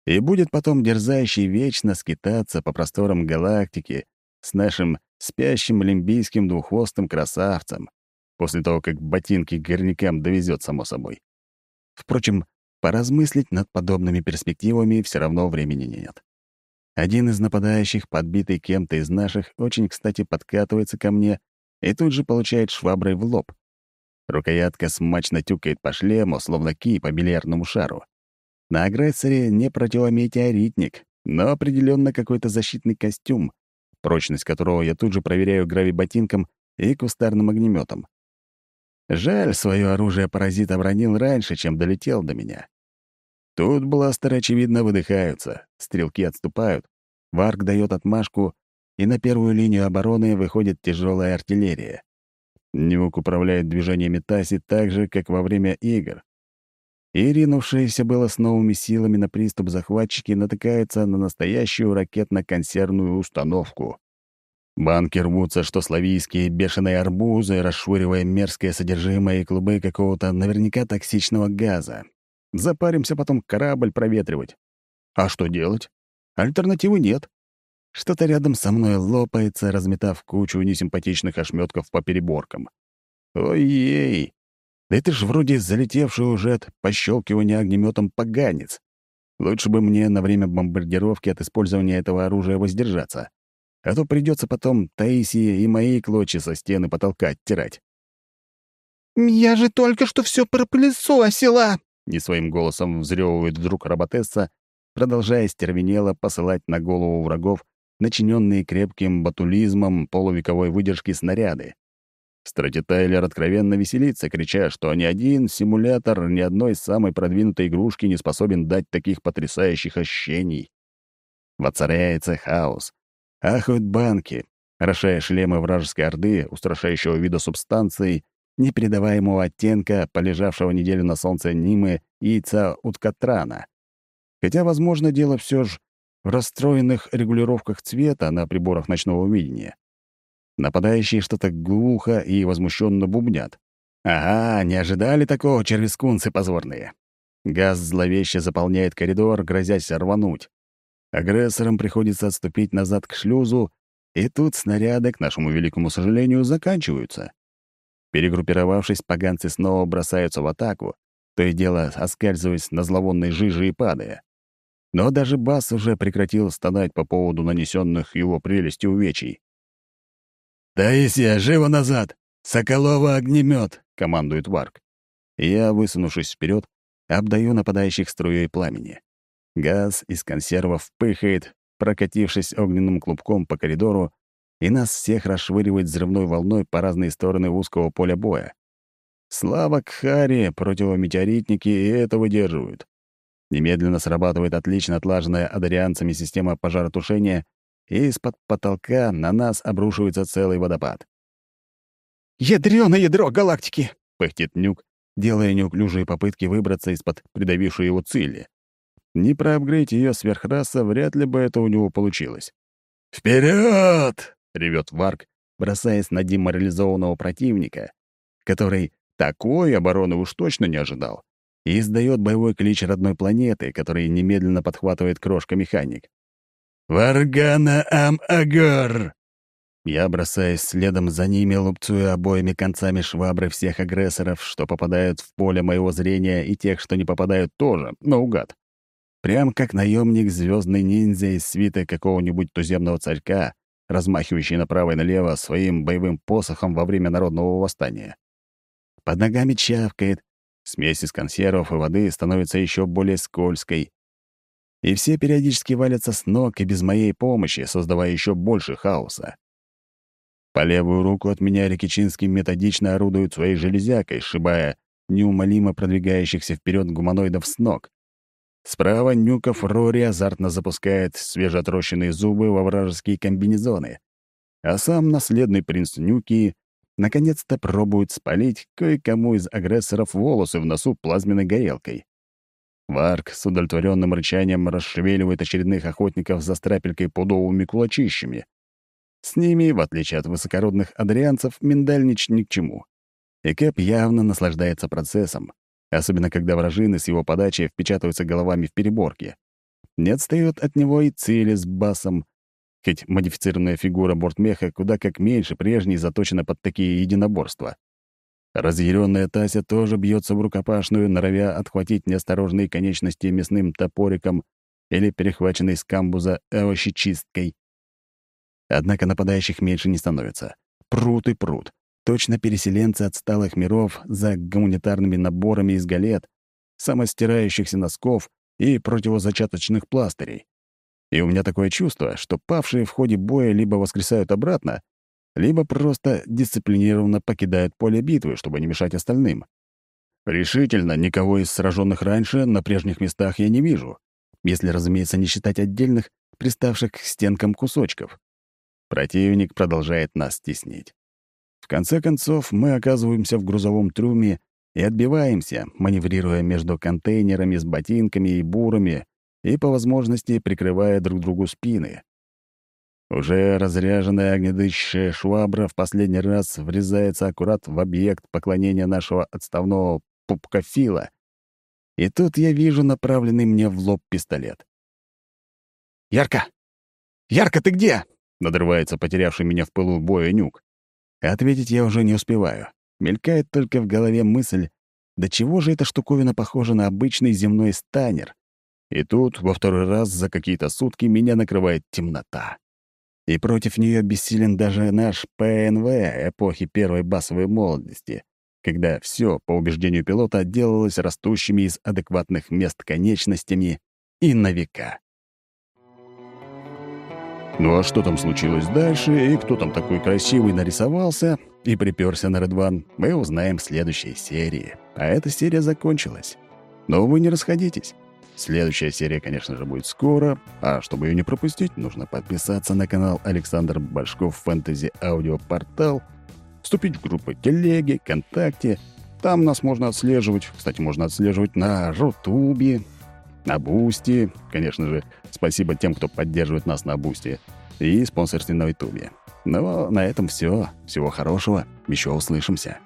[SPEAKER 4] И будет потом дерзающий вечно скитаться по просторам галактики с нашим спящим олимпийским двуххвостым красавцем, после того, как ботинки к горнякам довезет, само собой. Впрочем, поразмыслить над подобными перспективами все равно времени нет. Один из нападающих, подбитый кем-то из наших, очень, кстати, подкатывается ко мне и тут же получает шваброй в лоб. Рукоятка смачно тюкает по шлему, словно кий по бильярдному шару. На агрессоре не противометеоритник, но определенно какой-то защитный костюм, прочность которого я тут же проверяю гравиботинком и кустарным огнеметом. Жаль, свое оружие паразит обронил раньше, чем долетел до меня. Тут бластеры, очевидно, выдыхаются, стрелки отступают, Варк дает отмашку, и на первую линию обороны выходит тяжелая артиллерия. Нюк управляет движениями Таси так же, как во время игр. И ринувшиеся было с новыми силами на приступ захватчики натыкаются на настоящую ракетно-консервную установку. Банки рвутся, что славийские бешеные арбузы, расшвыривая мерзкое содержимое и клубы какого-то наверняка токсичного газа. Запаримся потом корабль проветривать. А что делать? Альтернативы нет. Что-то рядом со мной лопается, разметав кучу несимпатичных ошметков по переборкам. Ой-ей! Да это ж вроде залетевший уже от пощелкивания огнеметом поганец. Лучше бы мне на время бомбардировки от использования этого оружия воздержаться а то придется потом Таисии и мои клочья со стены потолка оттирать.
[SPEAKER 3] «Я же только что все пропылесосила!» — не своим голосом взрёвывает вдруг роботесса, продолжая стервенело посылать на голову врагов начиненные крепким батулизмом полувековой выдержки снаряды. Стратитайлер откровенно веселится, крича, что ни один симулятор ни одной самой продвинутой игрушки не способен дать таких потрясающих ощущений. Воцаряется хаос, Ахают банки, орошая шлемы вражеской орды, устрашающего вида субстанции, непередаваемого оттенка, полежавшего неделю на солнце Нимы яйца уткатрана. Хотя, возможно, дело все же в расстроенных регулировках цвета на приборах ночного видения. Нападающие что-то глухо и возмущенно бубнят. «Ага, не ожидали такого, червискунцы позорные!» Газ зловеще заполняет коридор, грозясь рвануть. Агрессорам приходится отступить назад к шлюзу, и тут снаряды, к нашему великому сожалению, заканчиваются. Перегруппировавшись, поганцы снова бросаются в атаку, то и дело оскальзываясь на зловонной жиже и падая. Но даже Бас уже прекратил стонать по поводу нанесенных его прелести увечий. «Таисия, живо назад! Соколова огнемет! командует Варк. Я, высунувшись вперед, обдаю нападающих струей пламени. Газ из консервов пыхает, прокатившись огненным клубком по коридору, и нас всех расшвыривает взрывной волной по разные стороны узкого поля боя. Слава Кхари, противометеоритники и это выдерживают. Немедленно срабатывает отлично отлаженная адарианцами система пожаротушения, и из-под потолка на нас обрушивается целый водопад.
[SPEAKER 5] «Ядрёно ядро галактики!»
[SPEAKER 4] — пыхтит Нюк, делая неуклюжие попытки выбраться из-под придавившей его цели. Не проапгрейдить ее сверхраса, вряд ли бы это у него получилось. «Вперед!» — ревет Варк, бросаясь на деморализованного противника, который такой обороны уж точно не ожидал, и издает боевой клич родной планеты, который немедленно подхватывает крошка-механик. «Варгана Ам-Агар!» Я бросаюсь следом за ними, лупцуя обоими концами швабры всех агрессоров, что попадают в поле моего зрения, и тех, что не попадают тоже, наугад. Прям как наемник звездный ниндзя из свита какого-нибудь туземного царька, размахивающий направо и налево своим боевым посохом во время народного восстания. Под ногами чавкает, смесь из консервов и воды становится еще более скользкой. И все периодически валятся с ног и без моей помощи, создавая еще больше хаоса. По левую руку от меня Рикичинский методично орудует своей железякой, сшибая неумолимо продвигающихся вперед гуманоидов с ног. Справа Нюков Рори азартно запускает свежеотрощенные зубы во вражеские комбинезоны, а сам наследный принц Нюки наконец-то пробуют спалить кое-кому из агрессоров волосы в носу плазменной горелкой. Варк с удовлетворенным рычанием расшевеливает очередных охотников за страпелькой пудовыми кулачищами. С ними, в отличие от высокородных адрианцев, миндальнич ни к чему. И Кэп явно наслаждается процессом, особенно когда вражины с его подачи впечатываются головами в переборки. Не отстает от него и цели с басом, хоть модифицированная фигура бортмеха куда как меньше прежней заточена под такие единоборства. Разъяренная Тася тоже бьется в рукопашную, норовя отхватить неосторожные конечности мясным топориком или перехваченной с камбуза овощечисткой. Однако нападающих меньше не становится. Прут и прут. Точно переселенцы отсталых миров за гуманитарными наборами из галет, самостирающихся носков и противозачаточных пластырей. И у меня такое чувство, что павшие в ходе боя либо воскресают обратно, либо просто дисциплинированно покидают поле битвы, чтобы не мешать остальным. Решительно никого из сраженных раньше на прежних местах я не вижу, если, разумеется, не считать отдельных, приставших к стенкам кусочков. Противник продолжает нас стеснить. В конце концов, мы оказываемся в грузовом трюме и отбиваемся, маневрируя между контейнерами с ботинками и бурами и, по возможности, прикрывая друг другу спины. Уже разряженная огнедышащая швабра в последний раз врезается аккурат в объект поклонения нашего отставного пупкофила. И тут я вижу направленный мне в лоб пистолет.
[SPEAKER 5] «Ярко! Ярко, ты где?» — надрывается потерявший меня в пылу боя нюк.
[SPEAKER 4] Ответить я уже не успеваю. Мелькает только в голове мысль, да чего же эта штуковина похожа на обычный земной станер? И тут, во второй раз за какие-то сутки, меня накрывает темнота и против нее бессилен даже наш ПНВ эпохи первой басовой молодости, когда все, по убеждению пилота, делалось растущими из адекватных мест конечностями и на века. Ну а что там случилось дальше, и кто там такой красивый нарисовался и приперся на Редван, мы узнаем в следующей серии. А эта серия закончилась. Но вы не расходитесь. Следующая серия, конечно же, будет скоро, а чтобы ее не пропустить, нужно подписаться на канал Александр Башков Фэнтези Аудио Портал, вступить в группы Телеги, ВКонтакте. Там нас можно отслеживать. Кстати, можно отслеживать на Рутубе, на Бусти. Конечно же, спасибо тем, кто поддерживает нас на Бусти и спонсорстве на Ютубе. Но на этом все. Всего хорошего. Еще услышимся.